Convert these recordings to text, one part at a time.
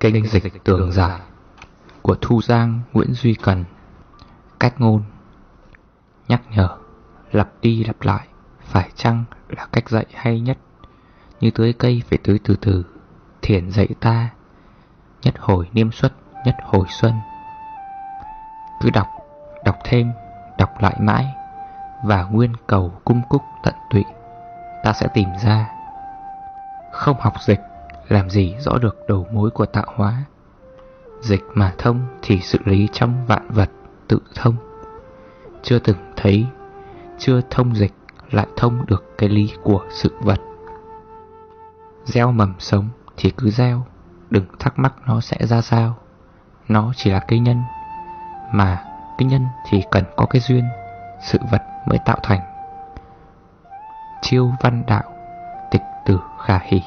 Kênh dịch tường giải Của Thu Giang, Nguyễn Duy Cần, Cách ngôn. Nhắc nhở, Lặp đi lặp lại, Phải chăng là cách dạy hay nhất? Như tưới cây phải tưới từ từ Thiền dạy ta, Nhất hồi niêm xuất Nhất hồi xuân. Cứ đọc Đọc thêm, Đọc lại mãi, Và nguyên cầu cung cúc tận tụy, Ta sẽ tìm ra. Không học dịch làm gì rõ được đầu mối của tạo hóa. Dịch mà thông thì xử lý trong vạn vật tự thông. Chưa từng thấy, Chưa thông dịch lại thông được cái lý của sự vật. Gieo mầm sống thì cứ gieo, Đừng thắc mắc nó sẽ ra sao. Nó chỉ là cây nhân, Mà cái nhân thì cần có cái duyên, Sự vật mới tạo thành. Chiêu văn đạo, Tịch tử khả hỷ.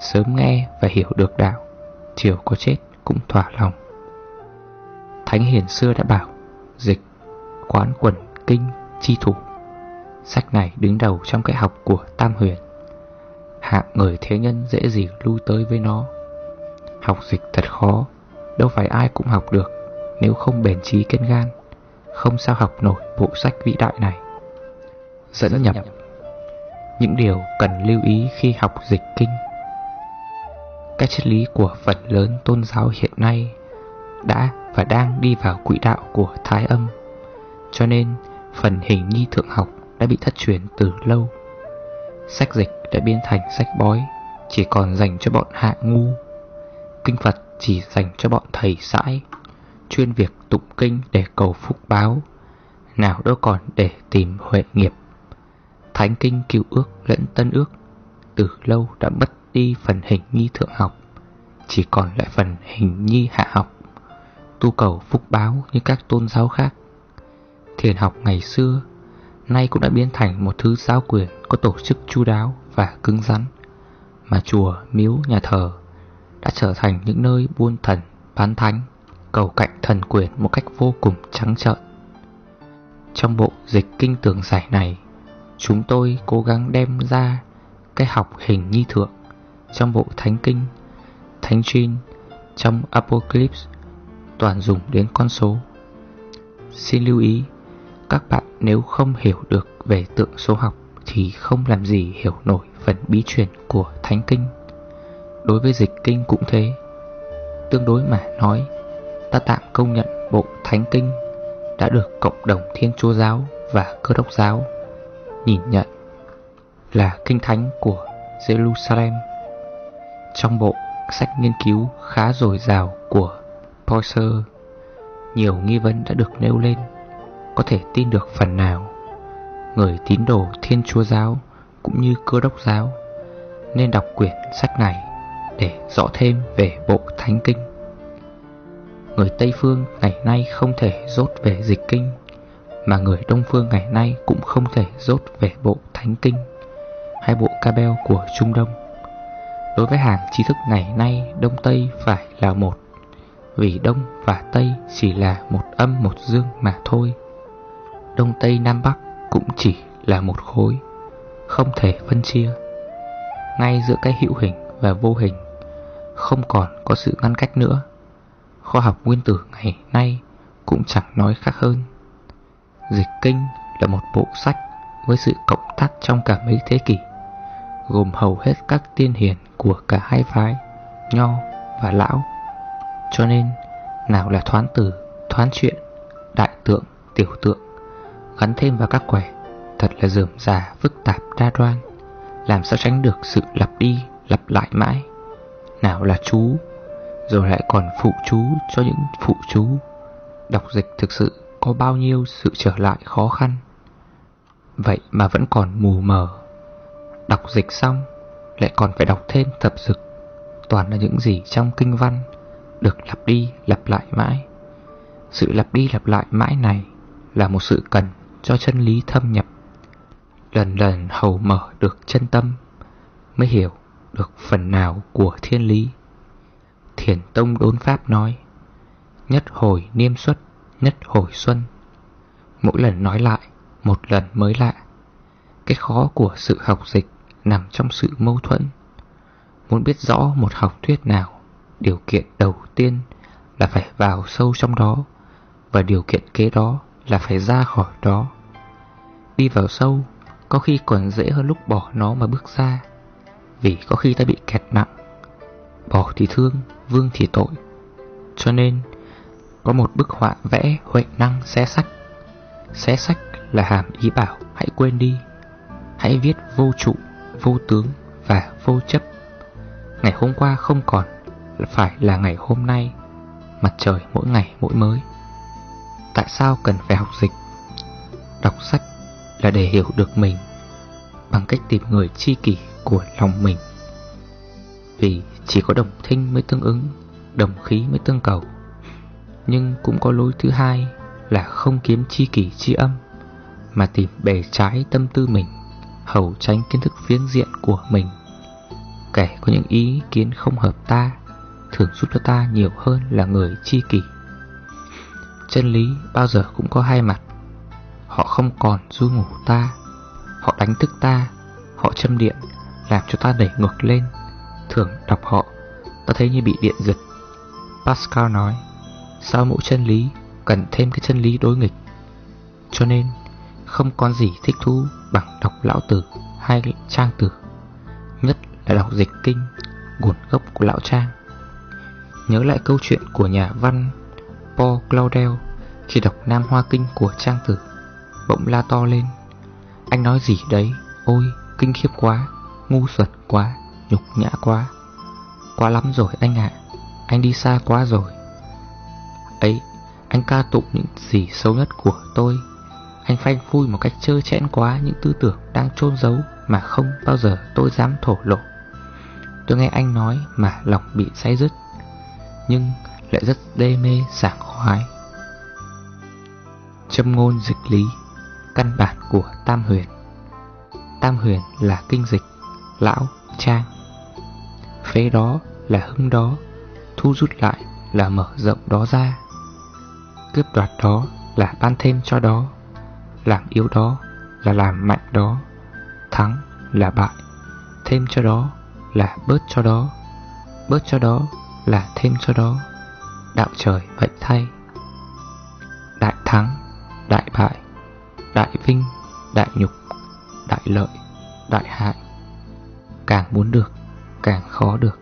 Sớm nghe và hiểu được đạo Chiều có chết cũng thỏa lòng. Thánh hiền xưa đã bảo Dịch, quán quần, kinh, chi thủ. Sách này đứng đầu trong cái học của Tam Huyền. Hạng người thế nhân dễ gì lui tới với nó. Học dịch thật khó Đâu phải ai cũng học được Nếu không bền trí kiên gan Không sao học nổi bộ sách vĩ đại này. Dẫn nhập. Những điều cần lưu ý khi học dịch kinh các triết lý của phần lớn tôn giáo hiện nay đã và đang đi vào quỹ đạo của thái âm. Cho nên, phần hình nhi thượng học đã bị thất truyền từ lâu. Sách dịch đã biến thành sách bói, Chỉ còn dành cho bọn hạ ngu. Kinh Phật chỉ dành cho bọn thầy sãi, Chuyên việc tụng kinh để cầu phúc báo, Nào đâu còn để tìm huệ nghiệp. Thánh kinh cựu ước lẫn tân ước Từ lâu đã mất đi phần hình nhi thượng học Chỉ còn lại phần hình nhi hạ học Tu cầu phúc báo như các tôn giáo khác. Thiền học ngày xưa Nay cũng đã biến thành một thứ giáo quyền Có tổ chức chu đáo và cứng rắn Mà chùa, miếu, nhà thờ Đã trở thành những nơi buôn thần, bán thánh Cầu cạnh thần quyền một cách vô cùng trắng trợn. Trong bộ dịch kinh tường giải này Chúng tôi cố gắng đem ra cái học hình nhi thượng trong bộ Thánh Kinh, Thánh Trinh, trong Apocalypse, toàn dùng đến con số. Xin lưu ý, các bạn nếu không hiểu được về tượng số học thì không làm gì hiểu nổi phần bí truyền của Thánh Kinh. Đối với dịch kinh cũng thế. Tương đối mà nói, ta tạm công nhận bộ Thánh Kinh đã được cộng đồng Thiên Chúa Giáo và Cơ đốc Giáo nhìn nhận là kinh thánh của Jerusalem trong bộ sách nghiên cứu khá dồi dào của Poisser. Nhiều nghi vấn đã được nêu lên, Có thể tin được phần nào. Người tín đồ Thiên Chúa Giáo cũng như cơ đốc giáo Nên đọc quyển sách này để rõ thêm về bộ Thánh Kinh. Người Tây Phương ngày nay không thể rốt về dịch kinh, Mà người Đông Phương ngày nay cũng không thể rốt về bộ Thánh Kinh Hay bộ Cabel của Trung Đông. Đối với hàng tri thức ngày nay, Đông Tây phải là một. Vì Đông và Tây chỉ là một âm, một dương mà thôi. Đông Tây Nam Bắc cũng chỉ là một khối, Không thể phân chia. Ngay giữa cái hữu hình và vô hình, Không còn có sự ngăn cách nữa. Khoa học nguyên tử ngày nay cũng chẳng nói khác hơn. Dịch kinh là một bộ sách với sự cộng tác trong cả mấy thế kỷ. Gồm hầu hết các tiên hiền của cả hai phái Nho và Lão. Cho nên nào là thoán tử, thoán chuyện, đại tượng, tiểu tượng Gắn thêm vào các quẻ Thật là dườm già, phức tạp, đa đoan Làm sao tránh được sự lặp đi, lặp lại mãi. Nào là chú Rồi lại còn phụ chú cho những phụ chú. Đọc dịch thực sự có bao nhiêu sự trở lại khó khăn. Vậy mà vẫn còn mù mờ. Đọc dịch xong lại còn phải đọc thêm thập dực. Toàn là những gì trong kinh văn Được lặp đi lặp lại mãi. Sự lặp đi lặp lại mãi này Là một sự cần cho chân lý thâm nhập. Lần lần hầu mở được chân tâm Mới hiểu được phần nào của thiên lý. Thiền Tông Đốn Pháp nói Nhất hồi niêm xuất, nhất hồi xuân. Mỗi lần nói lại, một lần mới lạ. Cái khó của sự học dịch nằm trong sự mâu thuẫn. Muốn biết rõ một học thuyết nào Điều kiện đầu tiên là phải vào sâu trong đó Và điều kiện kế đó là phải ra khỏi đó. Đi vào sâu Có khi còn dễ hơn lúc bỏ nó mà bước ra Vì có khi ta bị kẹt nặng Bỏ thì thương, vương thì tội. Cho nên Có một bức họa vẽ huệ năng xé sách. Xé sách là hàm ý bảo hãy quên đi Hãy viết vô trụ, vô tướng và vô chấp. Ngày hôm qua không còn Phải là ngày hôm nay, Mặt trời mỗi ngày mỗi mới. Tại sao cần phải học dịch? Đọc sách là để hiểu được mình Bằng cách tìm người chi kỷ của lòng mình. Vì chỉ có đồng thinh mới tương ứng, Đồng khí mới tương cầu. Nhưng cũng có lối thứ hai Là không kiếm chi kỷ chi âm, Mà tìm bề trái tâm tư mình. Hầu tránh kiến thức phiến diện của mình. Kẻ có những ý kiến không hợp ta, Thường giúp cho ta nhiều hơn là người chi kỷ. Chân lý bao giờ cũng có hai mặt. Họ không còn du ngủ ta, Họ đánh thức ta, Họ châm điện, Làm cho ta đẩy ngược lên. Thường đọc họ, Ta thấy như bị điện giật. Pascal nói Sau mỗi chân lý Cần thêm cái chân lý đối nghịch? Cho nên Không còn gì thích thú. Bằng đọc lão tử hay trang tử. Nhất là đọc dịch kinh, Nguồn gốc của lão trang. Nhớ lại câu chuyện của nhà văn Paul Claudel, Khi đọc Nam Hoa Kinh của trang tử, Bỗng la to lên. Anh nói gì đấy? Ôi, kinh khiếp quá, Ngu xuẩn quá, Nhục nhã quá. Quá lắm rồi anh ạ. Anh đi xa quá rồi. Ấy, Anh ca tụng những gì xấu nhất của tôi? Anh phanh phui một cách trơ chẽn quá Những tư tưởng đang chôn giấu Mà không bao giờ tôi dám thổ lộ. Tôi nghe anh nói mà lòng bị say dứt Nhưng lại rất đê mê sảng khoái. Châm ngôn dịch lý Căn bản của Tam Huyền. Tam Huyền là kinh dịch Lão, Trang Phế đó là hưng đó Thu rút lại là mở rộng đó ra. Cướp đoạt đó là ban thêm cho đó. Làm yếu đó là làm mạnh đó Thắng là bại Thêm cho đó là bớt cho đó Bớt cho đó là thêm cho đó Đạo trời vậy thay. Đại thắng, đại bại Đại vinh, đại nhục, đại lợi, đại hại Càng muốn được, càng khó được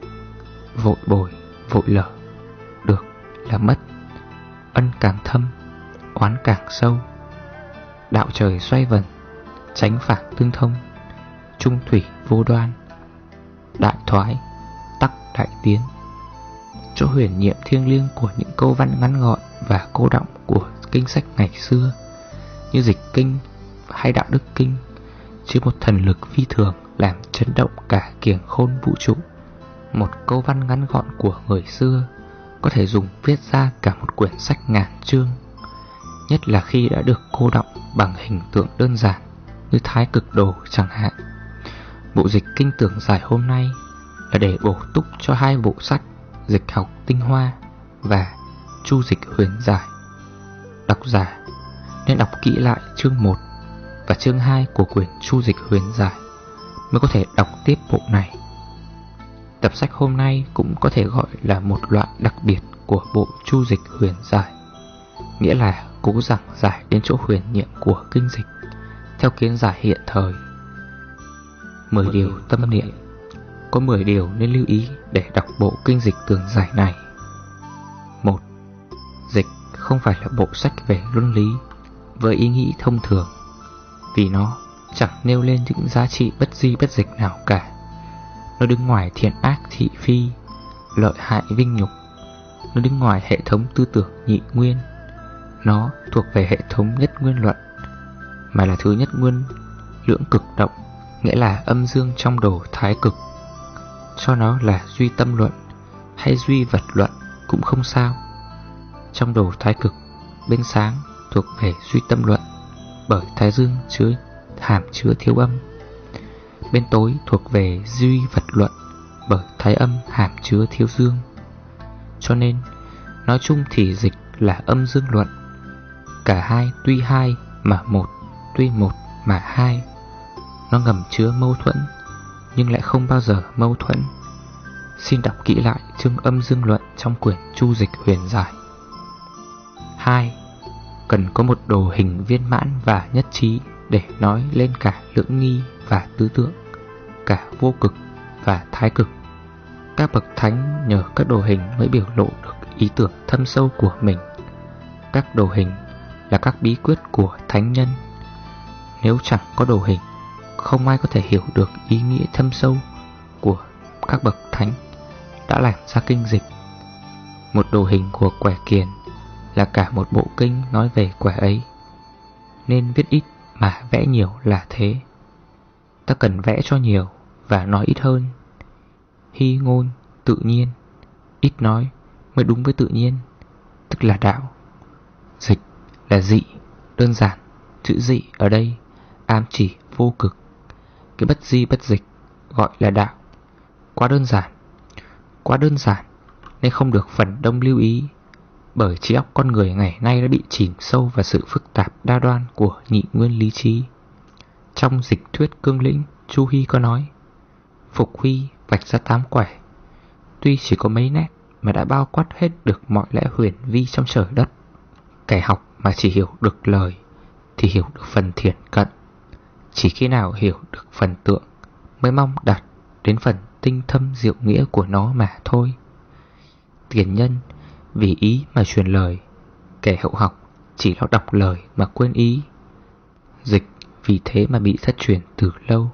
Vội bồi, vội lở Được là mất. Ân càng thâm, oán càng sâu Đạo trời xoay vần, Tránh phản tương thông, Trung thủy vô đoan, Đại thoái, Tắc đại tiến. Chỗ huyền nhiệm thiêng liêng của những câu văn ngắn gọn Và cô động của kinh sách ngày xưa, Như dịch kinh hay đạo đức kinh Chứ một thần lực phi thường Làm chấn động cả kiềng khôn vũ trụ. Một câu văn ngắn gọn của người xưa Có thể dùng viết ra cả một quyển sách ngàn chương, Nhất là khi đã được cô động bằng hình tượng đơn giản Như thái cực đồ chẳng hạn Bộ dịch kinh tưởng giải hôm nay là để bổ túc cho hai bộ sách Dịch học tinh hoa và Chu dịch huyền giải Đọc giả nên đọc kỹ lại chương 1 và chương 2 của quyển Chu dịch huyền giải mới có thể đọc tiếp bộ này. Tập sách hôm nay cũng có thể gọi là một loại đặc biệt của bộ Chu dịch huyền giải, nghĩa là cố giảng giải đến chỗ huyền nhiệm của kinh dịch. Theo kiến giải hiện thời 10 điều tâm niệm. Có 10 điều nên lưu ý để đọc bộ kinh dịch tường giải này. 1. Dịch không phải là bộ sách về luân lý Với ý nghĩ thông thường, Vì nó chẳng nêu lên những giá trị bất di bất dịch nào cả. Nó đứng ngoài thiện ác, thị phi, Lợi hại, vinh nhục. Nó đứng ngoài hệ thống tư tưởng nhị nguyên nó thuộc về hệ thống nhất nguyên luận, Mà là thứ nhất nguyên, lưỡng cực động, Nghĩa là âm dương trong đồ thái cực. Cho nó là duy tâm luận Hay duy vật luận cũng không sao. Trong đồ thái cực, Bên sáng thuộc về duy tâm luận, Bởi thái dương chứa hàm chứa thiếu âm. Bên tối thuộc về duy vật luận, Bởi thái âm hàm chứa thiếu dương. Cho nên, Nói chung thì dịch là âm dương luận. Cả hai tuy hai mà một Tuy một mà hai nó ngầm chứa mâu thuẫn Nhưng lại không bao giờ mâu thuẫn xin đọc kỹ lại chương âm dương luận trong quyển Chu Dịch Huyền Giải. 2. Cần có một đồ hình viên mãn và nhất trí để nói lên cả lưỡng nghi và tứ tượng, cả vô cực và thái cực. Các bậc thánh nhờ các đồ hình mới biểu lộ được ý tưởng thâm sâu của mình. Các đồ hình là các bí quyết của thánh nhân. Nếu chẳng có đồ hình, không ai có thể hiểu được ý nghĩa thâm sâu của các bậc thánh đã làm ra kinh dịch. Một đồ hình của quẻ kiền là cả một bộ kinh nói về quẻ ấy. Nên viết ít mà vẽ nhiều là thế. Ta cần vẽ cho nhiều và nói ít hơn. Hy ngôn, tự nhiên, ít nói mới đúng với tự nhiên, tức là đạo. Dịch là dị, đơn giản, chữ dị ở đây am chỉ vô cực. Cái bất di bất dịch gọi là đạo. Quá đơn giản, quá đơn giản nên không được phần đông lưu ý bởi trí óc con người ngày nay đã bị chìm sâu vào sự phức tạp đa đoan của nhị nguyên lý trí. Trong dịch thuyết cương lĩnh, Chu Hy có nói, Phục Huy vạch ra tám quẻ, tuy chỉ có mấy nét mà đã bao quát hết được mọi lẽ huyền vi trong trời đất. Kẻ học mà chỉ hiểu được lời, thì hiểu được phần thiền cận. Chỉ khi nào hiểu được phần tượng, mới mong đạt đến phần tinh thâm diệu nghĩa của nó mà thôi. Tiền nhân, vì ý mà truyền lời, Kẻ hậu học chỉ lo đọc lời mà quên ý Dịch vì thế mà bị thất truyền từ lâu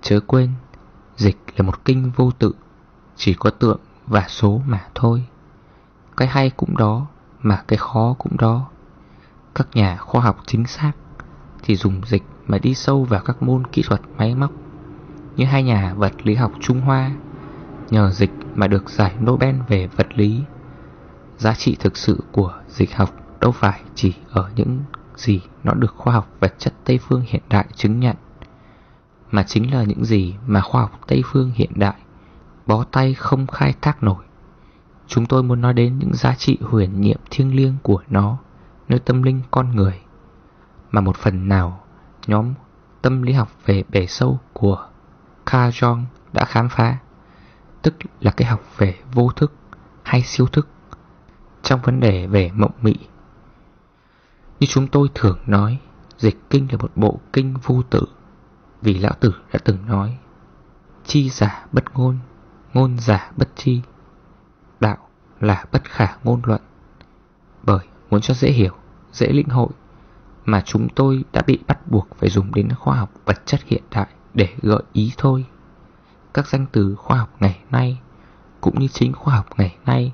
Chớ quên, Dịch là một kinh vô tự, Chỉ có tượng và số mà thôi Cái hay cũng đó, Mà cái khó cũng đó các nhà khoa học chính xác Thì dùng dịch mà đi sâu vào các môn kỹ thuật máy móc, Như hai nhà vật lý học Trung Hoa. Nhờ dịch mà được giải Nobel về vật lý. Giá trị thực sự của dịch học đâu phải chỉ ở những gì nó được khoa học vật chất Tây Phương hiện đại chứng nhận, Mà chính là những gì mà khoa học Tây Phương hiện đại bó tay không khai thác nổi. Chúng tôi muốn nói đến những giá trị huyền nhiệm thiêng liêng của nó nơi tâm linh con người Mà một phần nào nhóm tâm lý học về bể sâu của Carl Jung đã khám phá Tức là cái học về vô thức hay siêu thức trong vấn đề về mộng mị. Như chúng tôi thường nói, dịch kinh là một bộ kinh vô tự, vì lão tử đã từng nói, chi giả bất ngôn, ngôn giả bất chi, đạo là bất khả ngôn luận. Bởi muốn cho dễ hiểu, dễ lĩnh hội, mà chúng tôi đã bị bắt buộc phải dùng đến khoa học vật chất hiện đại để gợi ý thôi. Các danh từ khoa học ngày nay cũng như chính khoa học ngày nay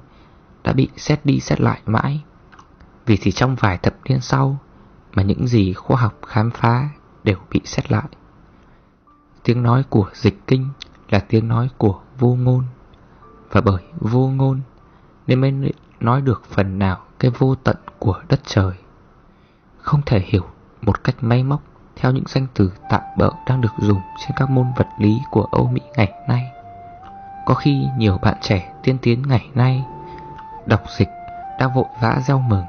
đã bị xét đi xét lại mãi. Vì chỉ trong vài thập niên sau Mà những gì khoa học khám phá đều bị xét lại. Tiếng nói của dịch kinh là tiếng nói của vô ngôn. Và bởi vô ngôn nên mới nói được phần nào cái vô tận của đất trời. Không thể hiểu một cách may móc theo những danh từ tạm bỡ đang được dùng trên các môn vật lý của Âu Mỹ ngày nay. Có khi nhiều bạn trẻ tiên tiến ngày nay Đọc dịch đã vội vã gieo mừng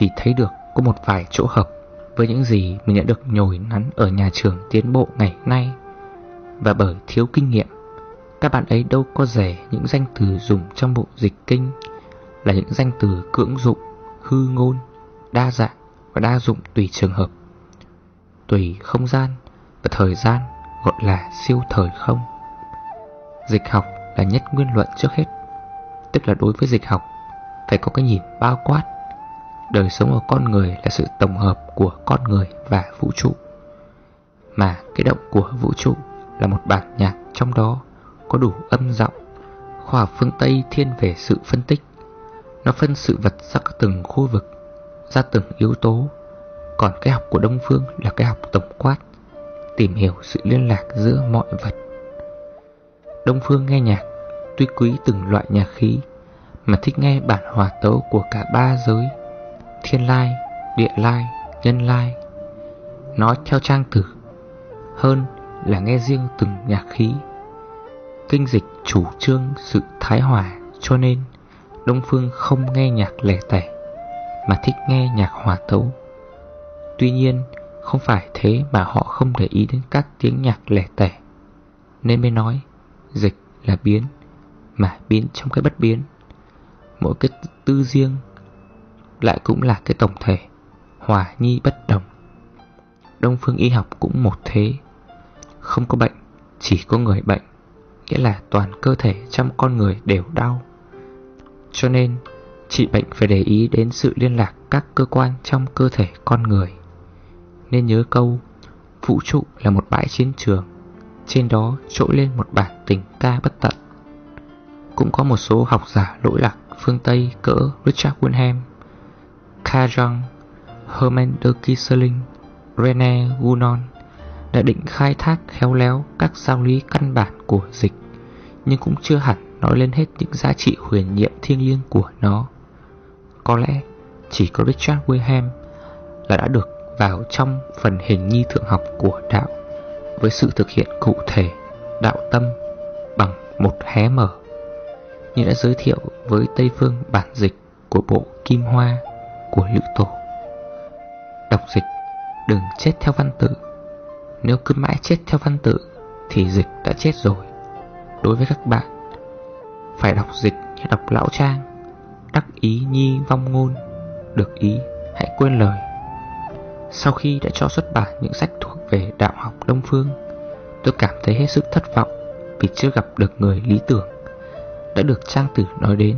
Vì thấy được có một vài chỗ hợp Với những gì mình đã được nhồi nắn Ở nhà trường tiến bộ ngày nay. Và bởi thiếu kinh nghiệm Các bạn ấy đâu có rẻ Những danh từ dùng trong bộ dịch kinh Là những danh từ cưỡng dụng Hư ngôn, đa dạng. Và đa dụng tùy trường hợp. Tùy không gian và thời gian Gọi là siêu thời không. Dịch học là nhất nguyên luận trước hết. Tức là đối với dịch học, phải có cái nhìn bao quát. Đời sống của con người là sự tổng hợp của con người và vũ trụ. Mà cái động của vũ trụ là một bản nhạc trong đó có đủ âm giọng, Khoa học phương Tây thiên về sự phân tích. Nó phân sự vật ra các từng khu vực từng yếu tố. Còn cái học của Đông Phương là cái học tổng quát Tìm hiểu sự liên lạc giữa mọi vật. Đông Phương nghe nhạc Tuy quý từng loại nhạc khí mà thích nghe bản hòa tấu của cả ba giới Thiên lai, địa lai, nhân lai. Nói theo trang tử Hơn là nghe riêng từng nhạc khí. Kinh dịch chủ trương sự thái hòa Cho nên Đông Phương không nghe nhạc lẻ tẻ. Mà thích nghe nhạc hòa tấu. Tuy nhiên, Không phải thế mà họ không để ý đến các tiếng nhạc lẻ tẻ. Nên mới nói, Dịch là biến, mà biến trong cái bất biến. Mỗi cái tư riêng lại cũng là cái tổng thể, Hòa nhi bất đồng. Đông phương y học cũng một thế. Không có bệnh, Chỉ có người bệnh. Nghĩa là toàn cơ thể trong con người đều đau. Cho nên Trị bệnh phải để ý đến sự liên lạc các cơ quan trong cơ thể con người Nên nhớ câu Vũ trụ là một bãi chiến trường Trên đó trỗi lên một bản tình ca bất tận Cũng có một số học giả lỗi lạc phương Tây cỡ Richard Wilhelm Carl Jung, Hermann de Kieseling, René Gunon đã định khai thác khéo léo các giáo lý căn bản của dịch nhưng cũng chưa hẳn nói lên hết những giá trị huyền nhiệm thiêng liêng của nó. Có lẽ chỉ có Richard Wilhelm là đã được vào trong phần hình nhi thượng học của đạo với sự thực hiện cụ thể đạo tâm bằng một hé mở, như đã giới thiệu với Tây Phương bản dịch của bộ Kim Hoa của Lữ Tổ. Đọc dịch, đừng chết theo văn tự. Nếu cứ mãi chết theo văn tự Thì dịch đã chết rồi. Đối với các bạn, Phải đọc dịch như đọc lão trang. Đắc ý nhi vong ngôn, Được ý, hãy quên lời. Sau khi đã cho xuất bản những sách thuộc về đạo học Đông Phương, Tôi cảm thấy hết sức thất vọng Vì chưa gặp được người lý tưởng, Đã được Trang Tử nói đến.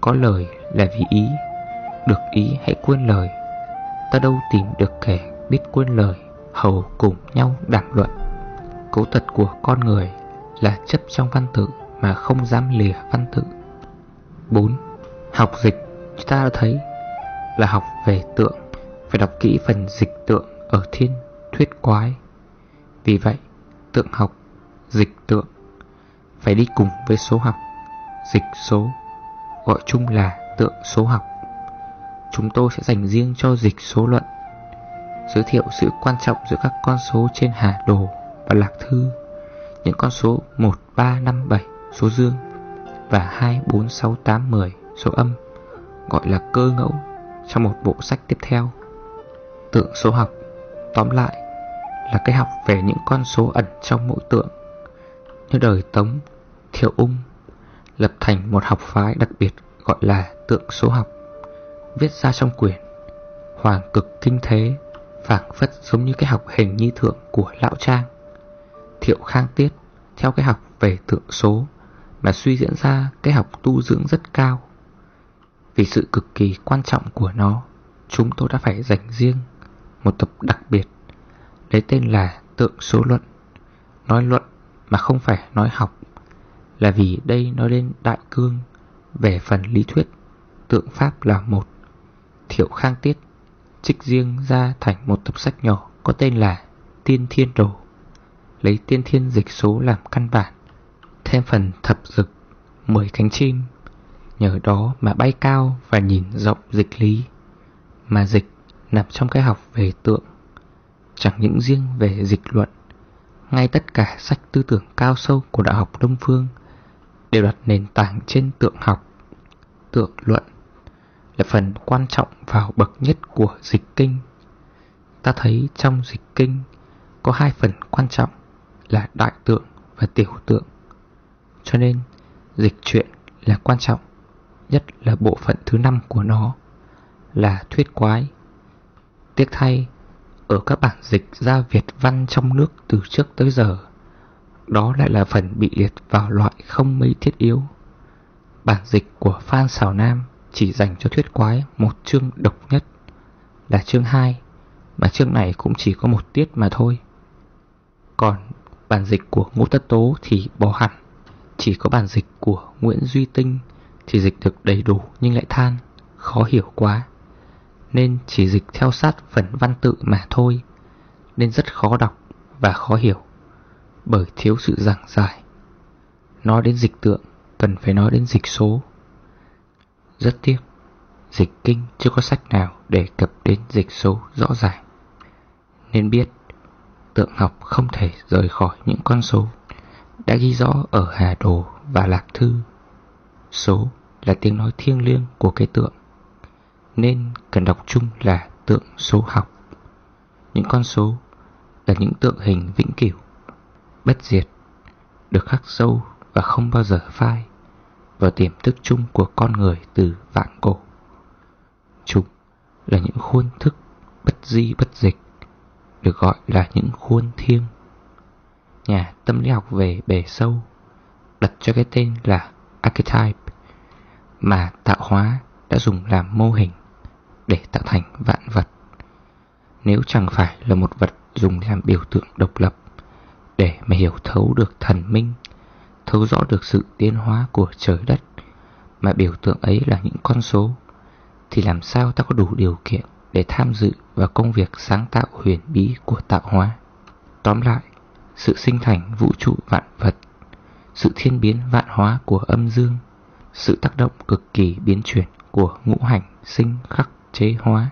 Có lời là vì ý, Được ý hãy quên lời. Ta đâu tìm được kẻ biết quên lời, Hầu cùng nhau đàm luận. Cố tật của con người Là chấp trong văn tự Mà không dám lìa văn tự. 4. Học dịch chúng ta đã thấy Là học về tượng Phải đọc kỹ phần dịch tượng Ở thiên thuyết quái. Vì vậy tượng học Dịch tượng Phải đi cùng với số học. Dịch số Gọi chung là tượng số học. Chúng tôi sẽ dành riêng cho dịch số luận Giới thiệu sự quan trọng giữa các con số trên Hà Đồ và Lạc Thư Những con số 1, 3, 5, 7 số dương Và 2, 4, 6, 8, 10 số âm Gọi là cơ ngẫu trong một bộ sách tiếp theo. Tượng số học Tóm lại là cái học về những con số ẩn trong mỗi tượng. Như đời Tống, Thiệu Ung Lập thành một học phái đặc biệt gọi là tượng số học Viết ra trong quyển Hoàng cực kinh thế phảng phất giống như cái học hình nhi thượng của Lão Trang. Thiệu Khang Tiết theo cái học về tượng số Mà suy diễn ra cái học tu dưỡng rất cao. Vì sự cực kỳ quan trọng của nó, Chúng tôi đã phải dành riêng một tập đặc biệt Lấy tên là tượng số luận. Nói luận mà không phải nói học Là vì đây nói lên đại cương, Về phần lý thuyết. Tượng Pháp là một Thiệu Khang Tiết, Trích riêng ra thành một tập sách nhỏ Có tên là Tiên Thiên Đồ. Lấy tiên thiên dịch số làm căn bản, Thêm phần thập dực, Mười cánh chim Nhờ đó mà bay cao và nhìn rộng dịch lý Mà dịch nằm trong cái học về tượng Chẳng những riêng về dịch luận Ngay tất cả sách tư tưởng cao sâu của đạo học Đông Phương Đều đặt nền tảng trên tượng học Tượng luận là phần quan trọng vào bậc nhất của dịch kinh. Ta thấy trong dịch kinh có hai phần quan trọng là đại tượng và tiểu tượng. Cho nên dịch truyện là quan trọng, nhất là bộ phận thứ năm của nó là thuyết quái. Tiếc thay, ở các bản dịch ra Việt văn trong nước từ trước tới giờ, đó lại là phần bị liệt vào loại không mấy thiết yếu. Bản dịch của Phan Xảo Nam chỉ dành cho thuyết quái một chương độc nhất là chương 2 Mà chương này cũng chỉ có một tiết mà thôi Còn bản dịch của Ngô Tất Tố thì bỏ hẳn Chỉ có bản dịch của Nguyễn Duy Tinh chỉ dịch được đầy đủ nhưng lại than, Khó hiểu quá. Nên chỉ dịch theo sát phần văn tự mà thôi. Nên rất khó đọc và khó hiểu, Bởi thiếu sự giảng giải. Nói đến dịch tượng, Cần phải nói đến dịch số. Rất tiếc, Dịch kinh chưa có sách nào đề cập đến dịch số rõ ràng. Nên biết, Tượng học không thể rời khỏi những con số Đã ghi rõ ở Hà Đồ và Lạc Thư. Số là tiếng nói thiêng liêng của cái tượng Nên cần đọc chung là tượng số học Những con số là những tượng hình vĩnh cửu Bất diệt Được khắc sâu và không bao giờ phai vào tiềm thức chung của con người từ vạn cổ. Chúng là những khuôn thức bất di bất dịch, được gọi là những khuôn thiêng. Nhà tâm lý học về bề sâu đặt cho cái tên là archetype mà tạo hóa đã dùng làm mô hình để tạo thành vạn vật. Nếu chẳng phải là một vật dùng làm biểu tượng độc lập để mà hiểu thấu được thần minh, thấu rõ được sự tiến hóa của trời đất, mà biểu tượng ấy là những con số, thì làm sao ta có đủ điều kiện để tham dự vào công việc sáng tạo huyền bí của tạo hóa. Tóm lại, sự sinh thành vũ trụ vạn vật, sự thiên biến vạn hóa của âm dương, sự tác động cực kỳ biến chuyển của ngũ hành sinh khắc chế hóa,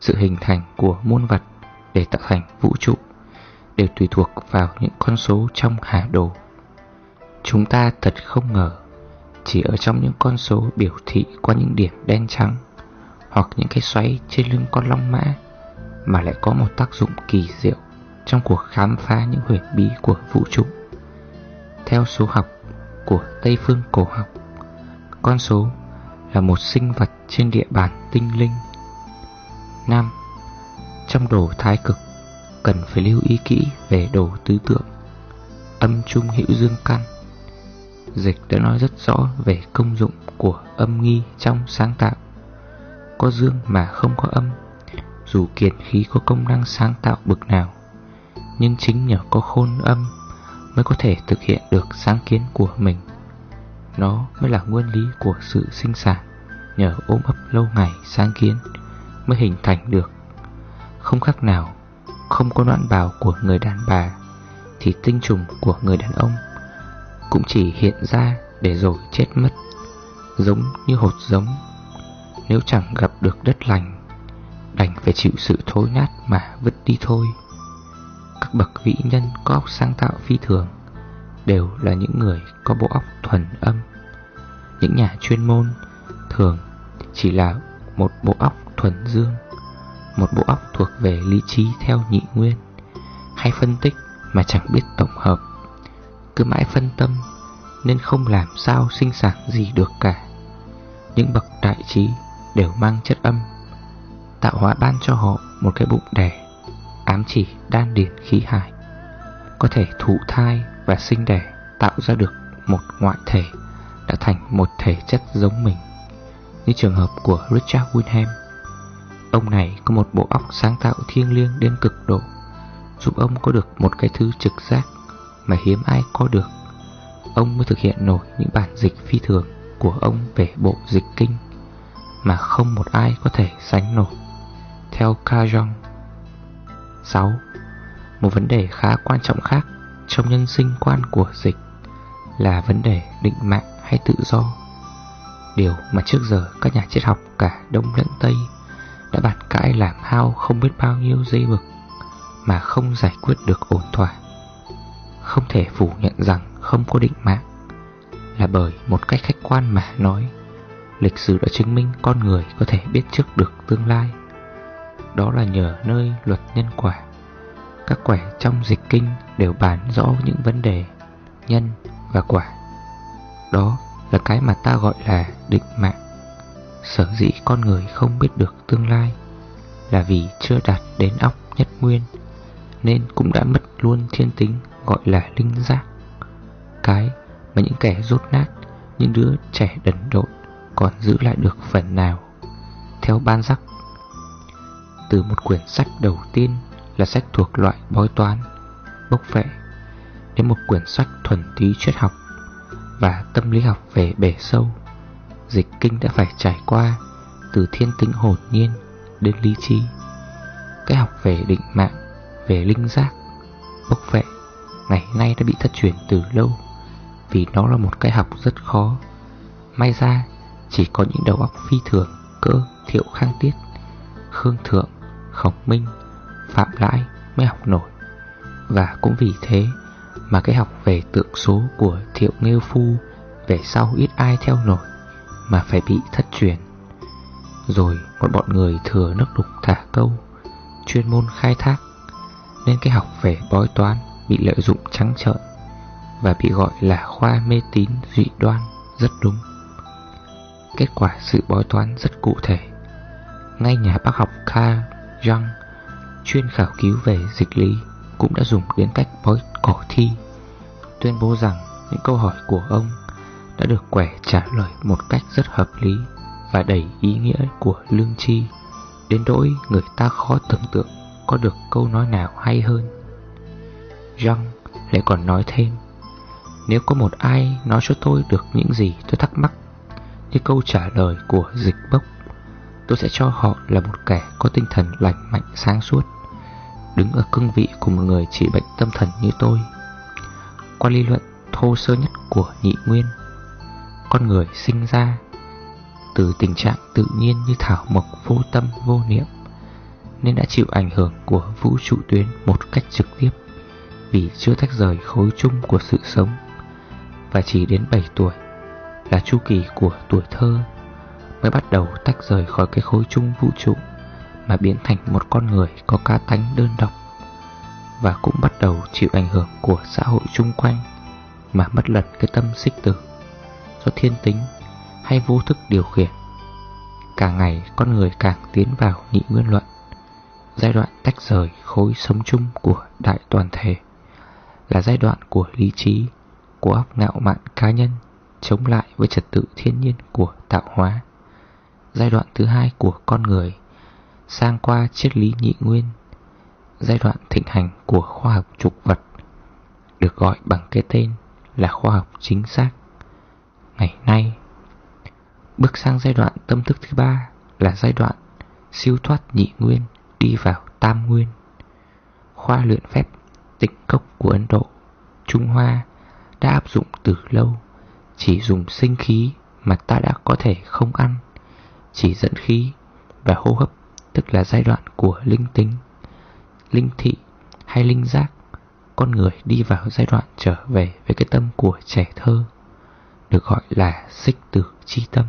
sự hình thành của muôn vật để tạo thành vũ trụ đều tùy thuộc vào những con số trong hà đồ. Chúng ta thật không ngờ, chỉ ở trong những con số biểu thị qua những điểm đen trắng hoặc những cái xoáy trên lưng con long mã mà lại có một tác dụng kỳ diệu trong cuộc khám phá những huyền bí của vũ trụ. Theo số học của Tây phương cổ học, con số là một sinh vật trên địa bàn tinh linh. Nam, Trong đồ thái cực, cần phải lưu ý kỹ về đồ tứ tượng Âm trung hữu dương căn Dịch đã nói rất rõ về công dụng của âm nghi trong sáng tạo. Có dương mà không có âm, Dù kiệt khí có công năng sáng tạo bực nào, Nhưng chính nhờ có khôn âm Mới có thể thực hiện được sáng kiến của mình. Nó mới là nguyên lý của sự sinh sản, Nhờ ôm ấp lâu ngày sáng kiến Mới hình thành được. Không khác nào, không có đoạn bào của người đàn bà Thì tinh trùng của người đàn ông Cũng chỉ hiện ra để rồi chết mất, Giống như hột giống. Nếu chẳng gặp được đất lành, Đành phải chịu sự thối nát mà vứt đi thôi. Các bậc vĩ nhân có óc sáng tạo phi thường Đều là những người có bộ óc thuần âm. Những nhà chuyên môn thường chỉ là một bộ óc thuần dương, một bộ óc thuộc về lý trí theo nhị nguyên, Hay phân tích mà chẳng biết tổng hợp. Cứ mãi phân tâm Nên không làm sao sinh sản gì được cả. Những bậc đại trí đều mang chất âm, Tạo hóa ban cho họ một cái bụng đẻ, Ám chỉ đan điển khí hải, Có thể thụ thai và sinh đẻ Tạo ra được một ngoại thể Đã thành một thể chất giống mình Như trường hợp của Richard Wilhelm, Ông này có một bộ óc sáng tạo thiêng liêng đến cực độ, Giúp ông có được một cái thứ trực giác Mà hiếm ai có được Ông mới thực hiện nổi những bản dịch phi thường Của ông về bộ dịch kinh Mà không một ai có thể sánh nổi Theo Kajong 6. Một vấn đề khá quan trọng khác trong nhân sinh quan của dịch Là vấn đề định mạng hay tự do Điều mà trước giờ các nhà triết học cả Đông lẫn Tây đã bàn cãi làm hao không biết bao nhiêu dây vực mà không giải quyết được ổn thỏa. Không thể phủ nhận rằng không có định mạng là bởi một cách khách quan mà nói, lịch sử đã chứng minh con người có thể biết trước được tương lai. Đó là nhờ nơi luật nhân quả. Các quẻ trong dịch kinh đều bàn rõ những vấn đề nhân và quả. Đó là cái mà ta gọi là định mạng. Sở dĩ con người không biết được tương lai Là vì chưa đạt đến óc nhất nguyên, Nên cũng đã mất luôn thiên tính gọi là linh giác Cái mà những kẻ rốt nát, Những đứa trẻ đần độn Còn giữ lại được phần nào Theo ban giác Từ một quyển sách đầu tiên là sách thuộc loại bói toán Bốc vẽ Đến một quyển sách thuần túy triết học Và tâm lý học về bể sâu. Dịch kinh đã phải trải qua Từ thiên tính hồn nhiên đến lý trí. Cái học về định mạng Về linh giác Bốc vẽ, Ngày nay đã bị thất truyền từ lâu Vì nó là một cái học rất khó. May ra Chỉ có những đầu óc phi thường Cỡ thiệu khang tiết Khương thượng Khổng minh Phạm lãi mới học nổi. Và cũng vì thế Mà cái học về tượng số của thiệu nghêu phu Về sau ít ai theo nổi mà phải bị thất truyền. Rồi một bọn người thừa nước đục thả câu, Chuyên môn khai thác, Nên cái học về bói toán Bị lợi dụng trắng trợn Và bị gọi là khoa mê tín dị đoan Rất đúng. Kết quả sự bói toán rất cụ thể. Ngay nhà bác học Carl Jung Chuyên khảo cứu về dịch lý Cũng đã dùng đến cách bói cỏ thi. Tuyên bố rằng những câu hỏi của ông Đã được quẻ trả lời một cách rất hợp lý Và đầy ý nghĩa của lương tri Đến nỗi người ta khó tưởng tượng Có được câu nói nào hay hơn. Jung lại còn nói thêm, Nếu có một ai nói cho tôi được những gì tôi thắc mắc Như câu trả lời của dịch bốc, Tôi sẽ cho họ là một kẻ có tinh thần lành mạnh sáng suốt. Đứng ở cương vị của một người trị bệnh tâm thần như tôi. Qua lý luận thô sơ nhất của nhị nguyên, Con người sinh ra từ tình trạng tự nhiên như thảo mộc vô tâm vô niệm, Nên đã chịu ảnh hưởng của vũ trụ tuyến một cách trực tiếp Vì chưa tách rời khối chung của sự sống. Và chỉ đến 7 tuổi là chu kỳ của tuổi thơ Mới bắt đầu tách rời khỏi cái khối chung vũ trụ. Mà biến thành một con người có cá tánh đơn độc Và cũng bắt đầu chịu ảnh hưởng của xã hội chung quanh Mà mất lật cái tâm xích tử Do thiên tính hay vô thức điều khiển. Càng ngày con người càng tiến vào nhị nguyên luận Giai đoạn tách rời khối sống chung của đại toàn thể Là giai đoạn của lý trí, của óc ngạo mạn cá nhân Chống lại với trật tự thiên nhiên của tạo hóa. Giai đoạn thứ hai của con người Sang qua triết lý nhị nguyên Giai đoạn thịnh hành của khoa học trục vật Được gọi bằng cái tên là khoa học chính xác Ngày nay Bước sang giai đoạn tâm thức thứ ba là giai đoạn siêu thoát nhị nguyên đi vào tam nguyên. Khoa luyện phép tịnh cốc của Ấn Độ, Trung Hoa đã áp dụng từ lâu, chỉ dùng sinh khí mà ta đã có thể không ăn, chỉ dẫn khí và hô hấp tức là giai đoạn của linh tính, linh thị hay linh giác. Con người đi vào giai đoạn trở về với cái tâm của trẻ thơ, được gọi là xích tử chi tâm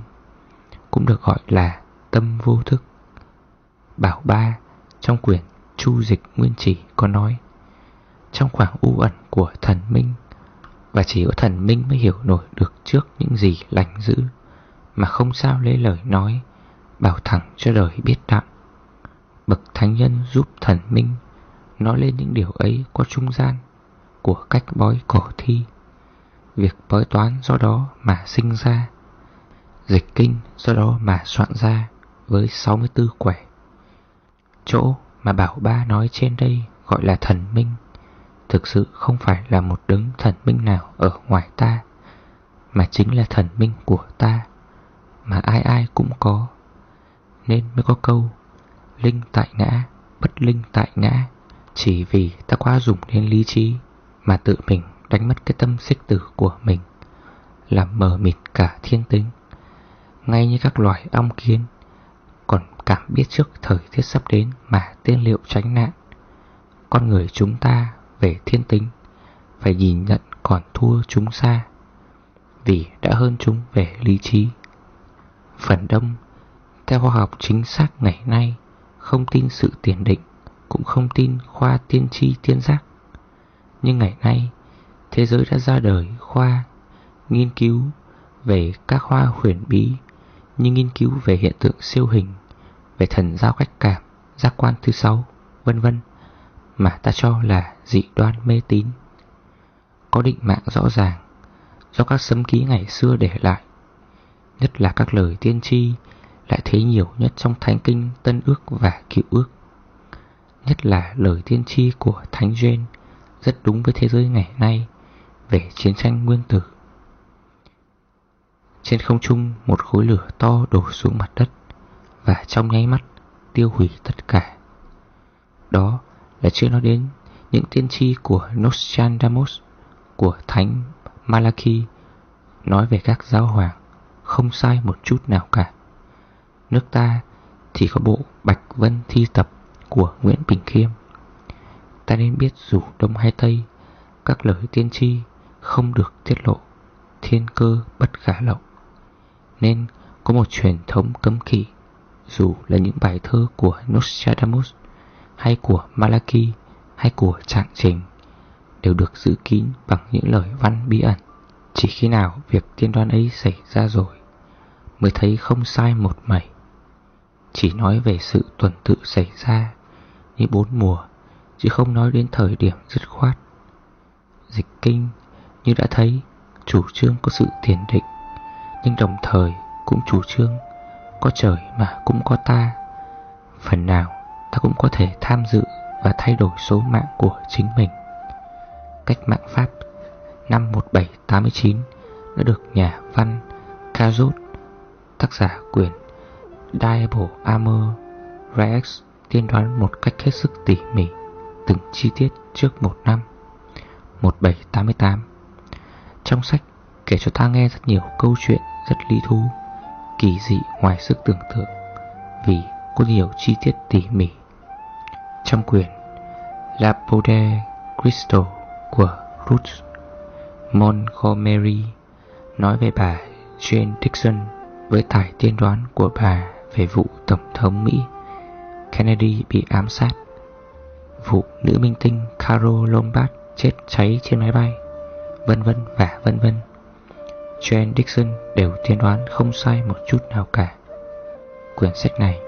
cũng được gọi là tâm vô thức. Bảo Ba trong quyển Chu Dịch Nguyên Chỉ có nói Trong khoảng u ẩn của thần minh Và chỉ có thần minh mới hiểu nổi được trước những gì lành dữ Mà không sao lấy lời nói Bảo thẳng cho đời biết đặng Bậc thánh nhân giúp thần minh Nói lên những điều ấy có trung gian Của cách bói cổ thi Việc bói toán do đó mà sinh ra, Dịch kinh do đó mà soạn ra với 64 quẻ. Chỗ mà Bảo Ba nói trên đây gọi là thần minh, Thực sự không phải là một đấng thần minh nào ở ngoài ta, Mà chính là thần minh của ta, Mà ai ai cũng có Nên mới có câu Linh tại ngã, bất linh tại ngã. Chỉ vì ta quá dùng đến lý trí Mà tự mình đánh mất cái tâm xích tử của mình Làm mờ mịt cả thiên tính. Ngay như các loài ong kiến Còn cảm biết trước thời tiết sắp đến mà tiên liệu tránh nạn. Con người chúng ta về thiên tính Phải nhìn nhận còn thua chúng xa Vì đã hơn chúng về lý trí. Phần đông Theo khoa học chính xác ngày nay không tin sự tiền định Cũng không tin khoa tiên tri tiên giác Nhưng ngày nay Thế giới đã ra đời khoa Nghiên cứu về các khoa huyền bí như nghiên cứu về hiện tượng siêu hình, về thần giao cách cảm, giác quan thứ sáu, vân vân mà ta cho là dị đoan mê tín. Có định mạng rõ ràng do các sấm ký ngày xưa để lại, nhất là các lời tiên tri lại thấy nhiều nhất trong Thánh Kinh, Tân Ước và Cựu Ước. Nhất là lời tiên tri của Thánh Duyên, rất đúng với thế giới ngày nay về chiến tranh nguyên tử. Trên không trung, một khối lửa to đổ xuống mặt đất Và trong nháy mắt tiêu hủy tất cả Đó là chưa nói đến những tiên tri của Nostradamus, Của Thánh Malachi Nói về các giáo hoàng Không sai một chút nào cả Nước ta chỉ có bộ Bạch Vân Thi Tập của Nguyễn Bình Khiêm. Ta nên biết dù Đông hay Tây, Các lời tiên tri không được tiết lộ Thiên cơ bất khả lậu. Nên có một truyền thống cấm kỵ, Dù là những bài thơ của Nostradamus Hay của Malachi Hay của Trạng Trình, Đều được giữ kín bằng những lời văn bí ẩn. Chỉ khi nào việc tiên đoán ấy xảy ra rồi, Mới thấy không sai một mảy. Chỉ nói về sự tuần tự xảy ra Như bốn mùa Chứ không nói đến thời điểm dứt khoát Dịch kinh như đã thấy Chủ trương có sự tiền định Nhưng đồng thời cũng chủ trương Có trời mà cũng có ta Phần nào ta cũng có thể tham dự Và thay đổi số mạng của chính mình Cách mạng Pháp năm 1789 đã được nhà văn Cazot, tác giả quyền. Diable Armor Rex tiên đoán một cách hết sức tỉ mỉ từng chi tiết trước một năm 1788. Trong sách kể cho ta nghe rất nhiều câu chuyện rất lý thú, kỳ dị ngoài sức tưởng tượng vì có nhiều chi tiết tỉ mỉ. Trong quyển La Pode Crystal của Ruth Montgomery nói về bà Jane Dixon với tài tiên đoán của bà về vụ Tổng thống Mỹ Kennedy bị ám sát, vụ nữ minh tinh Carol Lombard chết cháy trên máy bay, vân vân và vân vân. Jane Dixon đều tiên đoán không sai một chút nào cả. Quyển sách này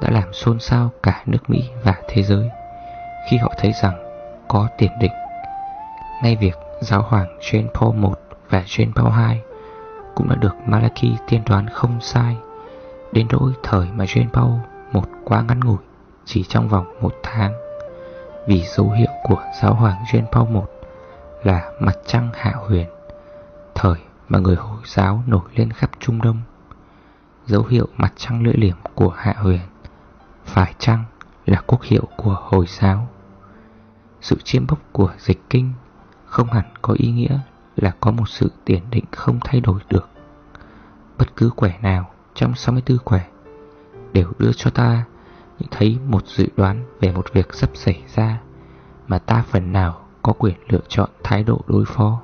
đã làm xôn xao cả nước Mỹ và thế giới khi họ thấy rằng có tiền định. Ngay việc giáo hoàng Jean Paul I và Jean Paul II cũng đã được Malachi tiên đoán không sai đến nỗi thời mà Jean Paul một quá ngắn ngủi, chỉ trong vòng một tháng. Vì dấu hiệu của giáo hoàng Jean Paul I là mặt trăng hạ huyền, thời mà người Hồi giáo nổi lên khắp Trung Đông. Dấu hiệu mặt trăng lưỡi liềm của hạ huyền phải chăng là quốc hiệu của Hồi giáo? Sự chiêm bốc của dịch kinh không hẳn có ý nghĩa là có một sự tiền định không thay đổi được. Bất cứ quẻ nào trong 64 quẻ đều đưa cho ta những thấy một dự đoán về một việc sắp xảy ra mà ta phần nào có quyền lựa chọn thái độ đối phó.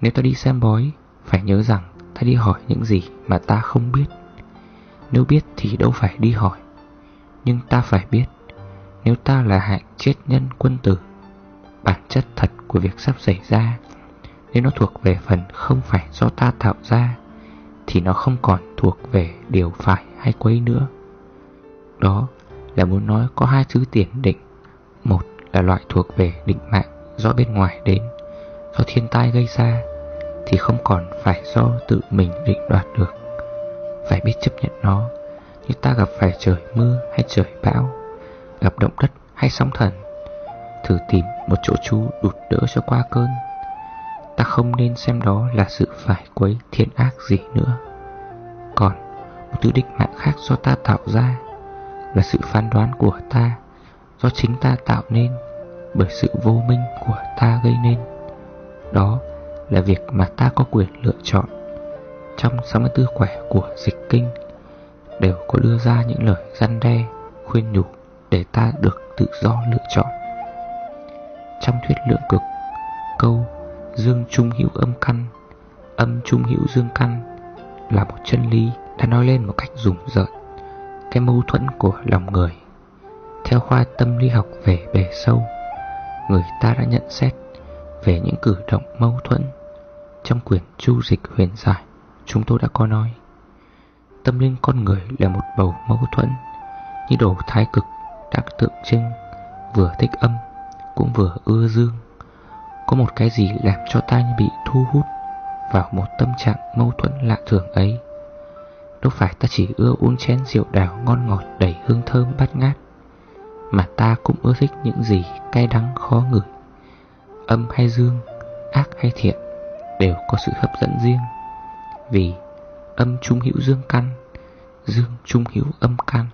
Nếu ta đi xem bói, phải nhớ rằng ta đi hỏi những gì mà ta không biết. Nếu biết thì đâu phải đi hỏi, nhưng ta phải biết nếu ta là hạng chết nhân quân tử bản chất thật của việc sắp xảy ra Nếu nó thuộc về phần không phải do ta tạo ra thì nó không còn thuộc về điều phải hay quấy nữa. Đó là muốn nói có hai thứ tiền định. Một là loại thuộc về định mạng do bên ngoài đến. Do thiên tai gây ra Thì không còn phải do tự mình định đoạt được. Phải biết chấp nhận nó Như ta gặp phải trời mưa hay trời bão, Gặp động đất hay sóng thần. Thử tìm một chỗ trú đụt đỡ cho qua cơn. Ta không nên xem đó là sự phải quấy thiên ác gì nữa. Còn một thứ đích mạng khác do ta tạo ra Là sự phán đoán của ta Do chính ta tạo nên Bởi sự vô minh của ta gây nên. Đó là việc mà ta có quyền lựa chọn. Trong 64 quẻ của dịch kinh Đều có đưa ra những lời răn đe, khuyên nhủ Để ta được tự do lựa chọn. Trong thuyết lượng cực Câu dương trung hữu âm căn, Âm trung hữu dương căn Là một chân lý đã nói lên một cách rùng rợn, Cái mâu thuẫn của lòng người. Theo khoa tâm lý học về bề sâu, Người ta đã nhận xét Về những cử động mâu thuẫn Trong quyển chu dịch huyền giải Chúng tôi đã có nói. Tâm linh con người là một bầu mâu thuẫn Như đồ thái cực đặc tượng trưng, Vừa thích âm, cũng vừa ưa dương. Có một cái gì làm cho ta như bị thu hút Vào một tâm trạng mâu thuẫn lạ thường ấy. Đâu phải ta chỉ ưa uống chén rượu đào ngon ngọt đầy hương thơm bát ngát Mà ta cũng ưa thích những gì cay đắng khó ngửi. Âm hay dương, ác hay thiện Đều có sự hấp dẫn riêng Vì âm trung hữu dương căn Dương trung hữu âm căn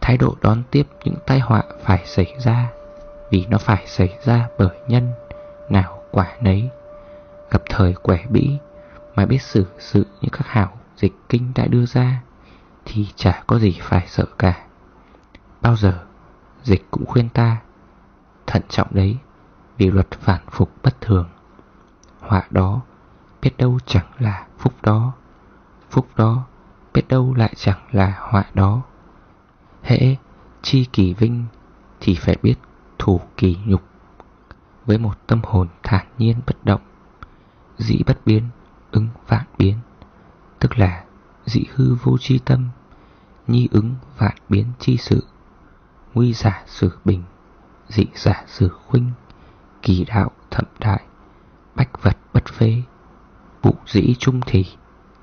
Thái độ đón tiếp những tai họa phải xảy ra vì nó phải xảy ra bởi nhân Nào quả nấy. Gặp thời quẻ bĩ, Mà biết xử sự như các hảo dịch kinh đã đưa ra, Thì chả có gì phải sợ cả. Bao giờ dịch cũng khuyên ta, Thận trọng đấy, Vì luật phản phục bất thường. Họa đó biết đâu chẳng là phúc đó Phúc đó biết đâu lại chẳng là họa đó. Hễ chi kỳ vinh thì phải biết thủ kỳ nhục Với một tâm hồn thản nhiên bất động. Dĩ bất biến, ứng vạn biến Tức là dị hư vô chi tâm Nhi ứng vạn biến chi sự Nguy giả sử bình Dị giả sử khuynh Kỳ đạo thậm đại Bách vật bất phế Vụ dĩ trung thì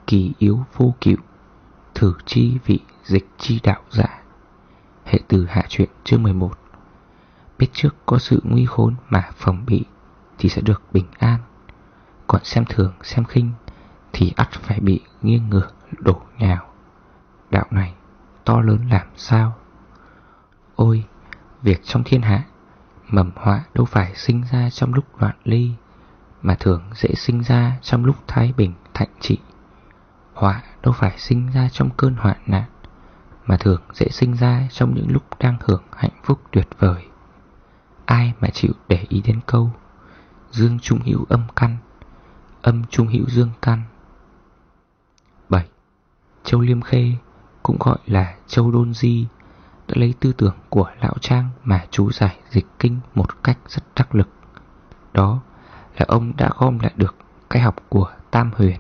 Kỳ yếu vô cựu Thử chi vị dịch chi đạo giả. Hệ từ hạ truyện chương 11 Biết trước có sự nguy khốn mà phòng bị Thì sẽ được bình an. Còn xem thường, xem khinh Thì ắt phải bị nghiêng ngửa đổ nhào. Đạo này to lớn làm sao? Ôi, Việc trong thiên hạ, Mầm họa đâu phải sinh ra trong lúc loạn ly, Mà thường dễ sinh ra trong lúc thái bình, thạnh trị. Họa đâu phải sinh ra trong cơn hoạn nạn, Mà thường dễ sinh ra trong những lúc đang hưởng hạnh phúc tuyệt vời. Ai mà chịu để ý đến câu Dương trung hữu âm căn Âm trung hữu dương căn 7. Châu Liêm Khê cũng gọi là Châu Đôn Di đã lấy tư tưởng của Lão Trang mà chú giải dịch kinh một cách rất đắc lực. Đó là ông đã gom lại được cái học của Tam Huyền.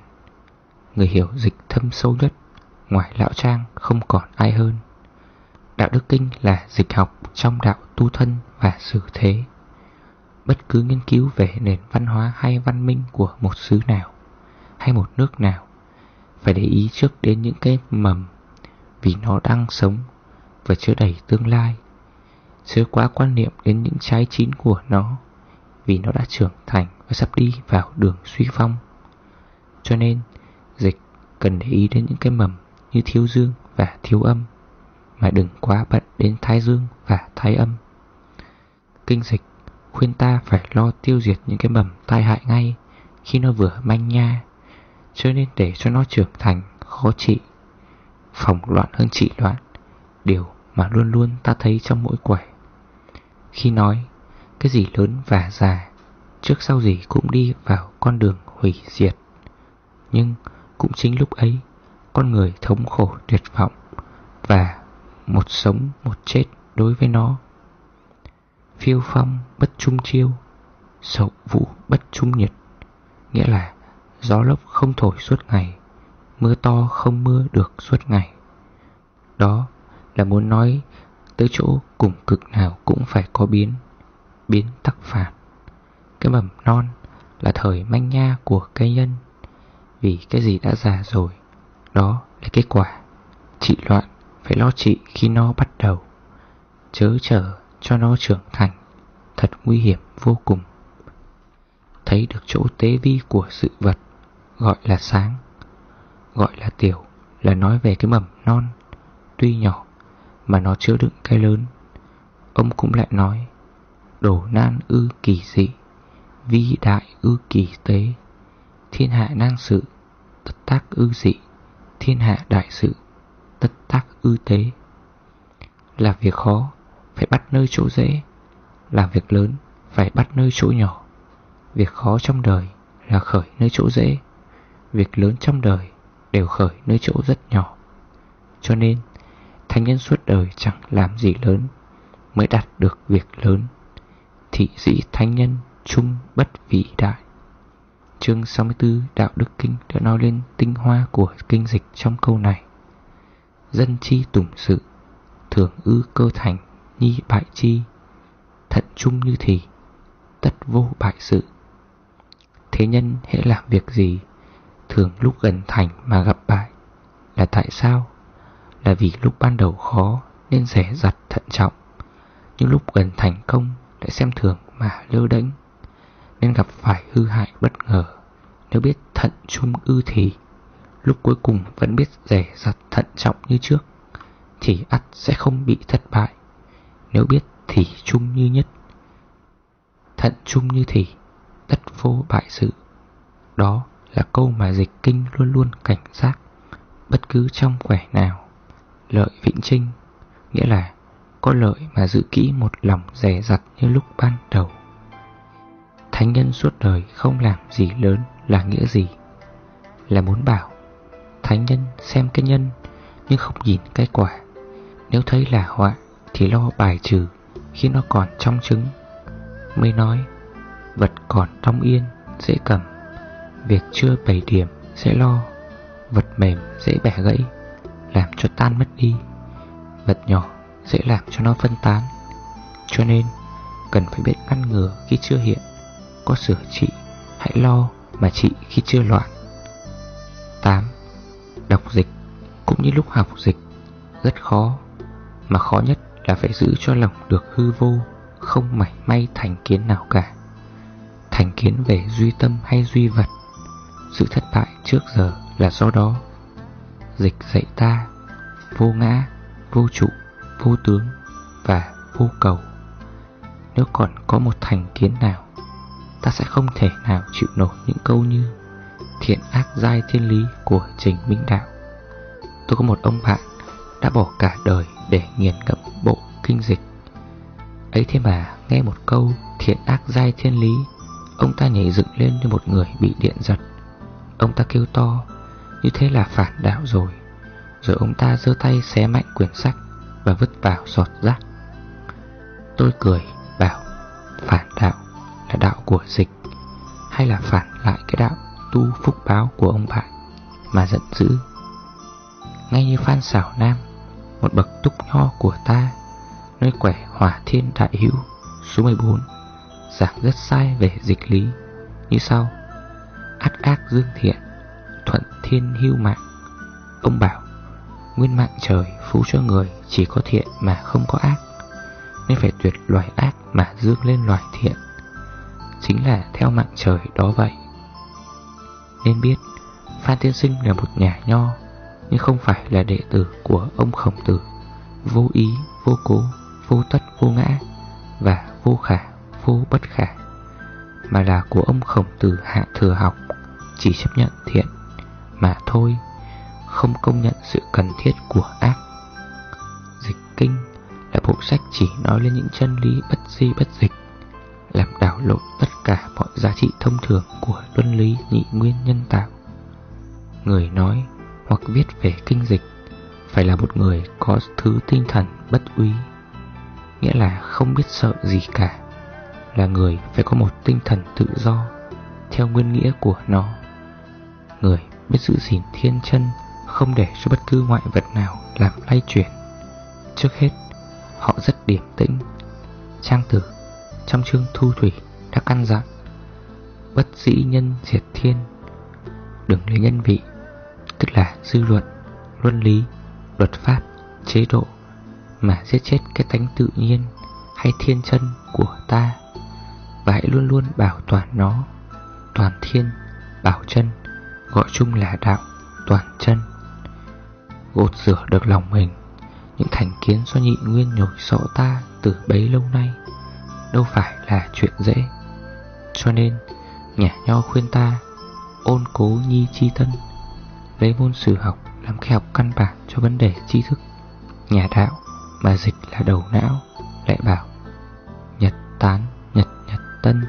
Người hiểu dịch thâm sâu nhất, ngoài Lão Trang không còn ai hơn. Đạo Đức Kinh là dịch học trong đạo tu thân và xử thế. Bất cứ nghiên cứu về nền văn hóa hay văn minh của một xứ nào, hay một nước nào, phải để ý trước đến những cái mầm vì nó đang sống và chứa đầy tương lai. Chứa quá quan niệm đến những trái chín của nó vì nó đã trưởng thành và sắp đi vào đường suy phong. Cho nên, dịch cần để ý đến những cái mầm như thiếu dương và thiếu âm, mà đừng quá bận đến thái dương và thái âm. Kinh dịch khuyên ta phải lo tiêu diệt những cái mầm tai hại ngay khi nó vừa manh nha, cho nên để cho nó trưởng thành khó trị, phòng loạn hơn trị loạn, điều mà luôn luôn ta thấy trong mỗi quẻ. Khi nói cái gì lớn và già, trước sau gì cũng đi vào con đường hủy diệt. Nhưng cũng chính lúc ấy, con người thống khổ tuyệt vọng và một sống một chết đối với nó. Phiêu phong bất trung chiêu, sậu vũ bất trung nhiệt, nghĩa là gió lốc không thổi suốt ngày, mưa to không mưa được suốt ngày. Đó là muốn nói tới chỗ cùng cực nào cũng phải có biến, biến tắc phản. Cái mầm non là thời manh nha của cây nhân, vì cái gì đã già rồi, đó là kết quả. Trị loạn phải lo trị khi nó bắt đầu, chớ chờ cho nó trưởng thành, thật nguy hiểm vô cùng. Thấy được chỗ tế vi của sự vật, gọi là sáng, gọi là tiểu, là nói về cái mầm non, tuy nhỏ mà nó chứa đựng cái lớn. Ông cũng lại nói, đổ nan ư kỳ dị, vi đại ư kỳ tế, thiên hạ nan sự, tất tác ư dị, thiên hạ đại sự, tất tác ư thế. Là việc khó, phải bắt nơi chỗ dễ, làm việc lớn, phải bắt nơi chỗ nhỏ. Việc khó trong đời là khởi nơi chỗ dễ, việc lớn trong đời đều khởi nơi chỗ rất nhỏ. Cho nên, Thánh nhân suốt đời chẳng làm gì lớn Mới đạt được việc lớn. Thị dĩ thánh nhân chung bất vĩ đại. Chương 64 Đạo Đức Kinh đã nói lên tinh hoa của kinh dịch trong câu này. Dân chi tùng sự, Thường ư cơ thành, Nhi bại chi. Thận chung như thì, Tất vô bại sự. Thế nhân hễ làm việc gì, Thường lúc gần thành mà gặp bại. Là tại sao? Là vì lúc ban đầu khó nên rẻ rặt thận trọng. Nhưng lúc gần thành công lại xem thường mà lơ đễnh. Nên gặp phải hư hại bất ngờ. Nếu biết thận chung ư thì Lúc cuối cùng vẫn biết rẻ rặt thận trọng như trước, Thì ắt sẽ không bị thất bại. Nếu biết thì chung như nhất. Thận chung như thì, Tất vô bại sự. Đó là câu mà dịch kinh luôn luôn cảnh giác, Bất cứ trong quẻ nào. Lợi vĩnh trinh Nghĩa là có lợi mà giữ kỹ một lòng rẻ rặt như lúc ban đầu. Thánh nhân suốt đời không làm gì lớn là nghĩa gì? Là muốn bảo Thánh nhân xem cái nhân Nhưng không nhìn cái quả. Nếu thấy là họa Thì lo bài trừ Khi nó còn trong trứng. Mới nói, Vật còn trong yên Dễ cầm, Việc chưa bày điểm sẽ lo, vật mềm dễ bẻ gãy, Làm cho tan mất đi, Vật nhỏ dễ làm cho nó phân tán. Cho nên, cần phải biết ngăn ngừa khi chưa hiện, Có sửa trị, hãy lo mà trị khi chưa loạn. 8. Đọc dịch cũng như lúc học dịch rất khó Mà khó nhất là phải giữ cho lòng được hư vô Không mảy may thành kiến nào cả. Thành kiến về duy tâm hay duy vật Sự thất bại trước giờ là do đó. Dịch dạy ta Vô ngã, vô trụ, vô tướng và vô cầu. Nếu còn có một thành kiến nào Ta sẽ không thể nào chịu nổi những câu như Thiện ác giai thiên lý của Trình Minh Đạo. Tôi có một ông bạn đã bỏ cả đời để nghiền ngẫm bộ kinh dịch. Ấy thế mà nghe một câu thiện ác giai thiên lý, Ông ta nhảy dựng lên như một người bị điện giật. Ông ta kêu to, Như thế là phản đạo rồi. Rồi ông ta giơ tay xé mạnh quyển sách Và vứt vào giọt rác. Tôi cười, bảo, Phản đạo là đạo của dịch, Hay là phản lại cái đạo tu phúc báo của ông bạn Mà giận dữ. Ngay như Phan Xảo Nam, Một bậc túc nho của ta, Nơi quẻ hỏa thiên đại hữu Số 14 Giảng rất sai về dịch lý. Như sau, Át ác dương thiện, Thuận thiên hưu mạng. Ông bảo, Nguyên mạng trời phú cho người Chỉ có thiện mà không có ác, Nên phải tuyệt loài ác mà dương lên loài thiện. Chính là theo mạng trời đó vậy. Nên biết Phan Tiên Sinh là một nhà nho Nhưng không phải là đệ tử của ông khổng tử. Vô ý, vô cố, vô tất, vô ngã Và vô khả, vô bất khả. Mà là của ông khổng tử hạ thừa học Chỉ chấp nhận thiện Mà thôi Không công nhận sự cần thiết của ác. Dịch kinh là bộ sách chỉ nói lên những chân lý bất di bất dịch Làm đảo lộn tất cả mọi giá trị thông thường của luân lý nhị nguyên nhân tạo. Người nói hoặc viết về kinh dịch Phải là một người có thứ tinh thần bất uy, Nghĩa là không biết sợ gì cả, Là người phải có một tinh thần tự do Theo nguyên nghĩa của nó. Người biết giữ gìn thiên chân, Không để cho bất cứ ngoại vật nào làm lay chuyển. Trước hết, Họ rất điềm tĩnh. Trang tử, Trong chương thu thủy đã căn dặn Bất dĩ nhân diệt thiên. Đừng lấy nhân vị. Tức là dư luận, luân lý, luật pháp, chế độ Mà giết chết cái tánh tự nhiên hay thiên chân của ta. Và hãy luôn luôn bảo toàn nó. Toàn thiên, bảo chân Gọi chung là đạo, toàn chân. Gột rửa được lòng mình Những thành kiến do nhị nguyên nhồi sọ ta từ bấy lâu nay Đâu phải là chuyện dễ. Cho nên Nhà nho khuyên ta Ôn cố nhi chi tân Lấy môn sử học làm cái học căn bản cho vấn đề tri thức. Nhà đạo mà dịch là đầu não Lại bảo Nhật tán, nhật nhật tân.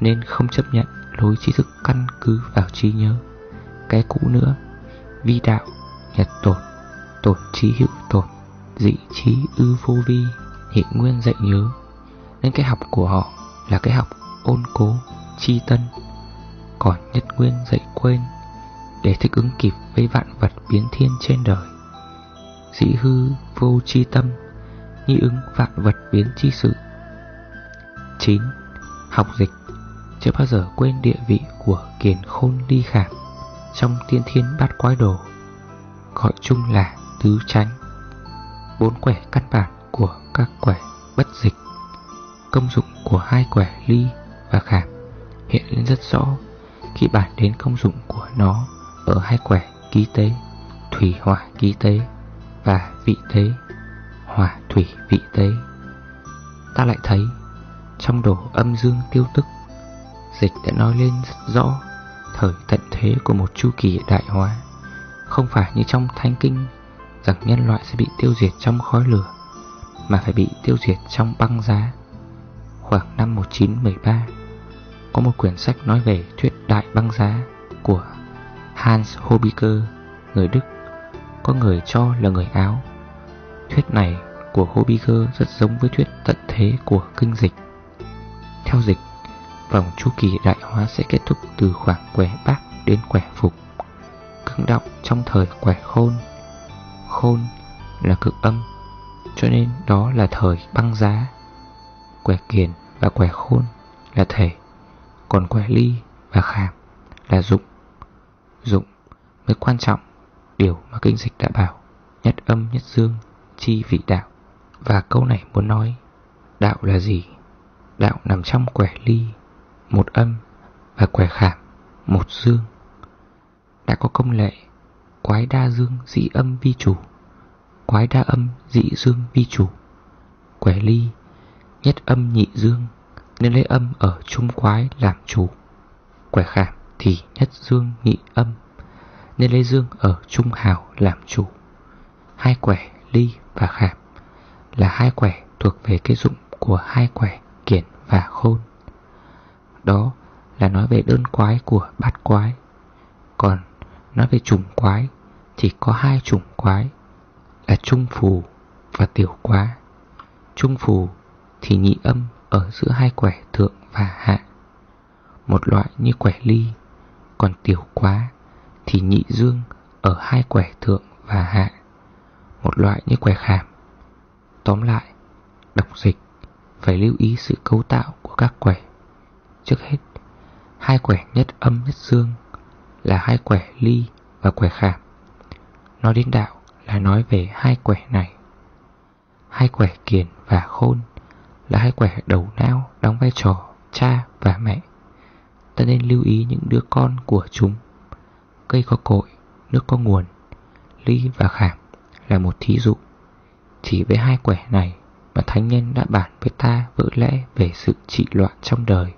Nên không chấp nhận lối tri thức căn cứ vào trí nhớ. Cái cũ nữa Vi đạo, nhật tổn Tổn trí hữu tổn Dị trí ư vô vi Hiện nguyên dạy nhớ. Nên cái học của họ là cái học ôn cố chi tân Còn nhất nguyên dậy quên, Để thích ứng kịp với vạn vật biến thiên trên đời. Dĩ hư vô chi tâm Nhi ứng vạn vật biến chi sự. 9. Học dịch. Chưa bao giờ quên địa vị của kiền khôn ly khảm Trong tiên thiên bát quái đồ, Gọi chung là tứ tránh Bốn quẻ căn bản của các quẻ bất dịch, Công dụng của hai quẻ ly và khảm hiện lên rất rõ khi bản đến công dụng của nó ở hai quẻ ký tế, thủy hỏa ký tế và vị tế, hỏa thủy vị tế. Ta lại thấy trong đồ âm dương tiêu tức, dịch đã nói lên rất rõ thời tận thế của một chu kỳ đại hóa, không phải như trong thánh kinh rằng nhân loại sẽ bị tiêu diệt trong khói lửa, mà phải bị tiêu diệt trong băng giá. Khoảng năm 1913 có một quyển sách nói về thuyết đại băng giá của Hans Hobiker, người Đức, có người cho là người Áo. Thuyết này của Hobiker rất giống với thuyết tận thế của kinh dịch. Theo dịch, vòng chu kỳ đại hóa sẽ kết thúc từ khoảng quẻ bác đến quẻ phục. cứng động trong thời quẻ khôn Khôn là cực âm Cho nên đó là thời băng giá Quẻ kiền và quẻ khôn là thể còn quẻ ly và khảm là dụng. Dụng mới quan trọng, Điều mà kinh dịch đã bảo, Nhất âm, nhất dương, chi vị đạo. Và câu này muốn nói, Đạo là gì? Đạo nằm trong quẻ ly, Một âm, và quẻ khảm Một dương. Đã có công lệ, Quái đa dương dị âm vi chủ. Quái đa âm dị dương vi chủ. Quẻ ly, Nhất âm nhị dương. Nên lấy âm ở trung quái làm chủ. Quẻ khảm thì nhất dương nhị âm, Nên lấy dương ở trung hào làm chủ. Hai quẻ ly và khảm Là hai quẻ thuộc về cái dụng của hai quẻ kiển và khôn. Đó là nói về đơn quái của bát quái. Còn nói về trùng quái Thì có hai trùng quái, Là trung phù và tiểu quá. Trung phù thì nhị âm ở giữa hai quẻ thượng và hạ. Một loại như quẻ ly Còn tiểu quá thì nhị dương ở hai quẻ thượng và hạ. Một loại như quẻ khảm. Tóm lại, đọc dịch phải lưu ý sự cấu tạo của các quẻ. Trước hết, hai quẻ nhất âm nhất dương là hai quẻ ly và quẻ khảm. Nói đến đạo là nói về hai quẻ này. Hai quẻ kiền và khôn là hai quẻ đầu não đóng vai trò cha và mẹ. Ta nên lưu ý những đứa con của chúng. Cây có cội, nước có nguồn Ly và khảm là một thí dụ. Chỉ với hai quẻ này mà thánh nhân đã bản với ta vỡ lẽ về sự trị loạn trong đời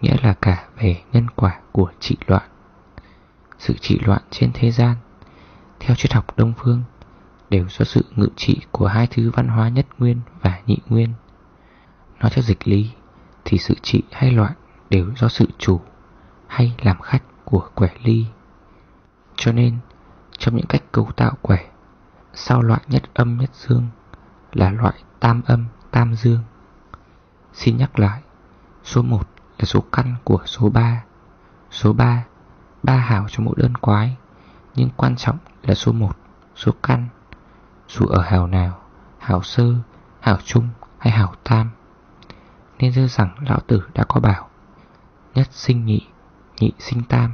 Nghĩa là cả về nhân quả của trị loạn. Sự trị loạn trên thế gian Theo triết học Đông Phương Đều do sự ngự trị của hai thứ văn hóa nhất nguyên và nhị nguyên. Nói theo dịch lý Thì sự trị hay loạn đều do sự chủ hay làm khách của quẻ ly. Cho nên trong những cách cấu tạo quẻ Sao loại nhất âm nhất dương là loại tam âm tam dương. Xin nhắc lại Số 1 là số căn của số 3 Số 3 ba hào cho mỗi đơn quái Nhưng quan trọng là số 1 Số căn. Dù ở hào nào Hào sơ, hào trung hay hào tam nên dư rằng lão tử đã có bảo, Nhất sinh nhị Nhị sinh tam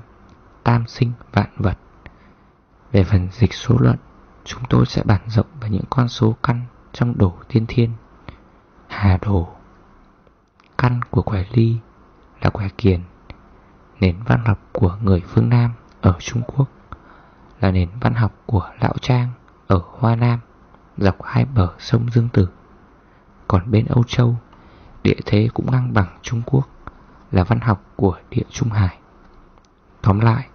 Tam sinh vạn vật. Về phần dịch số luận, Chúng tôi sẽ bản rộng về những con số căn trong đổ tiên thiên. Hà đồ, Căn của quẻ ly là quẻ kiền, Nền văn học của người phương Nam ở Trung Quốc Là nền văn học của Lão Trang ở Hoa Nam, Dọc hai bờ sông Dương Tử. Còn bên Âu Châu Địa thế cũng ngang bằng Trung Quốc Là văn học của địa Trung Hải. Tóm lại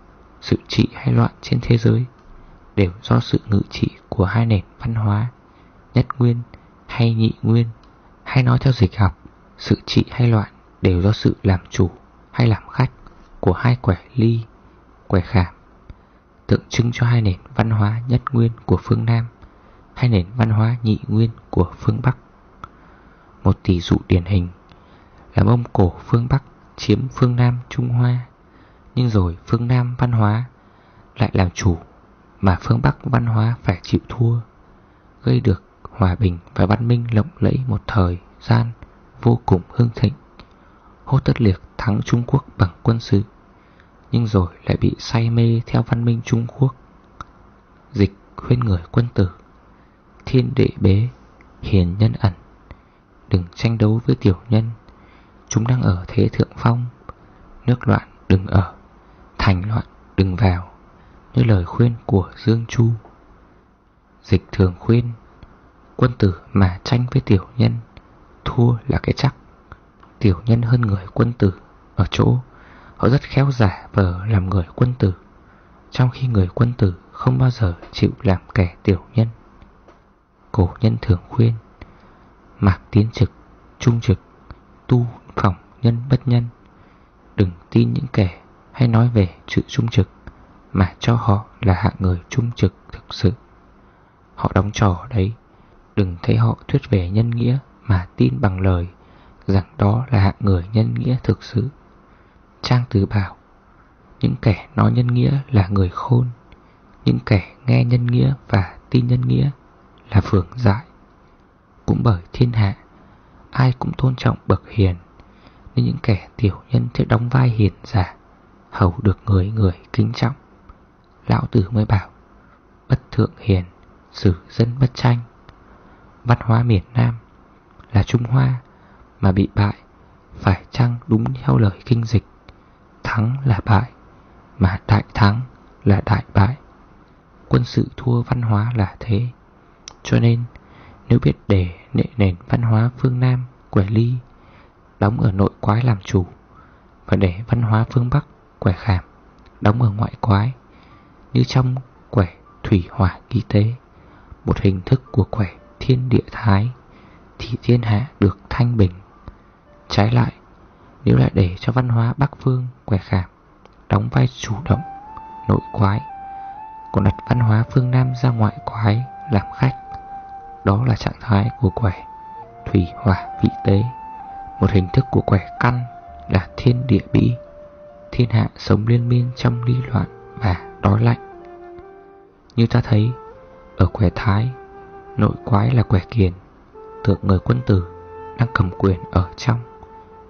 Sự trị hay loạn trên thế giới Đều do sự ngự trị của hai nền văn hóa nhất nguyên hay nhị nguyên Hay nói theo dịch học Sự trị hay loạn đều do sự làm chủ hay làm khách Của hai quẻ ly, quẻ khảm Tượng trưng cho hai nền văn hóa nhất nguyên của phương Nam Hai nền văn hóa nhị nguyên của phương Bắc. Một tỷ dụ điển hình Là Mông Cổ phương Bắc chiếm phương Nam Trung Hoa Nhưng rồi phương Nam văn hóa lại làm chủ Mà phương Bắc văn hóa phải chịu thua Gây được hòa bình và văn minh lộng lẫy một thời gian vô cùng hưng thịnh. Hô Tất Liệt thắng Trung Quốc bằng quân sự, nhưng rồi lại bị say mê theo văn minh Trung Quốc. Dịch khuyên người quân tử, thiên đệ bế, hiền nhân ẩn, đừng tranh đấu với tiểu nhân, chúng đang ở thế thượng phong, nước loạn đừng ở, thành loạn đừng vào, như lời khuyên của Dương Chu. Dịch thường khuyên Quân tử mà tranh với tiểu nhân Thua là cái chắc. Tiểu nhân hơn người quân tử Ở chỗ họ rất khéo giả vờ làm người quân tử Trong khi người quân tử không bao giờ chịu làm kẻ tiểu nhân. Cổ nhân thường khuyên Mạc tiến trực, trung trực, tu phỏng nhân bất nhân. Đừng tin những kẻ hay nói về sự trung trực Mà cho họ là hạng người trung trực thực sự. Họ đóng trò đấy Đừng thấy họ thuyết về nhân nghĩa mà tin bằng lời Rằng đó là hạng người nhân nghĩa thực sự. Trang Tử bảo Những kẻ nói nhân nghĩa là người khôn Những kẻ nghe nhân nghĩa và tin nhân nghĩa là phường dại cũng bởi thiên hạ. Ai cũng tôn trọng bậc hiền. Nên những kẻ tiểu nhân sẽ đóng vai hiền giả, Hầu được người người kính trọng. Lão Tử mới bảo, Bất thượng hiền Sử dân bất tranh. Văn hóa miền Nam Là Trung Hoa Mà bị bại, Phải chăng đúng theo lời kinh dịch? Thắng là bại, Mà đại thắng là đại bại. Quân sự thua văn hóa là thế. Cho nên nếu biết để nệ nền văn hóa phương Nam Quẻ ly, Đóng ở nội quái làm chủ, Và để văn hóa phương Bắc Quẻ khảm, Đóng ở ngoại quái, Như trong quẻ thủy hỏa ký tế, Một hình thức của quẻ thiên địa thái, Thì thiên hạ được thanh bình. Trái lại, Nếu lại để cho văn hóa Bắc Phương quẻ khảm, Đóng vai chủ động, Nội quái, Còn đặt văn hóa phương Nam ra ngoại quái Làm khách đó là trạng thái của quẻ Thủy hỏa vị tế. Một hình thức của quẻ căn Là thiên địa bĩ Thiên hạ sống liên miên trong ly loạn Và đói lạnh. Như ta thấy, Ở quẻ thái, Nội quái là quẻ kiền. Tượng người quân tử Đang cầm quyền ở trong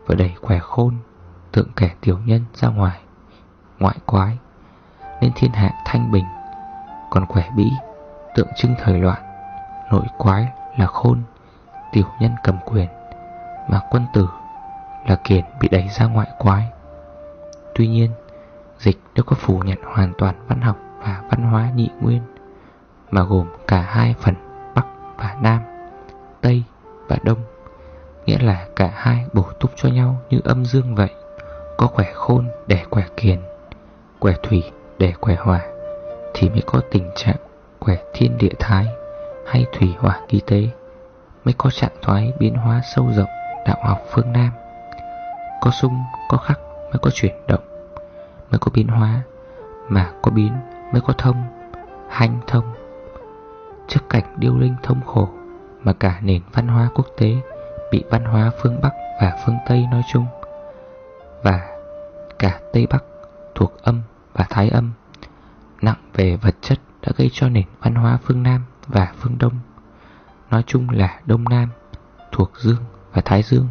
Và đẩy quẻ khôn, Tượng kẻ tiểu nhân ra ngoài, Ngoại quái. Nên thiên hạ thanh bình, Còn quẻ bĩ Tượng trưng thời loạn. Nội quái là khôn, Tiểu nhân cầm quyền, Mà quân tử là kiền bị đẩy ra ngoại quái. Tuy nhiên, Dịch đã có phủ nhận hoàn toàn văn học và văn hóa nhị nguyên, Mà gồm cả hai phần Bắc và Nam, Tây và Đông, Nghĩa là cả hai bổ túc cho nhau như âm dương vậy, Có quẻ khôn để quẻ kiền, Quẻ thủy để quẻ hỏa, Thì mới có tình trạng quẻ thiên địa thái. Hay thủy hỏa kỳ tế Mới có trạng thoái biến hóa sâu rộng đạo học phương Nam. Có sung, có khắc mới có chuyển động Mới có biến hóa Mà có biến mới có thông Hanh thông. Trước cảnh điêu linh thông khổ Mà cả nền văn hóa quốc tế Bị văn hóa phương Bắc và phương Tây nói chung Và cả Tây Bắc thuộc âm và thái âm Nặng về vật chất đã gây cho nền văn hóa phương Nam và phương Đông. Nói chung là Đông Nam, thuộc Dương và Thái Dương,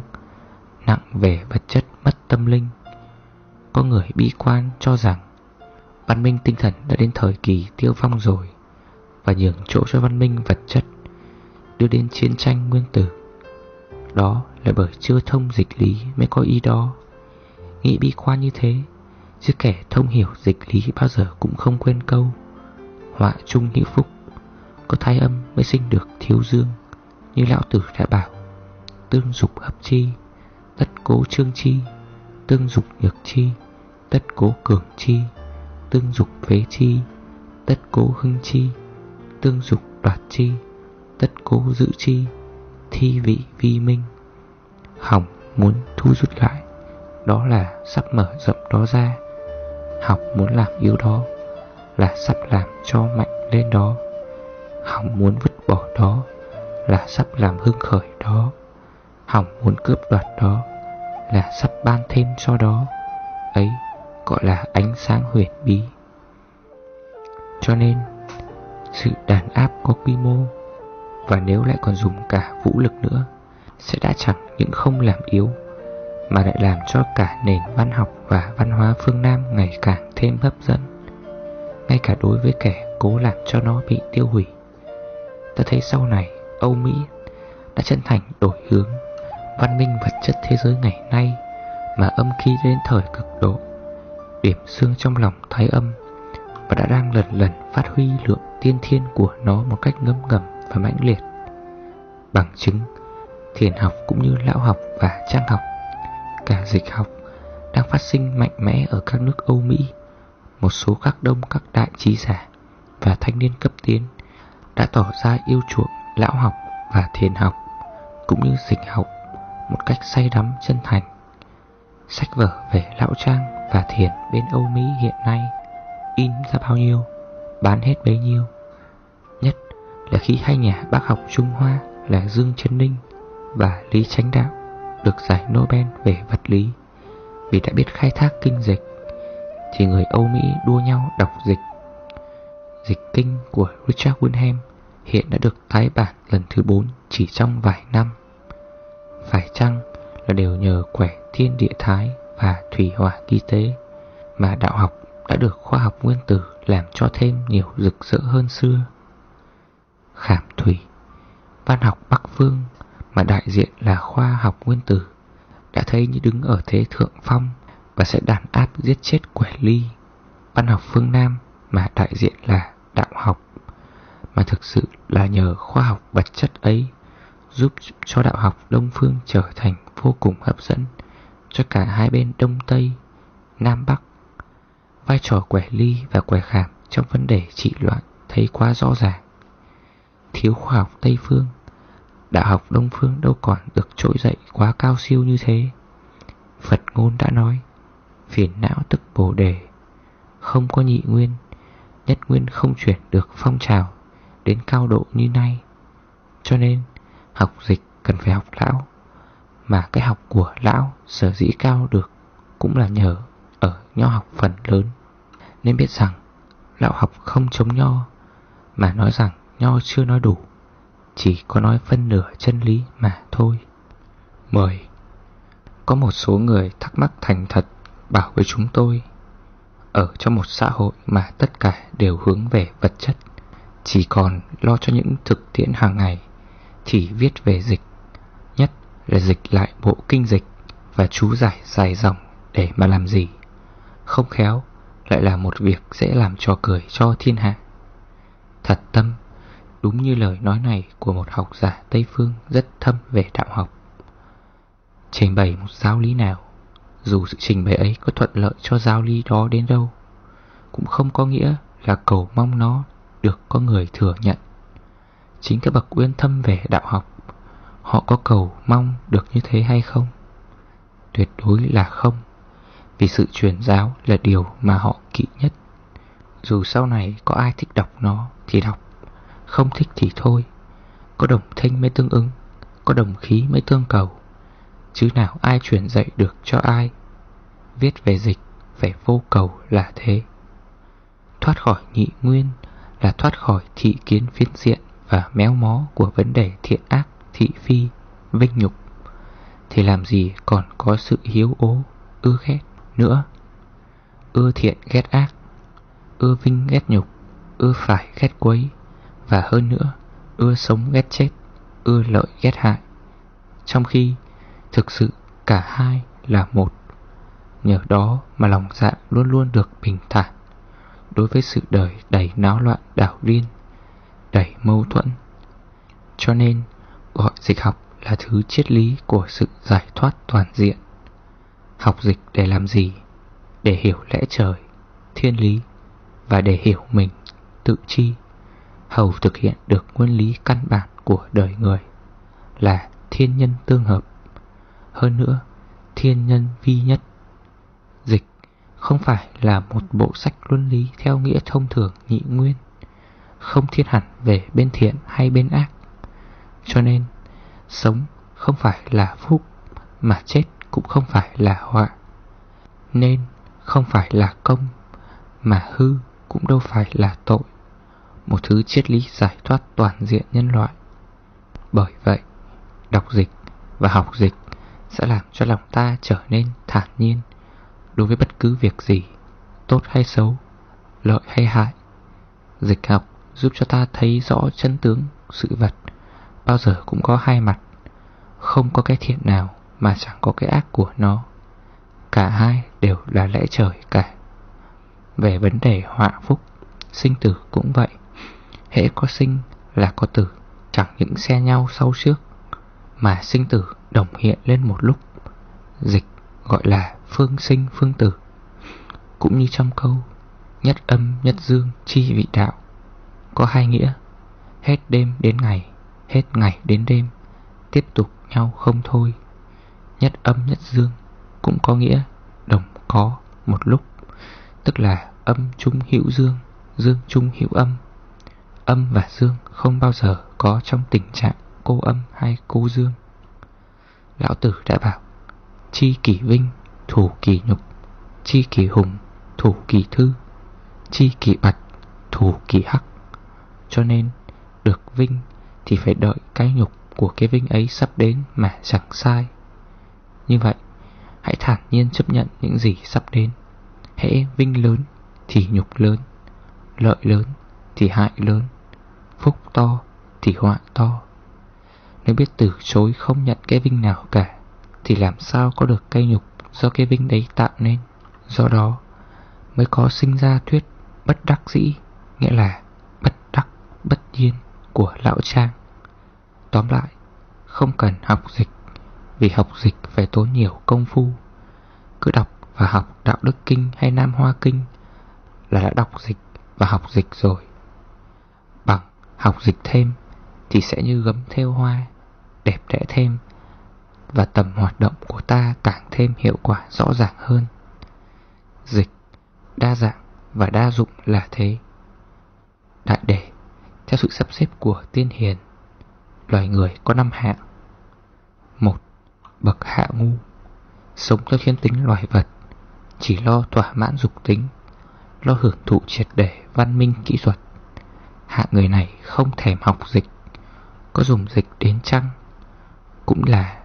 Nặng về vật chất mất tâm linh. Có người bi quan cho rằng Văn minh tinh thần đã đến thời kỳ tiêu vong rồi Và nhường chỗ cho văn minh vật chất, Đưa đến chiến tranh nguyên tử. Đó là bởi chưa thông dịch lý mới có ý đó. Nghĩ bi quan như thế, Chứ kẻ thông hiểu dịch lý bao giờ cũng không quên câu, Họa chung hữu phúc. Có thai âm mới sinh được thiếu dương, Như lão tử đã bảo. Tương dục hấp chi, Tất cố trương chi. Tương dục nhược chi, Tất cố cường chi. Tương dục phế chi, Tất cố hưng chi. Tương dục đoạt chi, Tất cố giữ chi. Thi vị vi minh, Hỏng muốn thu rút lại. Đó là sắp mở rộng đó ra. Học muốn làm yếu đó Là sắp làm cho mạnh lên đó. Hỏng muốn vứt bỏ đó Là sắp làm hưng khởi đó. Hỏng muốn cướp đoạt đó Là sắp ban thêm cho đó. Ấy gọi là ánh sáng huyền bí. Cho nên, Sự đàn áp có quy mô Và nếu lại còn dùng cả vũ lực nữa Sẽ đã chẳng những không làm yếu Mà lại làm cho cả nền văn học và văn hóa phương Nam ngày càng thêm hấp dẫn. Ngay cả đối với kẻ cố làm cho nó bị tiêu hủy. Ta thấy sau này, Âu Mỹ đã chân thành đổi hướng. Văn minh vật chất thế giới ngày nay Mà âm khi đến thời cực độ, Điểm xương trong lòng thái âm Và đã đang lần lần phát huy lượng tiên thiên của nó Một cách ngấm ngầm và mãnh liệt. Bằng chứng, Thiền học cũng như lão học và trang học, Cả dịch học đang phát sinh mạnh mẽ ở các nước Âu Mỹ, Một số các đông các đại trí giả và thanh niên cấp tiến. Đã tỏ ra yêu chuộng lão học và thiền học Cũng như dịch học một cách say đắm chân thành Sách vở về lão trang và thiền bên Âu Mỹ hiện nay In ra bao nhiêu, bán hết bấy nhiêu Nhất là khi hai nhà bác học Trung Hoa là Dương Trấn Ninh và Lý Chánh Đạo Được giải Nobel về vật lý vì đã biết khai thác kinh dịch Thì người Âu Mỹ đua nhau đọc dịch Dịch kinh của Richard Wilhelm hiện đã được tái bản lần thứ 4 chỉ trong vài năm. Phải chăng là đều nhờ quẻ thiên địa thái và thủy hỏa kỳ tế mà đạo học đã được khoa học nguyên tử làm cho thêm nhiều rực rỡ hơn xưa. Khảm thủy, văn học Bắc Phương mà đại diện là khoa học nguyên tử đã thấy như đứng ở thế thượng phong và sẽ đàn áp giết chết quẻ ly. Văn học phương Nam mà đại diện là đạo học mà thực sự là nhờ khoa học vật chất ấy giúp cho đạo học Đông Phương trở thành vô cùng hấp dẫn cho cả hai bên Đông Tây, Nam Bắc. Vai trò quẻ ly và quẻ khảm trong vấn đề trị loạn thấy quá rõ ràng. Thiếu khoa học Tây Phương, đạo học Đông Phương đâu còn được trỗi dậy quá cao siêu như thế. Phật ngôn đã nói, phiền não tức bồ đề, không có nhị nguyên, nhất nguyên không chuyển được phong trào đến cao độ như nay. Cho nên, học dịch cần phải học lão, mà cái học của lão sở dĩ cao được cũng là nhờ ở nho học phần lớn. Nên biết rằng, lão học không chống nho, mà nói rằng nho chưa nói đủ, chỉ có nói phân nửa chân lý mà thôi. 10. Có một số người thắc mắc thành thật bảo với chúng tôi Ở trong một xã hội mà tất cả đều hướng về vật chất chỉ còn lo cho những thực tiễn hàng ngày Thì viết về dịch. Nhất là dịch lại bộ kinh dịch Và chú giải dài dòng để mà làm gì. Không khéo, lại là một việc dễ làm cho cười cho thiên hạ. Thật tâm, Đúng như lời nói này của một học giả Tây Phương rất thâm về đạo học. Trình bày một giáo lý nào, Dù sự trình bày ấy có thuận lợi cho giáo lý đó đến đâu, Cũng không có nghĩa là cầu mong nó được có người thừa nhận. Chính các bậc uyên thâm về đạo học, Họ có cầu mong được như thế hay không? Tuyệt đối là không, Vì sự truyền giáo là điều mà họ kỵ nhất. Dù sau này có ai thích đọc nó thì đọc, Không thích thì thôi. Có đồng thanh mới tương ứng, Có đồng khí mới tương cầu. Chứ nào ai truyền dạy được cho ai? Viết về dịch Phải vô cầu là thế. Thoát khỏi nhị nguyên là thoát khỏi thị kiến phiến diện Và méo mó của vấn đề thiện ác Thị phi, vinh nhục. Thì làm gì còn có sự hiếu ố Ưa ghét nữa? Ưa thiện ghét ác Ưa vinh ghét nhục Ưa phải ghét quấy Và hơn nữa Ưa sống ghét chết Ưa lợi ghét hại. Trong khi Thực sự cả hai là một Nhờ đó mà lòng dạ luôn luôn được bình thản. Đối với sự đời đầy náo loạn đảo điên Đầy mâu thuẫn. Cho nên gọi dịch học là thứ triết lý của sự giải thoát toàn diện. Học dịch để làm gì? Để hiểu lẽ trời, thiên lý Và để hiểu mình, tự chi. Hầu thực hiện được nguyên lý căn bản của đời người Là thiên nhân tương hợp. Hơn nữa, thiên nhân vi nhất không phải là một bộ sách luân lý theo nghĩa thông thường nhị nguyên Không thiên hẳn về bên thiện hay bên ác. Cho nên, sống không phải là phúc Mà chết cũng không phải là họa. Nên không phải là công Mà hư cũng đâu phải là tội. Một thứ triết lý giải thoát toàn diện nhân loại. Bởi vậy, đọc dịch và học dịch sẽ làm cho lòng ta trở nên thản nhiên đối với bất cứ việc gì, tốt hay xấu, lợi hay hại. Dịch học giúp cho ta thấy rõ chân tướng sự vật bao giờ cũng có hai mặt, không có cái thiện nào mà chẳng có cái ác của nó. Cả hai đều là lẽ trời cả. Về vấn đề họa phúc, sinh tử cũng vậy. Hễ có sinh là có tử, chẳng những xe nhau sau trước, mà sinh tử đồng hiện lên một lúc Dịch gọi là phương sinh phương tử. Cũng như trong câu Nhất âm nhất dương chi vị đạo Có hai nghĩa. Hết đêm đến ngày Hết ngày đến đêm Tiếp tục nhau không thôi. Nhất âm nhất dương Cũng có nghĩa đồng có một lúc Tức là âm trung hữu dương Dương trung hữu âm. Âm và dương không bao giờ có trong tình trạng cô âm hay cô dương. Lão tử đã bảo Chi kỷ vinh, thủ kỳ nhục Chi kỳ hùng, thủ kỳ thư Chi kỳ bạch, thủ kỳ hắc. Cho nên được vinh thì phải đợi cái nhục của cái vinh ấy sắp đến mà chẳng sai. Như vậy hãy thản nhiên chấp nhận những gì sắp đến. Hễ vinh lớn thì nhục lớn Lợi lớn thì hại lớn Phúc to thì họa to. Nếu biết từ chối không nhận cái vinh nào cả Thì làm sao có được cây nhục do cái vinh đấy tạo nên. Do đó mới có sinh ra thuyết bất đắc dĩ, Nghĩa là bất đắc, bất nhiên của lão trang. Tóm lại, Không cần học dịch, Vì học dịch phải tốn nhiều công phu. Cứ đọc và học đạo đức kinh hay nam hoa kinh Là đã đọc dịch và học dịch rồi. Bằng học dịch thêm Thì sẽ như gấm theo hoa, Đẹp đẽ thêm. Và tầm hoạt động của ta càng thêm hiệu quả rõ ràng hơn. Dịch, Đa dạng và đa dụng là thế. Đại đề, Theo sự sắp xếp của tiên hiền, Loài người có 5 hạng một, Bậc hạ ngu, Sống theo thiên tính loài vật, Chỉ lo thỏa mãn dục tính, Lo hưởng thụ triệt để văn minh kỹ thuật. Hạng người này không thèm học dịch, Có dùng dịch đến chăng? Cũng là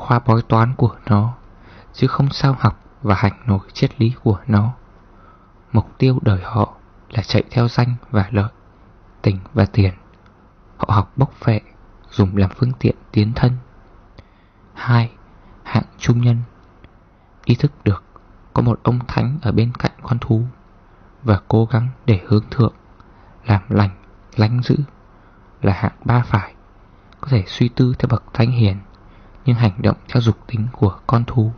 khoa bói toán của nó Chứ không sao học và hành nổi triết lý của nó. Mục tiêu đời họ là chạy theo danh và lợi Tình và tiền. Họ học bốc phệ Dùng làm phương tiện tiến thân. 2. Hạng trung nhân. Ý thức được Có một ông thánh ở bên cạnh con thú Và cố gắng để hướng thượng Làm lành, lánh dữ Là hạng ba phải Có thể suy tư theo bậc thánh hiền. Nhưng hành động theo dục tính của con thú.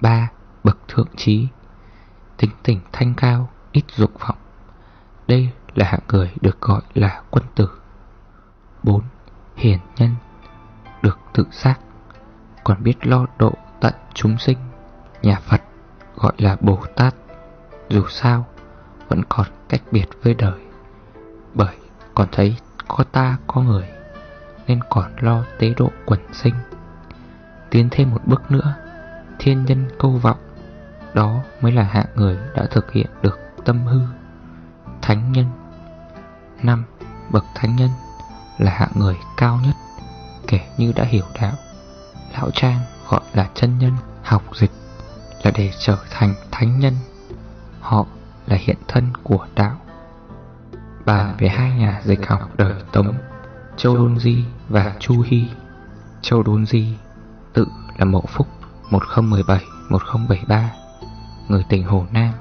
3. Bậc thượng trí. Tính tỉnh thanh cao, ít dục vọng. Đây là hạng người được gọi là quân tử. 4. Hiền nhân Được tự giác Còn biết lo độ tận chúng sinh Nhà Phật gọi là Bồ Tát. Dù sao Vẫn còn cách biệt với đời Bởi còn thấy có ta có người Nên còn lo tế độ quần sinh. Tiến thêm một bước nữa, Thiên nhân câu vọng, Đó mới là hạng người đã thực hiện được tâm hư. Thánh nhân. Năm, Bậc thánh nhân là hạng người cao nhất, Kể như đã hiểu đạo. Lão Trang gọi là chân nhân học dịch, Là để trở thành thánh nhân. Họ là hiện thân của đạo. Bàn về hai nhà dịch học đời Tống, Châu Đôn Di và Chu Hy Châu Đôn Di tự là mộ phúc 1017-1073 Người tỉnh Hồ Nam.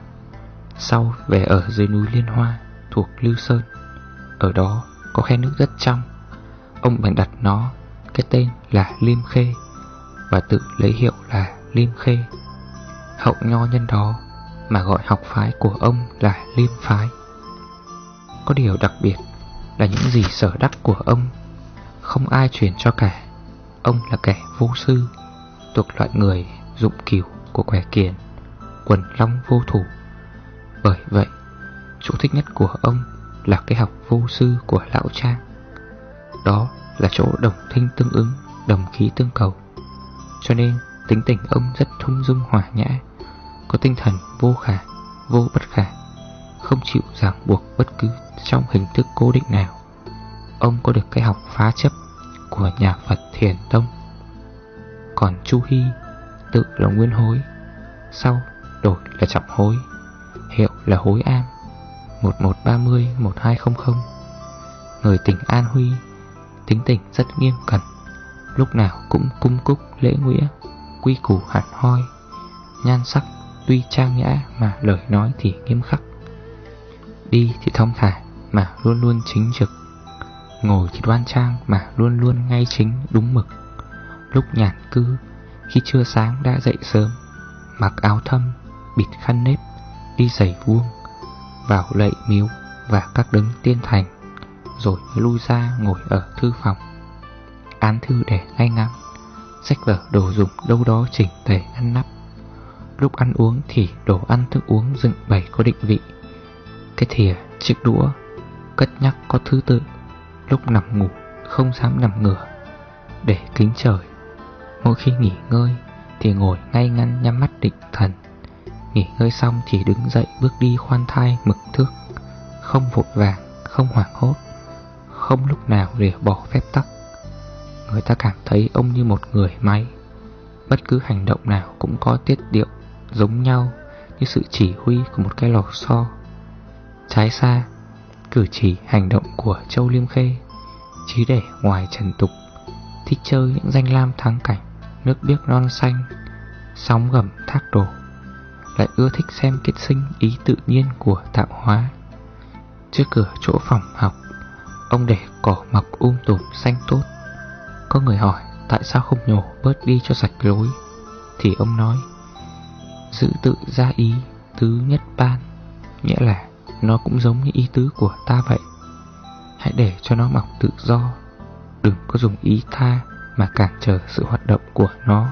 Sau về ở dưới núi Liên Hoa thuộc Lưu Sơn. Ở đó có khe nước rất trong. Ông bèn đặt nó, cái tên là Liêm Khê, Và tự lấy hiệu là Liêm Khê. Hậu nho nhân đó mà gọi học phái của ông là Liêm Phái. Có điều đặc biệt là những gì sở đắc của ông Không ai truyền cho cả. Ông là kẻ vô sư Thuộc loại người dụng kiểu của quẻ kiền Quần long vô thủ. Bởi vậy Chỗ thích nhất của ông là cái học vô sư của lão trang Đó là chỗ đồng thinh tương ứng, đồng khí tương cầu. Cho nên tính tình ông rất thung dung hòa nhã Có tinh thần vô khả, vô bất khả Không chịu ràng buộc bất cứ trong hình thức cố định nào. Ông có được cái học phá chấp của nhà Phật Thiền Tông. Còn Chu Hy tự là nguyên hối, Sau đổi là trọng hối, Hiệu là hối an 1130-1200 Người tỉnh An Huy, Tính tình rất nghiêm cẩn, Lúc nào cũng cung cúc lễ nghĩa, Quy củ hẳn hoi, Nhan sắc tuy trang nhã Mà lời nói thì nghiêm khắc. Đi thì thông thả Mà luôn luôn chính trực. Ngồi thì đoan trang Mà luôn luôn ngay chính đúng mực. Lúc nhàn cư Khi chưa sáng đã dậy sớm Mặc áo thâm Bịt khăn nếp Đi giày vuông vào lệ miếu và các đấng tiên thành Rồi lui ra ngồi ở thư phòng. Án thư để ngay ngắn Sách vở đồ dùng đâu đó chỉnh tề ngăn nắp. Lúc ăn uống thì đồ ăn thức uống dựng bày có định vị. Cái thìa, chiếc đũa Cất nhắc có thứ tự Lúc nằm ngủ không dám nằm ngửa Để kính trời. Mỗi khi nghỉ ngơi Thì ngồi ngay ngăn nhắm mắt định thần. Nghỉ ngơi xong thì đứng dậy bước đi khoan thai mực thước. Không vội vàng, không hoảng hốt Không lúc nào để bỏ phép tắc. Người ta cảm thấy ông như một người máy Bất cứ hành động nào cũng có tiết điệu giống nhau Như sự chỉ huy của một cái lò xo. Trái xa Cử chỉ hành động của Châu Liêm Khê Chí để ngoài trần tục, Thích chơi những danh lam thắng cảnh, Nước biếc non xanh, Sóng gầm thác đổ, Lại ưa thích xem kết sinh ý tự nhiên của tạo hóa. Trước cửa chỗ phòng học, Ông để cỏ mọc um tùm xanh tốt. Có người hỏi tại sao không nhổ bớt đi cho sạch lối, Thì ông nói Giữ tự ra ý tứ nhất ban, Nghĩa là nó cũng giống như ý tứ của ta vậy. Hãy để cho nó mọc tự do. Đừng có dùng ý tha mà cản trở sự hoạt động của nó.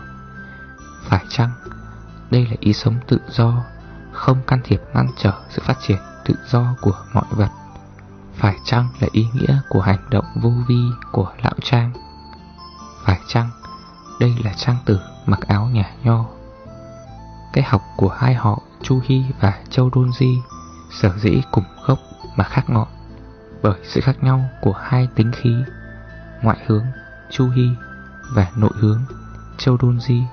Phải chăng đây là ý sống tự do, Không can thiệp ngăn trở sự phát triển tự do của mọi vật? Phải chăng là ý nghĩa của hành động vô vi của lão trang? Phải chăng đây là trang tử mặc áo nhà nho? Cái học của hai họ Chu Hy và Châu Đôn Di Sở dĩ cùng gốc mà khác ngọn Bởi sự khác nhau của hai tính khí, Ngoại hướng Chu Hy và nội hướng Châu Đôn Di.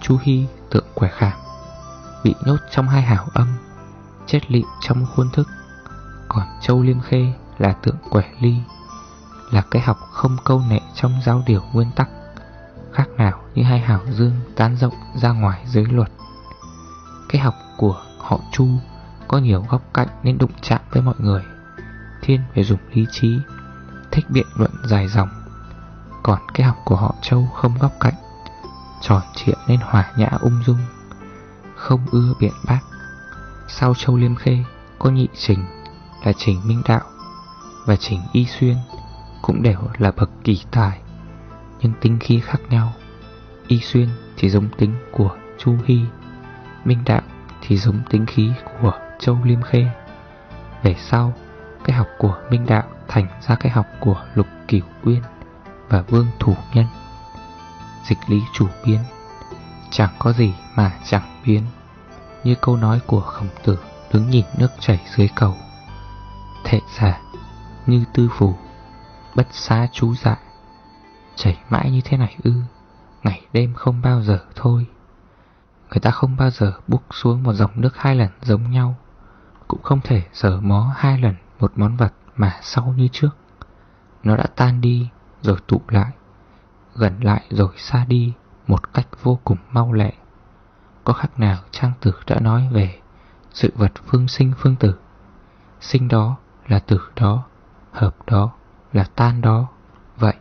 Chu Hy tượng quẻ khảm Bị nhốt trong hai hảo âm, Chết lị trong khuôn thức. Còn Châu Liêm Khê là tượng quẻ ly, Là cái học không câu nệ trong giáo điều nguyên tắc, Khác nào như hai hảo dương tán rộng ra ngoài giới luật. Cái học của họ Chu có nhiều góc cạnh nên đụng chạm với mọi người. Thiên phải dùng lý trí, Thích biện luận dài dòng. Còn cái học của họ Châu không góc cạnh Tròn trịa nên hòa nhã ung dung, Không ưa biện bác. Sau Châu Liêm Khê, Có nhị trình là trình Minh Đạo Và trình Y Xuyên Cũng đều là bậc kỳ tài, Nhưng tính khí khác nhau. Y Xuyên thì giống tính của Chu Hy Minh Đạo thì giống tính khí của Châu Liêm Khê. Về sau, Cái học của Minh Đạo thành ra cái học của Lục Cửu Uyên Và Vương Thủ Nhân. Dịch lý chủ biến Chẳng có gì mà chẳng biến Như câu nói của khổng tử Đứng nhìn nước chảy dưới cầu. Thệ giả, Như tư phủ, Bất xá chú dại. Chảy mãi như thế này ư, Ngày đêm không bao giờ thôi. Người ta không bao giờ búc xuống một dòng nước hai lần giống nhau. Cũng không thể sờ mó hai lần một món vật mà sau như trước. Nó đã tan đi rồi tụ lại Gần lại rồi xa đi một cách vô cùng mau lẹ. Có khác nào Trang Tử đã nói về sự vật phương sinh phương tử? Sinh đó là tử đó, hợp đó là tan đó. Vậy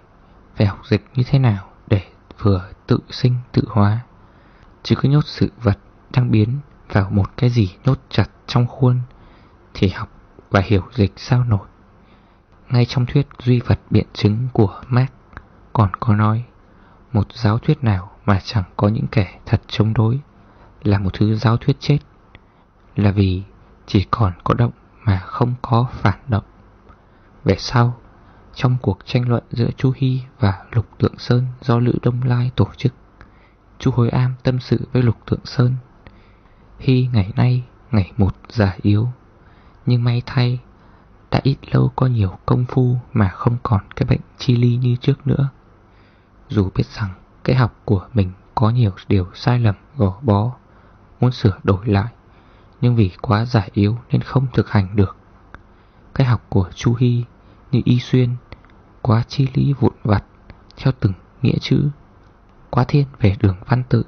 phải học dịch như thế nào để vừa tự sinh tự hóa? Chứ cứ nhốt sự vật đang biến vào một cái gì nhốt chặt trong khuôn thì học và hiểu dịch sao nổi Ngay trong thuyết duy vật biện chứng của Marx Còn có nói, Một giáo thuyết nào mà chẳng có những kẻ thật chống đối Là một thứ giáo thuyết chết, Là vì chỉ còn có động mà không có phản động. Về sau, Trong cuộc tranh luận giữa Chu Hy và Lục Tượng Sơn do Lữ Đông Lai tổ chức, Chu Hối Am tâm sự với Lục Tượng Sơn Hy ngày nay ngày một già yếu nhưng may thay, Đã ít lâu có nhiều công phu Mà không còn cái bệnh chi ly như trước nữa. Dù biết rằng Cái học của mình có nhiều điều sai lầm, gò bó, Muốn sửa đổi lại, Nhưng vì quá giả yếu nên không thực hành được. Cái học của Chu Hy Như Y Xuyên, Quá chi lý vụn vặt Theo từng nghĩa chữ, Quá thiên về đường văn tự,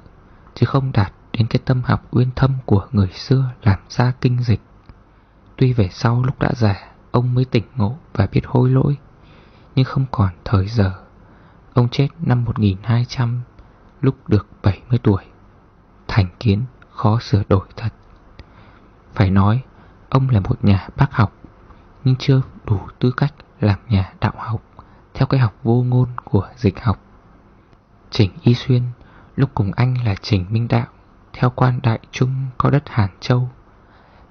Chứ không đạt đến cái tâm học uyên thâm của người xưa làm ra kinh dịch. Tuy về sau lúc đã già, Ông mới tỉnh ngộ và biết hối lỗi. Nhưng không còn thời giờ. Ông chết năm 1200 Lúc được 70 tuổi. Thành kiến khó sửa đổi thật. Phải nói, Ông là một nhà bác học, Nhưng chưa đủ tư cách làm nhà đạo học, Theo cái học vô ngôn của dịch học. Trình Y Xuyên, Lúc cùng anh là Trình Minh Đạo, Theo quan đại trung có đất Hàn Châu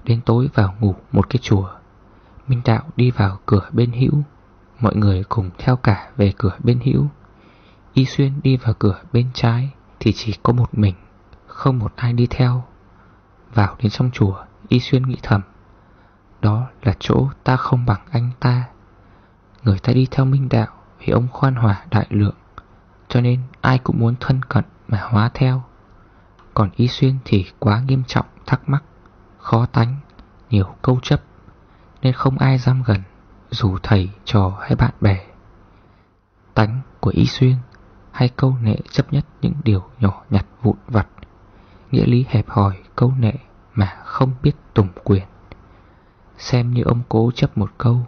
Đến tối vào ngủ một cái chùa. Minh Đạo đi vào cửa bên hữu. Mọi người cùng theo cả về cửa bên hữu. Y Xuyên đi vào cửa bên trái Thì chỉ có một mình, Không một ai đi theo. Vào đến trong chùa, Y Xuyên nghĩ thầm, Đó là chỗ ta không bằng anh ta. Người ta đi theo minh đạo Vì ông khoan hòa đại lượng, Cho nên ai cũng muốn thân cận mà hóa theo. Còn Y Xuyên thì quá nghiêm trọng, thắc mắc. Khó tánh Nhiều câu chấp Nên không ai dám gần Dù thầy, trò hay bạn bè. Tánh của Y Xuyên Hay câu nệ chấp nhất những điều nhỏ nhặt vụn vặt Nghĩa lý hẹp hòi câu nệ Mà không biết tùng quyền. Xem như ông cố chấp một câu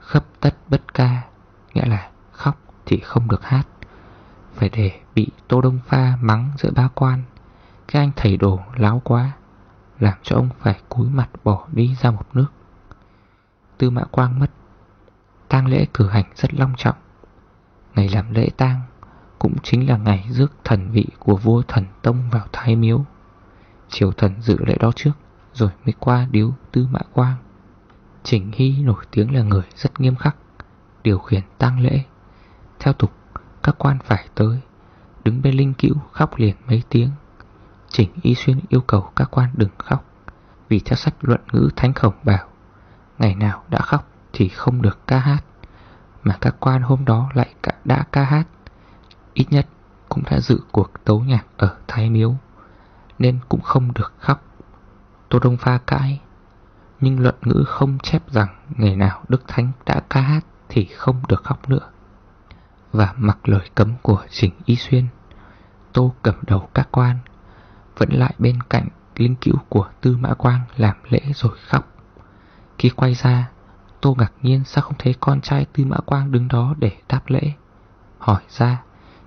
Khấp tất bất ca Nghĩa là khóc thì không được hát. Phải để bị Tô Đông Pha mắng giữa ba quan Cái anh thầy đồ láo quá làm cho ông phải cúi mặt bỏ đi ra một nước. Tư Mã Quang mất. Tang lễ cử hành rất long trọng. Ngày làm lễ tang Cũng chính là ngày rước thần vị của vua thần tông vào thái miếu. Triều thần dự lễ đó trước, Rồi mới qua điếu Tư Mã Quang. Trình Hy nổi tiếng là người rất nghiêm khắc, Điều khiển tang lễ. Theo tục, các quan phải tới, Đứng bên linh cữu khóc liền mấy tiếng. Trình Y Xuyên yêu cầu các quan đừng khóc. Vì theo sách luận ngữ thánh khổng bảo Ngày nào đã khóc thì không được ca hát. Mà các quan hôm đó lại đã ca hát. Ít nhất cũng đã dự cuộc tấu nhạc ở Thái Miếu Nên cũng không được khóc. Tô Đông Pha cãi nhưng luận ngữ không chép rằng ngày nào Đức Thánh đã ca hát thì không được khóc nữa. Và mặc lời cấm của Trình Y Xuyên, Tô cầm đầu các quan, vẫn lại bên cạnh linh cữu của Tư Mã Quang làm lễ rồi khóc. Khi quay ra, Tô ngạc nhiên sao không thấy con trai Tư Mã Quang đứng đó để đáp lễ. Hỏi ra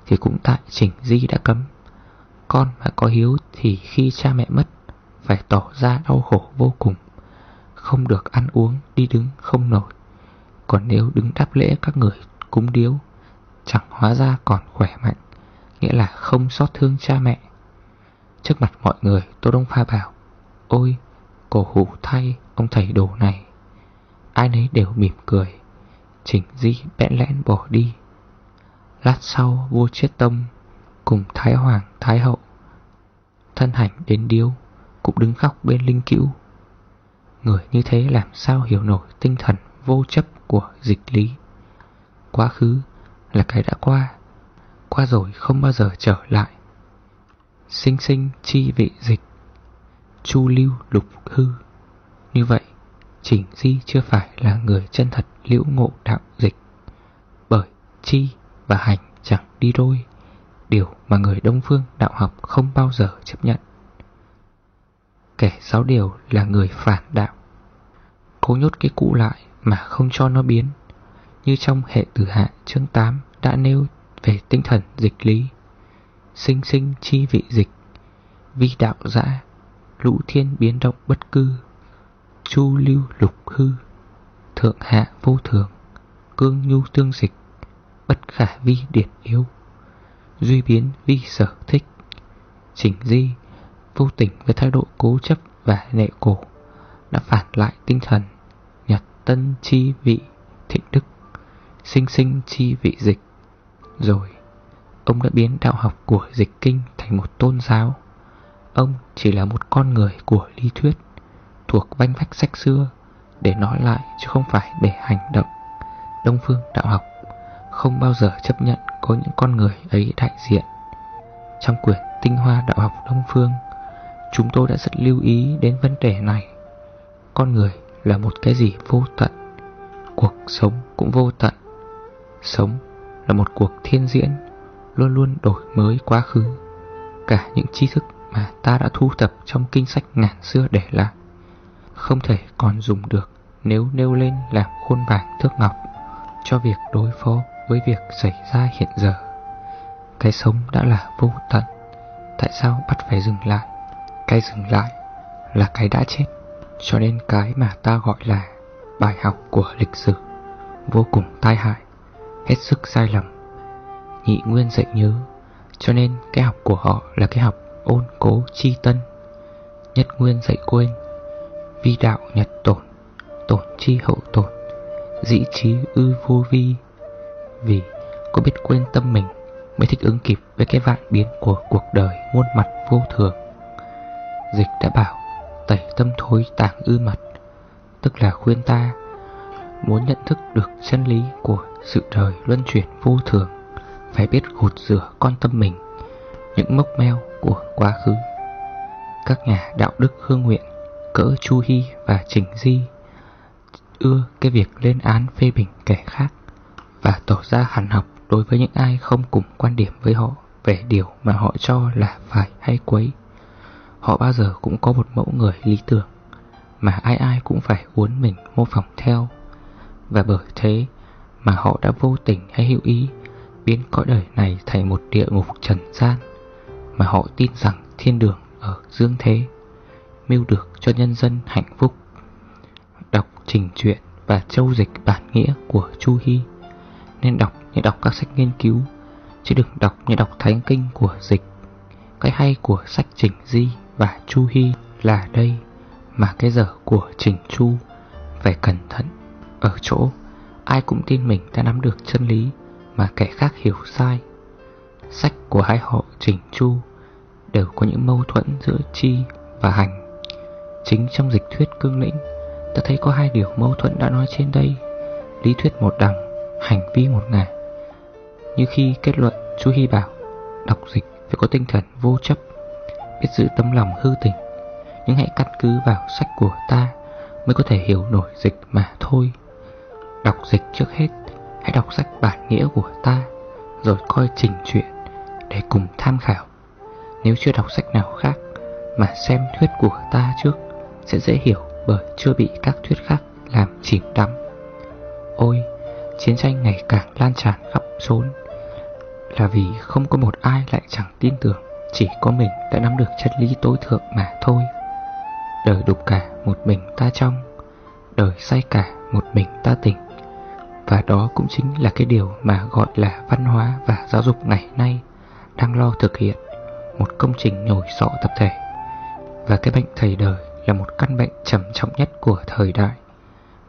thì cũng tại Trình Di đã cấm. Con mà có hiếu thì khi cha mẹ mất phải tỏ ra đau khổ vô cùng không được ăn uống, đi đứng không nổi. Còn nếu đứng đáp lễ các người cúng điếu, chẳng hóa ra còn khỏe mạnh, nghĩa là không xót thương cha mẹ. Trước mặt mọi người, Tô Đông Pha bảo, ôi, cổ hủ thay ông thầy đồ này. Ai nấy đều mỉm cười, chỉnh di bẽn lẽn bỏ đi. Lát sau vua chết tâm cùng Thái Hoàng Thái Hậu thân hành đến điêu cũng đứng khóc bên linh cữu Người như thế làm sao hiểu nổi tinh thần vô chấp của dịch lý Quá khứ là cái đã qua Qua rồi không bao giờ trở lại Sinh sinh chi vị dịch. Chu lưu lục hư. Như vậy, Chỉnh Di chưa phải là người chân thật liễu ngộ đạo dịch. Bởi chi và hành chẳng đi đôi, Điều mà người Đông Phương đạo học không bao giờ chấp nhận. Kẻ sáu điều là người phản đạo. Cố nhốt cái cũ lại mà không cho nó biến. Như trong hệ tử hạ chương 8 đã nêu về tinh thần dịch lý. Sinh sinh chi vị dịch. Vi đạo dã, Lũ thiên biến động bất cư. Chu lưu lục hư, Thượng hạ vô thường. Cương nhu tương dịch, Bất khả vi điển yếu. Duy biến vi sở thích. Chỉnh di, vô tình với thái độ cố chấp và nệ cổ, đã phản lại tinh thần. Nhật tân chi vị thịnh đức. Sinh sinh chi vị dịch. Rồi ông đã biến đạo học của dịch kinh thành một tôn giáo. Ông chỉ là một con người của lý thuyết, thuộc vanh vách sách xưa, để nói lại chứ không phải để hành động. Đông phương đạo học không bao giờ chấp nhận có những con người ấy đại diện. Trong quyển tinh hoa đạo học đông phương, Chúng tôi đã rất lưu ý đến vấn đề này. Con người là một cái gì vô tận, Cuộc sống cũng vô tận. Sống là một cuộc thiên diễn. Luôn luôn đổi mới quá khứ. Cả những tri thức mà ta đã thu thập trong kinh sách ngàn xưa để lại, Không thể còn dùng được nếu nêu lên làm khuôn bản thước ngọc Cho việc đối phó với việc xảy ra hiện giờ. Cái sống đã là vô tận, Tại sao bắt phải dừng lại? Cái dừng lại là cái đã chết, Cho nên cái mà ta gọi là bài học của lịch sử Vô cùng tai hại, Hết sức sai lầm. Nhị nguyên dạy nhớ. Cho nên cái học của họ là cái học ôn cố chi tân, Nhất nguyên dạy quên, Vi đạo nhật tổn Tổn chi hậu tổn, Dĩ trí ư vô vi. Vì có biết quên tâm mình, Mới thích ứng kịp với cái vạn biến của cuộc đời muôn mặt vô thường. Dịch đã bảo, Tẩy tâm thối tảng ư mật, tức là khuyên ta Muốn nhận thức được chân lý của sự đời luân chuyển vô thường. Phải biết gột rửa con tâm mình, Những mốc meo của quá khứ. Các nhà đạo đức hương nguyện, Cỡ Chu Hy và Trình Di, Ưa cái việc lên án phê bình kẻ khác Và tỏ ra hằn học đối với những ai không cùng quan điểm với họ Về điều mà họ cho là phải hay quấy. Họ bao giờ cũng có một mẫu người lý tưởng Mà ai ai cũng phải uốn mình mô phỏng theo. Và bởi thế mà họ đã vô tình hay hữu ý Biến cõi đời này thành một địa ngục trần gian, Mà họ tin rằng thiên đường ở dương thế Mưu được cho nhân dân hạnh phúc. Đọc trình truyện và châu dịch bản nghĩa của Chu Hy Nên đọc như đọc các sách nghiên cứu, Chứ đừng đọc như đọc thánh kinh của dịch. Cái hay của sách trình di và Chu Hy là đây, Mà cái dở của Trình Chu Phải cẩn thận. Ở chỗ, ai cũng tin mình đã nắm được chân lý. Mà kẻ khác hiểu sai. Sách của hai họ Trình Chu Đều có những mâu thuẫn giữa chi và hành. Chính trong dịch thuyết cương lĩnh, Ta thấy có hai điều mâu thuẫn đã nói trên đây. Lý thuyết một đằng Hành vi một ngả. Như khi kết luận chú Hy bảo, Đọc dịch phải có tinh thần vô chấp, biết giữ tấm lòng hư tình. Nhưng hãy căn cứ vào sách của ta Mới có thể hiểu nổi dịch mà thôi. Đọc dịch trước hết Hãy đọc sách bản nghĩa của ta Rồi coi trình chuyện Để cùng tham khảo. Nếu chưa đọc sách nào khác Mà xem thuyết của ta trước Sẽ dễ hiểu bởi chưa bị các thuyết khác làm chìm đắm. Ôi, chiến tranh ngày càng lan tràn khắp xốn. Là vì không có một ai lại chẳng tin tưởng chỉ có mình đã nắm được chân lý tối thượng mà thôi. Đời đục cả một mình ta trong Đời say cả một mình ta tỉnh. Và đó cũng chính là cái điều mà gọi là văn hóa và giáo dục ngày nay Đang lo thực hiện một công trình nhồi sọ tập thể Và cái bệnh thầy đời là một căn bệnh trầm trọng nhất của thời đại,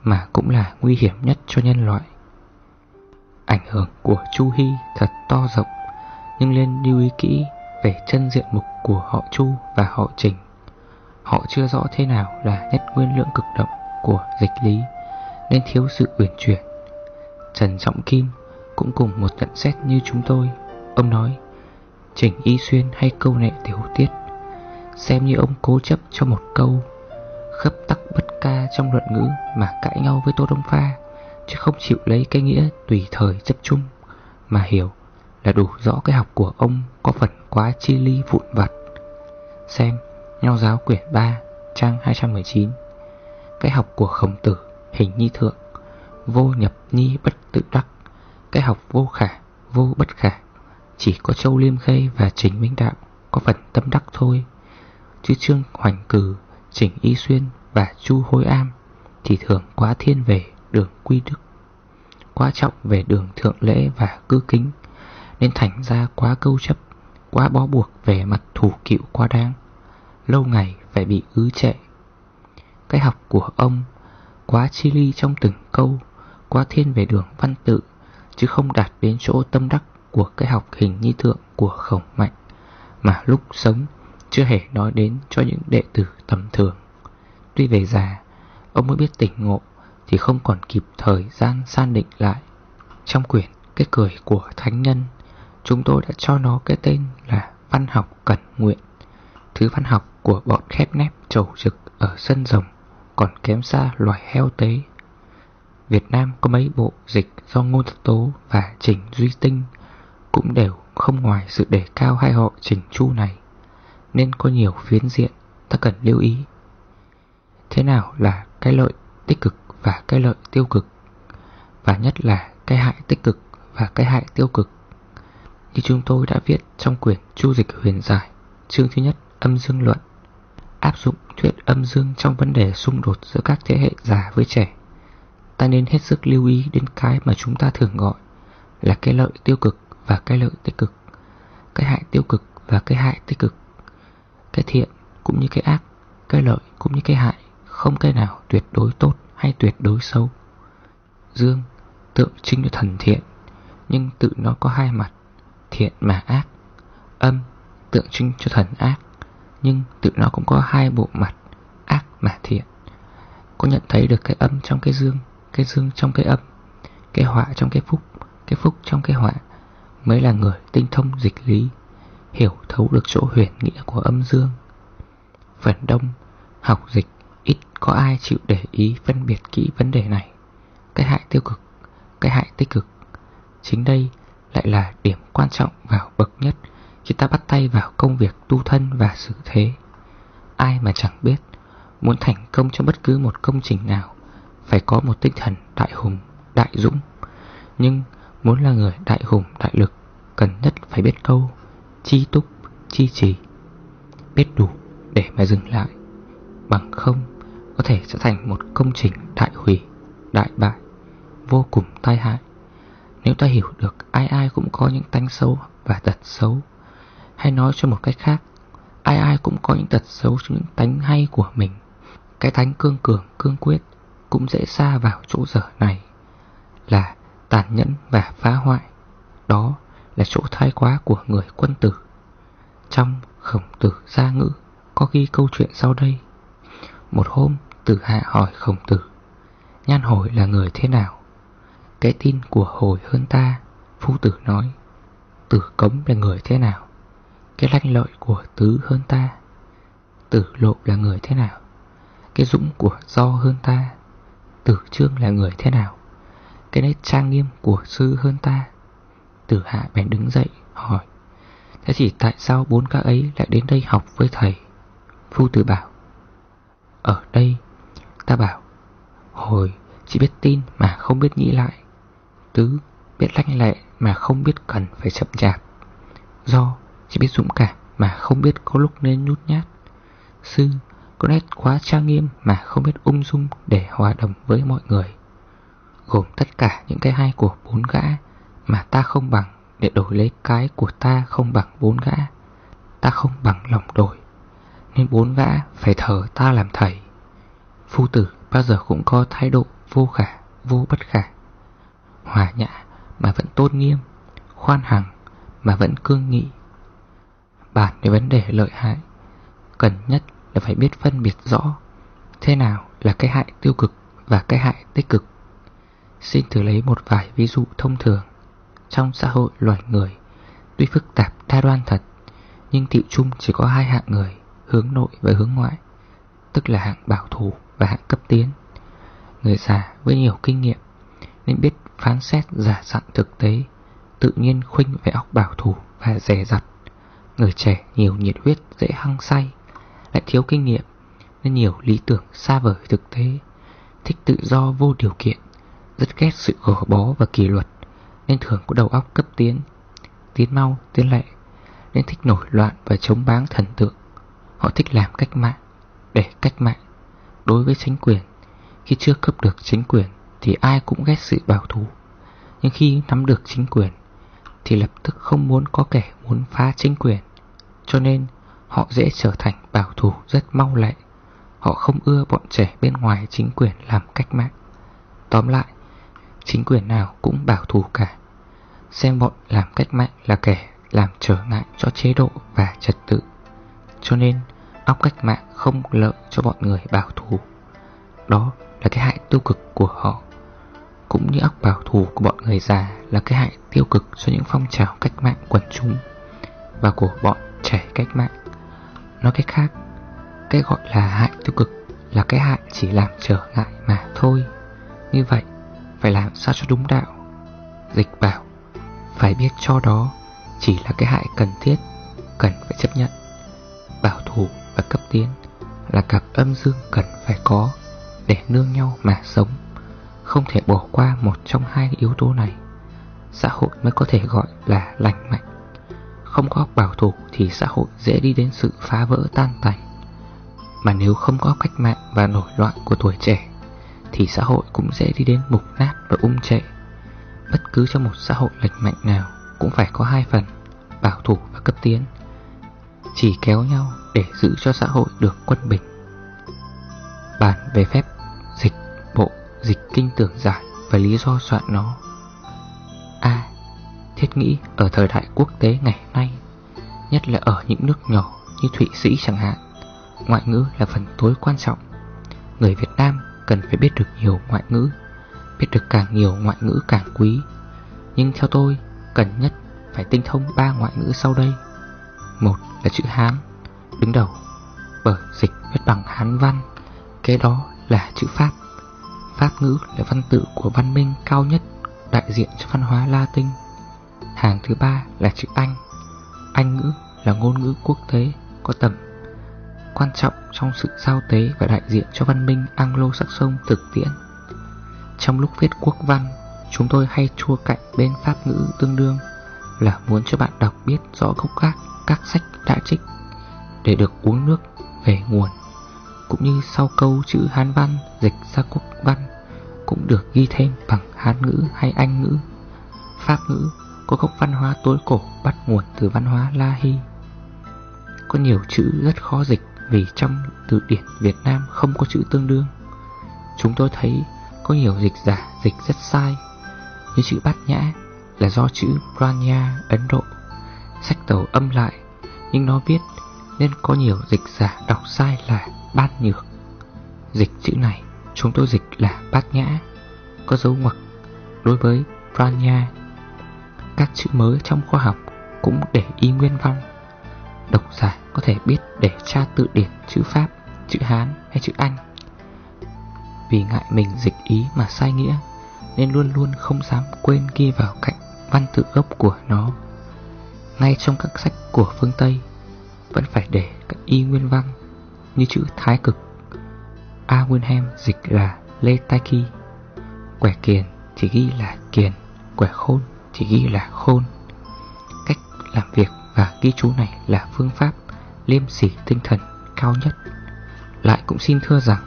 Mà cũng là nguy hiểm nhất cho nhân loại Ảnh hưởng của Chu Hy thật to rộng, Nhưng nên lưu ý kỹ về chân diện mục của họ Chu và họ Trình. Họ chưa rõ thế nào là nhất nguyên lượng cực động của dịch lý, nên thiếu sự uyển chuyển. Trần Trọng Kim cũng cùng một nhận xét như chúng tôi. Ông nói, Trình Y Xuyên hay câu nệ tiểu tiết, xem như ông cố chấp cho một câu, khấp tắc bất ca trong luận ngữ mà cãi nhau với Tô Đông Pha, chứ không chịu lấy cái nghĩa tùy thời chấp chung mà hiểu là đủ rõ cái học của ông có phần quá chi ly vụn vặt. Xem Nho giáo quyển 3 trang 219 Cái học của khổng tử hình nhi thượng Vô nhập nhi bất tự đắc. Cái học vô khả, vô bất khả. Chỉ có Châu Liêm Khê và Trình Minh Đạo Có phần tâm đắc thôi. Chứ Trương Hoành Cử Trình Y Xuyên và Chu Hối Am Thì thường quá thiên về đường quy đức, Quá trọng về đường thượng lễ và cư kính, nên thành ra quá câu chấp, Quá bó buộc về mặt thủ cựu quá đáng. Lâu ngày phải bị ứ trệ. Cái học của ông Quá chi ly trong từng câu Quá thiên về đường văn tự, Chứ không đạt đến chỗ tâm đắc Của cái học hình nhi thượng của khổng mạnh. Mà lúc sống, Chưa hề nói đến cho những đệ tử tầm thường. Tuy về già, Ông mới biết tỉnh ngộ, Thì không còn kịp thời gian san định lại. Trong quyển Cái cười của thánh nhân, Chúng tôi đã cho nó cái tên là văn học cẩn nguyện. Thứ văn học của bọn khép nép trầu trực ở sân rồng, Còn kém xa loài heo tế. Việt Nam có mấy bộ dịch do Ngôn Thất Tố và Trình Duy Tinh Cũng đều không ngoài sự đề cao hai họ Trình Chu này Nên có nhiều phiến diện ta cần lưu ý. Thế nào là cái lợi tích cực và cái lợi tiêu cực? Và nhất là cái hại tích cực và cái hại tiêu cực? Như chúng tôi đã viết trong quyển Chu Dịch Huyền Giải, chương thứ nhất âm dương luận, áp dụng thuyết âm dương trong vấn đề xung đột giữa các thế hệ già với trẻ. Ta nên hết sức lưu ý đến cái mà chúng ta thường gọi là cái lợi tiêu cực và cái lợi tích cực, cái hại tiêu cực và cái hại tích cực, cái thiện cũng như cái ác, cái lợi cũng như cái hại, không cái nào tuyệt đối tốt hay tuyệt đối xấu. Dương tượng trưng cho thần thiện, nhưng tự nó có hai mặt thiện mà ác. Âm tượng trưng cho thần ác Nhưng tự nó cũng có hai bộ mặt Ác mà thiện. Có nhận thấy được cái âm trong cái dương? Cái dương trong cái âm, Cái họa trong cái phúc Cái phúc trong cái họa Mới là người tinh thông dịch lý, Hiểu thấu được chỗ huyền nghĩa của âm dương. Phần đông Học dịch ít có ai chịu để ý phân biệt kỹ vấn đề này. Cái hại tiêu cực, Cái hại tích cực, Chính đây lại là điểm quan trọng vào bậc nhất Khi ta bắt tay vào công việc tu thân và xử thế. Ai mà chẳng biết, Muốn thành công trong bất cứ một công trình nào phải có một tinh thần đại hùng, đại dũng. Nhưng muốn là người đại hùng, đại lực Cần nhất phải biết câu Chi túc, chi trì. Biết đủ để mà dừng lại. Bằng không có thể trở thành một công trình đại hủy, đại bại Vô cùng tai hại. Nếu ta hiểu được ai ai cũng có những tánh xấu và tật xấu Hay nói cho một cách khác Ai ai cũng có những tật xấu trong những tánh hay của mình. Cái tánh cương cường, cương quyết cũng dễ xa vào chỗ dở này, Là tàn nhẫn và phá hoại. Đó là chỗ thái quá của người quân tử. Trong khổng tử gia ngữ, Có ghi câu chuyện sau đây. Một hôm, tử hạ hỏi khổng tử, Nhan hồi là người thế nào? Cái tin của hồi hơn ta, Phu tử nói, Tử cống là người thế nào? Cái lanh lợi của tứ hơn ta, Tử lộ là người thế nào? Cái dũng của do hơn ta Tử trương là người thế nào? Cái nét trang nghiêm của sư hơn ta? Tử hạ bèn đứng dậy, hỏi. Thế chỉ tại sao bốn các ấy lại đến đây học với thầy? Phu tử bảo. Ở đây, Ta bảo. Hồi, chỉ biết tin mà không biết nghĩ lại. Tứ, biết lanh lẹ mà không biết cần phải chậm chạp. Do, chỉ biết dũng cảm mà không biết có lúc nên nhút nhát. Sư có nét quá trang nghiêm mà không biết ung dung để hòa đồng với mọi người Gồm tất cả những cái hay của bốn gã mà ta không bằng Để đổi lấy cái của ta không bằng bốn gã. Ta không bằng lòng đổi Nên bốn gã phải thờ ta làm thầy. Phu tử bao giờ cũng có thái độ vô khả, vô bất khả. Hòa nhã mà vẫn tôn nghiêm Khoan hằng mà vẫn cương nghị. Bàn về vấn đề lợi hại Cần nhất là phải biết phân biệt rõ Thế nào là cái hại tiêu cực và cái hại tích cực. Xin thử lấy một vài ví dụ thông thường. Trong xã hội loài người, Tuy phức tạp, đa đoan thật, Nhưng tiệu chung chỉ có hai hạng người, Hướng nội và hướng ngoại, Tức là hạng bảo thủ và hạng cấp tiến. Người già với nhiều kinh nghiệm Nên biết phán xét giả dặn thực tế, Tự nhiên khuynh về óc bảo thủ và rẻ rặt Người trẻ nhiều nhiệt huyết, dễ hăng say lại thiếu kinh nghiệm Nên nhiều lý tưởng xa vời thực tế Thích tự do vô điều kiện Rất ghét sự gò bó và kỷ luật Nên thường có đầu óc cấp tiến Tiến mau, tiến lệ Nên thích nổi loạn và chống báng thần tượng. Họ thích làm cách mạng Để cách mạng. Đối với chính quyền Khi chưa cấp được chính quyền Thì ai cũng ghét sự bảo thủ. Nhưng khi nắm được chính quyền thì lập tức không muốn có kẻ muốn phá chính quyền. Cho nên họ dễ trở thành bảo thủ rất mau lẹ. Họ không ưa bọn trẻ bên ngoài chính quyền làm cách mạng. Tóm lại, chính quyền nào cũng bảo thủ cả. Xem bọn làm cách mạng là kẻ làm trở ngại cho chế độ và trật tự. Cho nên óc cách mạng không lợi cho bọn người bảo thủ. Đó là cái hại tiêu cực của họ. Cũng như óc bảo thủ của bọn người già là cái hại tiêu cực cho những phong trào cách mạng quần chúng và của bọn trẻ cách mạng. Nói cách khác, cái gọi là hại tiêu cực là cái hại chỉ làm trở ngại mà thôi. Như vậy, phải làm sao cho đúng đạo. Dịch bảo, phải biết cho đó chỉ là cái hại cần thiết, cần phải chấp nhận. Bảo thủ và cấp tiến là cặp âm dương cần phải có để nương nhau mà sống. Không thể bỏ qua một trong hai yếu tố này Xã hội mới có thể gọi là lành mạnh không có bảo thủ thì xã hội dễ đi đến sự phá vỡ tan tành. Mà nếu không có cách mạng và nổi loạn của tuổi trẻ, Thì xã hội cũng dễ đi đến mục nát và ung trệ. Bất cứ trong một xã hội lành mạnh nào Cũng phải có hai phần, Bảo thủ và cấp tiến. Chỉ kéo nhau để giữ cho xã hội được quân bình. Bàn về phép dịch, bộ dịch kinh tưởng giải và lý do soạn nó. Thiết nghĩ ở thời đại quốc tế ngày nay, nhất là ở những nước nhỏ như Thụy Sĩ chẳng hạn, ngoại ngữ là phần tối quan trọng. Người Việt Nam cần phải biết được nhiều ngoại ngữ Biết được càng nhiều ngoại ngữ càng quý. Nhưng theo tôi Cần nhất phải tinh thông ba ngoại ngữ sau đây. Một là chữ Hán Đứng đầu Bởi dịch viết bằng Hán văn Kế đó là chữ Pháp. Pháp ngữ là văn tự của văn minh cao nhất Đại diện cho văn hóa Latin. Hàng thứ ba là chữ Anh Anh ngữ là ngôn ngữ quốc tế Có tầm quan trọng trong sự giao tế và đại diện cho văn minh Anglo-Saxon thực tiễn. Trong lúc viết quốc văn, chúng tôi hay chua cạnh bên pháp ngữ tương đương là muốn cho bạn đọc biết rõ gốc gác các sách đã trích để được uống nước về nguồn. Cũng như sau câu chữ Hán văn dịch ra quốc văn cũng được ghi thêm bằng Hán ngữ hay Anh ngữ. Pháp ngữ có gốc văn hóa tối cổ bắt nguồn từ văn hóa La Hy. Có nhiều chữ rất khó dịch vì trong từ điển Việt Nam không có chữ tương đương. Chúng tôi thấy có nhiều dịch giả dịch rất sai, Như chữ bát nhã là do chữ Pranya, Ấn Độ. Sách tàu âm lại, Nhưng nó viết nên có nhiều dịch giả đọc sai là bát nhược. Dịch chữ này chúng tôi dịch là bát nhã, Có dấu ngoặc đối với Pranya. Các chữ mới trong khoa học cũng để y nguyên văn Độc giả có thể biết để tra tự điển chữ Pháp, chữ Hán hay chữ Anh. Vì ngại mình dịch ý mà sai nghĩa Nên luôn luôn không dám quên ghi vào cạnh văn tự gốc của nó. Ngay trong các sách của phương Tây Vẫn phải để các y nguyên văn Như chữ Thái Cực. A. Wilhelm dịch là Lê Tai Ki Quẻ kiền chỉ ghi là kiền Quẻ khôn chỉ ghi là khôn. Cách làm việc và ghi chú này là phương pháp liêm sỉ tinh thần cao nhất. Lại cũng xin thưa rằng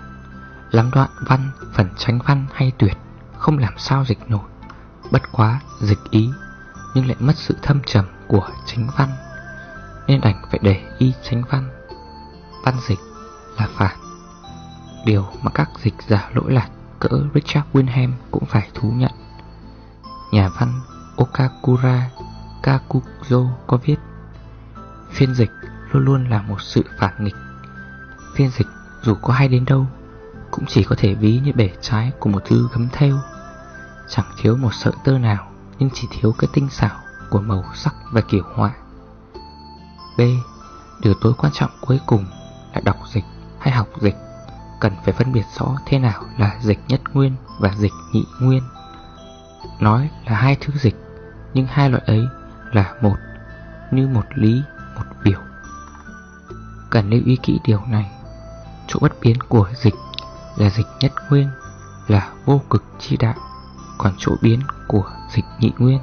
Lắm đoạn văn, phần tránh văn hay tuyệt Không làm sao dịch nổi. Bất quá dịch ý Nhưng lại mất sự thâm trầm của chính văn Nên đành phải để y tránh văn. Văn dịch là phản Điều mà các dịch giả lỗi lạc cỡ Richard Winham cũng phải thú nhận. Nhà văn Okakura Kakuzo có viết, Phiên dịch luôn luôn là một sự phản nghịch. Phiên dịch dù có hay đến đâu, Cũng chỉ có thể ví như bể trái của một thư gấm theo Chẳng thiếu một sợi tơ nào, Nhưng chỉ thiếu cái tinh xảo của màu sắc và kiểu họa. B. Điều tối quan trọng cuối cùng là đọc dịch hay học dịch. Cần phải phân biệt rõ thế nào là dịch nhất nguyên và dịch nhị nguyên. Nói là hai thứ dịch nhưng hai loại ấy là một Như một lý, một biểu. Cần lưu ý kỹ điều này. Chỗ bất biến của dịch là dịch nhất nguyên, Là vô cực chi đạo. Còn chỗ biến của dịch nhị nguyên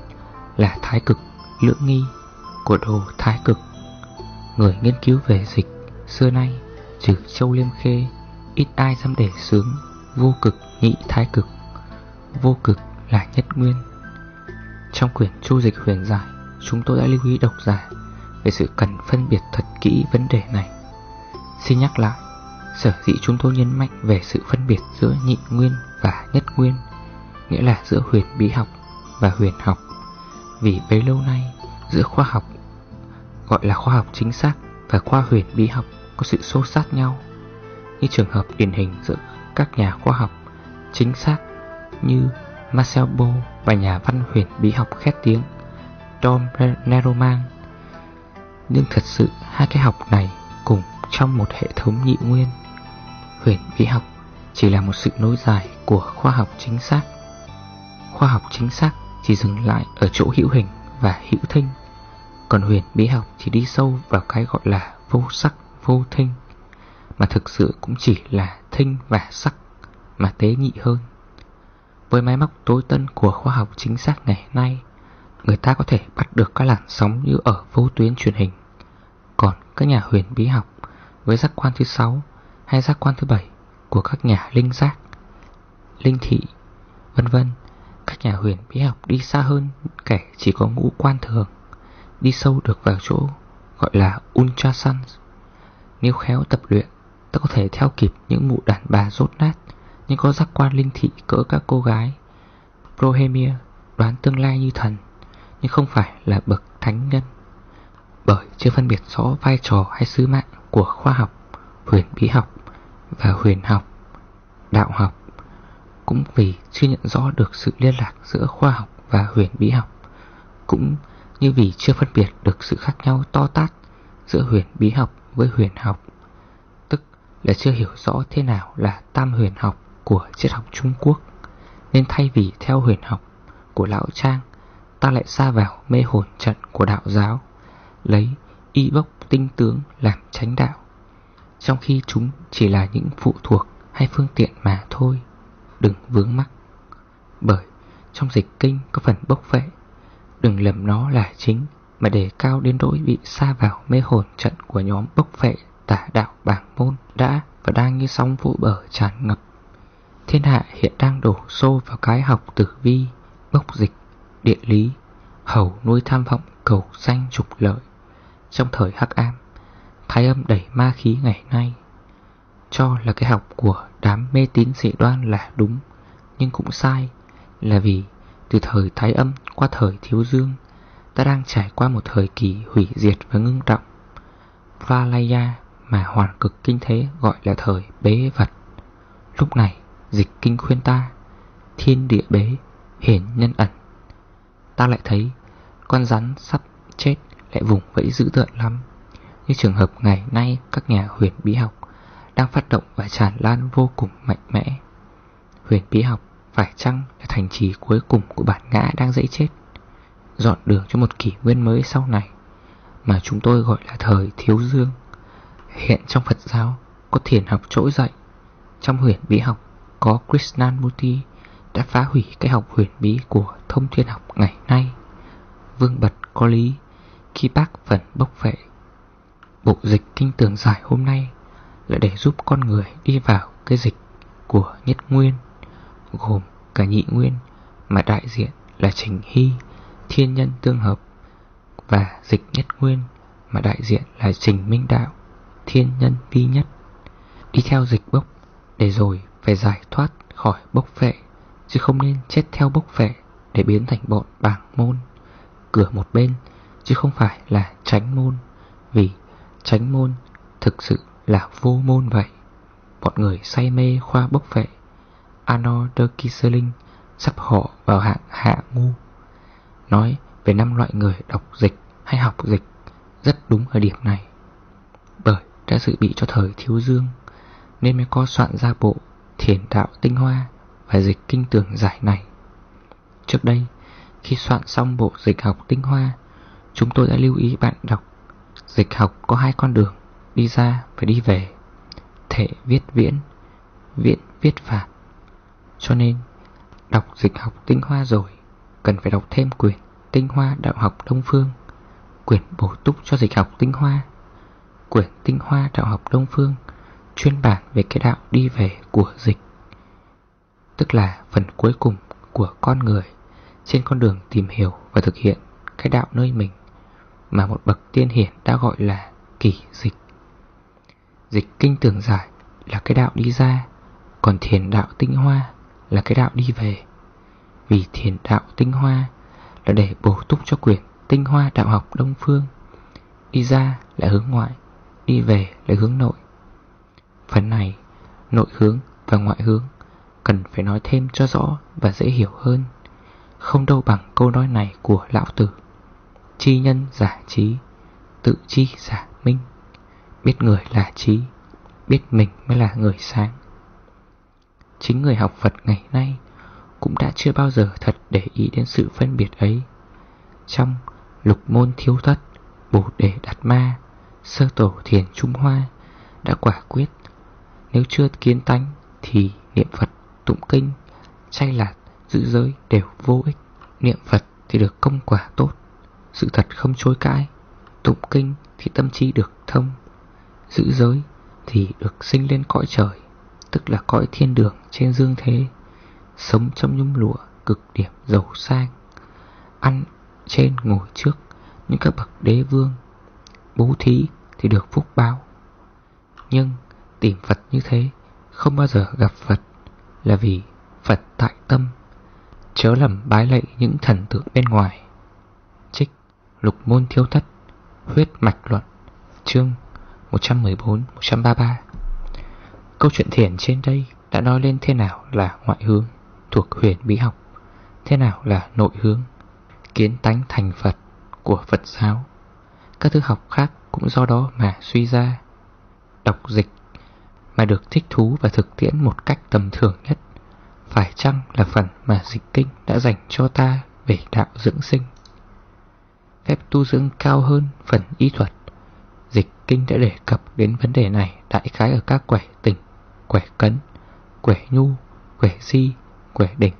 Là thái cực, lưỡng nghi Của đồ thái cực. Người nghiên cứu về dịch Xưa nay trừ châu liêm khê, Ít ai dám để sướng Vô cực nhị thái cực. Vô cực là nhất nguyên trong quyển chu dịch huyền giải, Chúng tôi đã lưu ý độc giả Về sự cần phân biệt thật kỹ vấn đề này. Xin nhắc lại, Sở dĩ chúng tôi nhấn mạnh về sự phân biệt giữa nhị nguyên và nhất nguyên, Nghĩa là giữa huyền bí học và huyền học. Vì bấy lâu nay, giữa khoa học, Gọi là khoa học chính xác và khoa huyền bí học có sự xô sát nhau. Như trường hợp điển hình giữa các nhà khoa học chính xác như Marcel Bo và nhà văn huyền bí học khét tiếng, Tom Neroman Nhưng thật sự hai cái học này cùng trong một hệ thống nhị nguyên, Huyền bí học chỉ là một sự nối dài của khoa học chính xác. Khoa học chính xác chỉ dừng lại ở chỗ hữu hình và hữu thinh, Còn huyền bí học chỉ đi sâu vào cái gọi là vô sắc, vô thinh, Mà thực sự cũng chỉ là thinh và sắc mà tế nhị hơn. Với máy móc tối tân của khoa học chính xác ngày nay Người ta có thể bắt được các làn sóng như ở vô tuyến truyền hình Còn các nhà huyền bí học với giác quan thứ 6 hay giác quan thứ 7 của các nhà linh giác, linh thị, vân vân. Các nhà huyền bí học đi xa hơn kẻ chỉ có ngũ quan thường, đi sâu được vào chỗ gọi là ultrasound. Nếu khéo tập luyện, ta có thể theo kịp những mụ đàn bà rốt nát nhưng có giác quan linh thị cỡ các cô gái. Prohemia đoán tương lai như thần, nhưng không phải là bậc thánh nhân. Bởi chưa phân biệt rõ vai trò hay sứ mạng của khoa học, huyền bí học và huyền học, đạo học Cũng vì chưa nhận rõ được sự liên lạc giữa khoa học và huyền bí học Cũng như vì chưa phân biệt được sự khác nhau to tát giữa huyền bí học với huyền học Tức là chưa hiểu rõ thế nào là tam huyền học của triết học Trung Quốc. Nên thay vì theo huyền học của Lão Trang, Ta lại xa vào mê hồn trận của đạo giáo, Lấy y bốc tinh tướng làm tránh đạo. Trong khi chúng chỉ là những phụ thuộc hay phương tiện mà thôi, Đừng vướng mắc. Bởi trong dịch kinh có phần bốc vệ Đừng lầm nó là chính Mà để cao đến nỗi bị xa vào mê hồn trận của nhóm bốc vệ tả đạo bảng môn Đã và đang như sóng vỗ bờ tràn ngập. Thiên hạ hiện đang đổ xô vào cái học tử vi, bốc dịch, địa lý Hầu nuôi tham vọng cầu danh trục lợi. Trong thời hắc am Thái âm đẩy ma khí ngày nay. Cho là cái học của đám mê tín dị đoan là đúng Nhưng cũng sai Là vì từ thời thái âm qua thời thiếu dương Ta đang trải qua một thời kỳ hủy diệt và ngưng trọng. Valaya mà hoàn cực kinh thế gọi là thời bế vật. Lúc này dịch kinh khuyên ta Thiên địa bế, hiển nhân ẩn. Ta lại thấy con rắn sắp chết lại vùng vẫy dữ tợn lắm. Như trường hợp ngày nay các nhà huyền bí học Đang phát động và tràn lan vô cùng mạnh mẽ. Huyền bí học phải chăng là thành trì cuối cùng của bản ngã đang dãy chết Dọn đường cho một kỷ nguyên mới sau này Mà chúng tôi gọi là thời thiếu dương? Hiện trong Phật giáo có thiền học trỗi dậy Trong huyền bí học có Krishnamurti đã phá hủy cái học huyền bí của thông thiên học ngày nay. Vương bật có lý khi bác vẫn bốc vệ Bộ dịch kinh tường giải hôm nay là để giúp con người đi vào cái dịch của nhất nguyên Gồm cả nhị nguyên mà đại diện là trình hy, thiên nhân tương hợp Và dịch nhất nguyên mà đại diện là trình minh đạo, thiên nhân vi nhất. Đi theo dịch bốc để rồi phải giải thoát khỏi bốc vệ Chứ không nên chết theo bốc vệ để biến thành bọn bảng môn. Cửa một bên, chứ không phải là tránh môn, Vì tránh môn thực sự là vô môn vậy. Bọn người say mê khoa bốc vệ Arnold de Kisling sắp họ vào hạng hạ ngu. Nói về năm loại người đọc dịch hay học dịch rất đúng ở điểm này. Bởi đã dự bị cho thời thiếu dương, Nên mới có soạn ra bộ thiền đạo tinh hoa và dịch kinh tưởng giải này. Trước đây, khi soạn xong bộ dịch học tinh hoa, Chúng tôi đã lưu ý bạn đọc, Dịch học có hai con đường, Đi ra và đi về, Thể viết viễn Viễn viết phạt. Cho nên, đọc dịch học tinh hoa rồi, Cần phải đọc thêm quyển Tinh hoa đạo học Đông Phương, Quyển bổ túc cho dịch học tinh hoa, Quyển tinh hoa đạo học Đông Phương. Chuyên bản về cái đạo đi về của dịch. Tức là phần cuối cùng của con người Trên con đường tìm hiểu và thực hiện cái đạo nơi mình Mà một bậc tiên hiển đã gọi là kỳ dịch. Dịch kinh tưởng giải là cái đạo đi ra Còn thiền đạo tinh hoa là cái đạo đi về. Vì thiền đạo tinh hoa là để bổ túc cho quyển tinh hoa đạo học Đông Phương. Đi ra là hướng ngoại, đi về là hướng nội. Phần này, nội hướng và ngoại hướng Cần phải nói thêm cho rõ và dễ hiểu hơn. Không đâu bằng câu nói này của lão tử. Chi nhân giả trí Tự chi giả minh. Biết người là trí Biết mình mới là người sáng. Chính người học Phật ngày nay Cũng đã chưa bao giờ thật để ý đến sự phân biệt ấy. Trong lục môn thiếu thất Bồ đề đạt ma Sơ tổ thiền Trung Hoa Đã quả quyết nếu chưa kiến tánh Thì niệm Phật, tụng kinh Chay lạt, giữ giới đều vô ích. Niệm Phật thì được công quả tốt Sự thật không chối cãi. Tụng kinh thì tâm trí được thông Giữ giới thì được sinh lên cõi trời Tức là cõi thiên đường trên dương thế Sống trong nhung lụa cực điểm giàu sang Ăn trên ngồi trước những các bậc đế vương Bố thí thì được phúc báo. Nhưng tìm Phật như thế, Không bao giờ gặp Phật Là vì Phật tại tâm, Chớ lầm bái lạy những thần tượng bên ngoài. Trích Lục môn thiếu thất, Huyết mạch luận, Chương 114-133 Câu chuyện thiền trên đây đã nói lên thế nào là ngoại hướng thuộc huyền bí học, Thế nào là nội hướng, Kiến tánh thành Phật của Phật giáo. Các thứ học khác cũng do đó mà suy ra. Đọc dịch mà được thích thú và thực tiễn một cách tầm thường nhất. Phải chăng là phần mà dịch kinh đã dành cho ta về đạo dưỡng sinh? Phép tu dưỡng cao hơn phần y thuật. Dịch kinh đã đề cập đến vấn đề này đại khái ở các quẻ tỉnh, quẻ cấn, quẻ nhu, quẻ di, quẻ đỉnh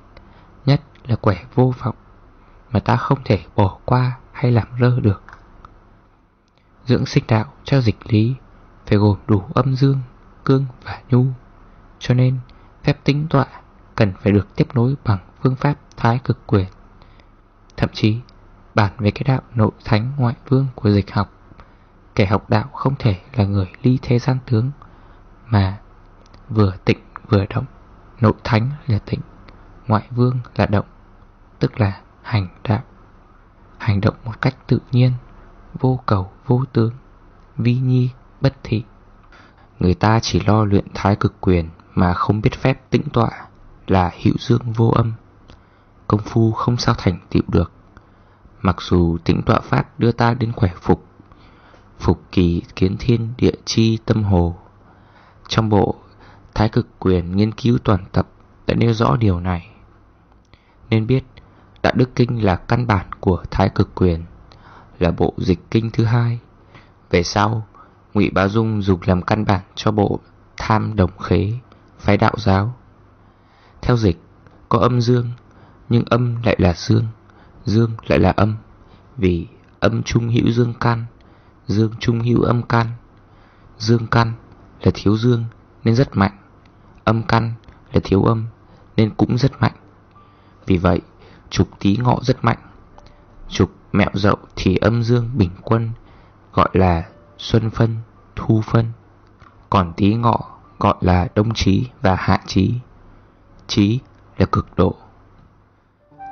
Nhất là quẻ vô vọng Mà ta không thể bỏ qua hay làm rơ được. Dưỡng sinh đạo cho dịch lý Phải gồm đủ âm dương, cương và nhu. Cho nên, phép tính tọa cần phải được tiếp nối bằng phương pháp thái cực quyền. Thậm chí, bản về cái đạo nội thánh ngoại vương của dịch học, Kẻ học đạo không thể là người ly thế gian tướng, Mà vừa tịnh vừa động. Nội thánh là tịnh, Ngoại vương là động, Tức là hành đạo. Hành động một cách tự nhiên, Vô cầu, vô tướng, Vi nhi, bất thị. Người ta chỉ lo luyện thái cực quyền Mà không biết phép tĩnh tọa Là hữu dương vô âm. Công phu không sao thành tựu được. Mặc dù tĩnh tọa pháp đưa ta đến khỏe phục Phục kỳ kiến thiên địa chi tâm hồ. Trong bộ Thái cực quyền nghiên cứu toàn tập đã nêu rõ điều này. Nên biết, Đạo Đức Kinh là căn bản của Thái cực quyền, Là bộ dịch kinh thứ hai. Về sau Ngụy Bá Dung dùng làm căn bản cho bộ Tham Đồng Khế Phái đạo giáo. Theo dịch có âm dương Nhưng âm lại là dương Dương lại là âm Vì âm trung hữu dương can, Dương trung hữu âm can. Dương căn là thiếu dương Nên rất mạnh Âm căn là thiếu âm Nên cũng rất mạnh. Vì vậy trục tí ngọ rất mạnh. Trục mẹo dậu thì âm dương bình quân Gọi là xuân phân, thu phân Còn tí ngọ gọi là đông trí và hạ trí Trí là cực độ.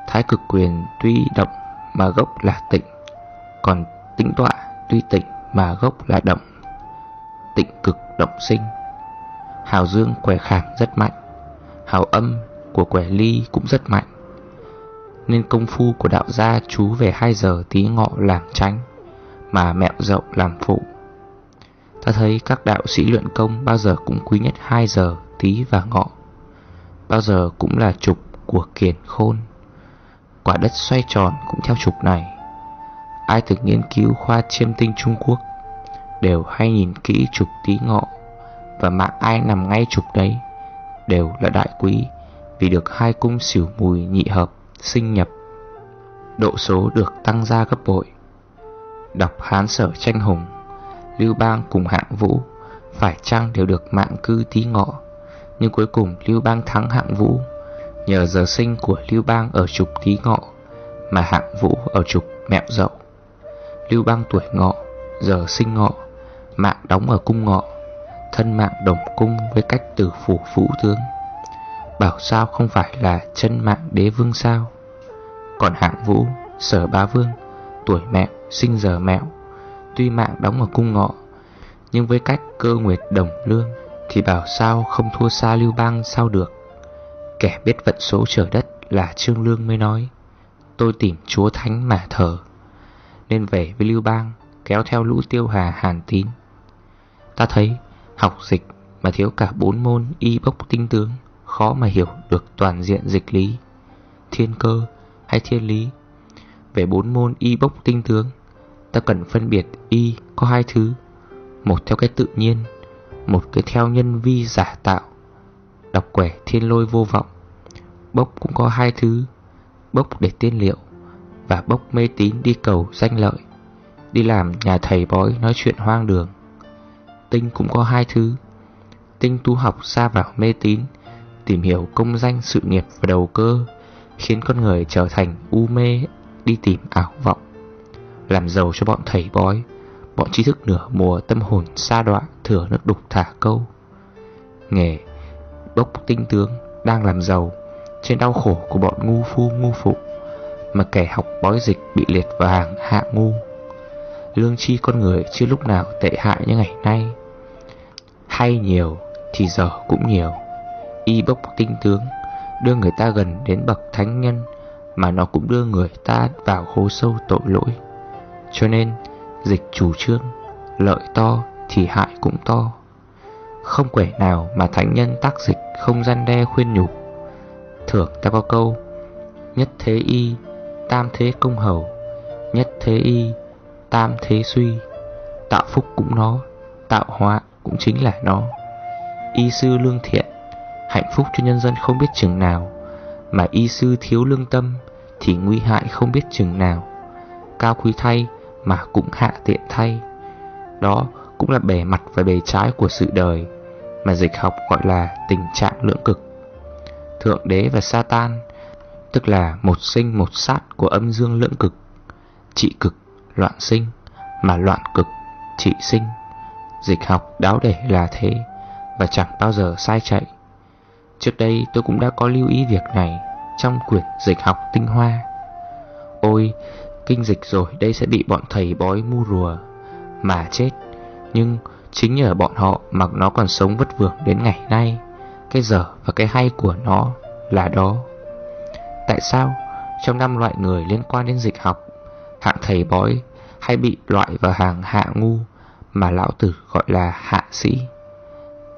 Thái cực quyền tuy động mà gốc là tịnh Còn tĩnh tọa tuy tịnh mà gốc là động Tịnh cực động sinh. Hào dương quẻ khảm rất mạnh Hào âm của quẻ ly cũng rất mạnh. Nên công phu của đạo gia chú về 2 giờ tí ngọ làm tránh Mà mẹo dậu làm phụ Ta thấy các đạo sĩ luyện công bao giờ cũng quý nhất 2 giờ tí và ngọ. Bao giờ cũng là trục của kiền khôn. Quả đất xoay tròn cũng theo trục này. Ai từng nghiên cứu khoa chiêm tinh Trung Quốc Đều hay nhìn kỹ trục tí ngọ, Và mạng ai nằm ngay trục đấy Đều là đại quý, Vì được hai cung xỉu mùi nhị hợp Sinh nhập. Độ số được tăng ra gấp bội. Đọc hán sở tranh hùng Lưu bang cùng hạng vũ. Phải chăng đều được mạng cư tí ngọ? Nhưng cuối cùng Lưu bang thắng hạng vũ. Nhờ giờ sinh của Lưu bang ở trục tí ngọ, Mà hạng vũ ở trục mẹo dậu. Lưu bang tuổi ngọ, Giờ sinh ngọ, Mạng đóng ở cung ngọ, Thân mạng đồng cung với cách tử phủ vũ tướng. Bảo sao không phải là chân mạng đế vương sao? Còn hạng vũ, Sở ba vương, Tuổi mẹo, sinh giờ mẹo Tuy mạng đóng ở cung ngọ, Nhưng với cách cơ nguyệt đồng lương Thì bảo sao không thua xa lưu bang sao được? Kẻ biết vận số trời đất là Trương Lương mới nói, Tôi tìm chúa thánh mà thờ. Nên về với lưu bang, Kéo theo lũ tiêu hà hàn tín. Ta thấy học dịch mà thiếu cả bốn môn y bốc tinh tướng, Khó mà hiểu được toàn diện dịch lý, Thiên cơ hay thiên lý. Về bốn môn y bốc tinh tướng Ta cần phân biệt y có hai thứ. Một theo cái tự nhiên, Một cái theo nhân vi giả tạo. Đọc quẻ thiên lôi vô vọng, Bốc cũng có hai thứ. Bốc để tiên liệu Và bốc mê tín đi cầu danh lợi, Đi làm nhà thầy bói nói chuyện hoang đường. Tinh cũng có hai thứ. Tinh tu học xa vào mê tín, Tìm hiểu công danh sự nghiệp và đầu cơ, Khiến con người trở thành u mê, Đi tìm ảo vọng. Làm giàu cho bọn thầy bói. Bọn trí thức nửa mùa tâm hồn xa đoạn Thừa nước đục thả câu. Nghề bốc tinh tướng Đang làm giàu, Trên đau khổ của bọn ngu phu ngu phụ, Mà kẻ học bói dịch bị liệt vào hàng hạ ngu. Lương chi con người chưa lúc nào tệ hại như ngày nay. Hay nhiều thì giờ cũng nhiều. Y bốc tinh tướng đưa người ta gần đến bậc thánh nhân, Mà nó cũng đưa người ta vào hố sâu tội lỗi. Cho nên dịch chủ trương Lợi to thì hại cũng to. Không quẻ nào mà thánh nhân tác dịch không gian đe khuyên nhủ. Thường ta có câu Nhất thế y, tam thế công hầu. Nhất thế y, tam thế suy. Tạo phúc cũng nó, tạo họa cũng chính là nó. Y sư lương thiện Hạnh phúc cho nhân dân không biết chừng nào. Mà y sư thiếu lương tâm Thì nguy hại không biết chừng nào. Cao quý thay mà cũng hạ tiện thay. Đó cũng là bề mặt và bề trái của sự đời Mà dịch học gọi là tình trạng lưỡng cực. Thượng đế và Satan Tức là một sinh một sát của âm dương lưỡng cực Trị cực, loạn sinh Mà loạn cực, trị sinh. Dịch học đáo để là thế Và chẳng bao giờ sai chạy. Trước đây tôi cũng đã có lưu ý việc này Trong quyển dịch học tinh hoa. Ôi, kinh dịch rồi, đây sẽ bị bọn thầy bói mu rùa Mà chết. Nhưng chính nhờ bọn họ mà nó còn sống vất vưởng đến ngày nay. Cái dở và cái hay của nó là đó. Tại sao trong năm loại người liên quan đến dịch học, Hạng thầy bói hay bị loại vào hàng hạ ngu Mà lão tử gọi là hạ sĩ?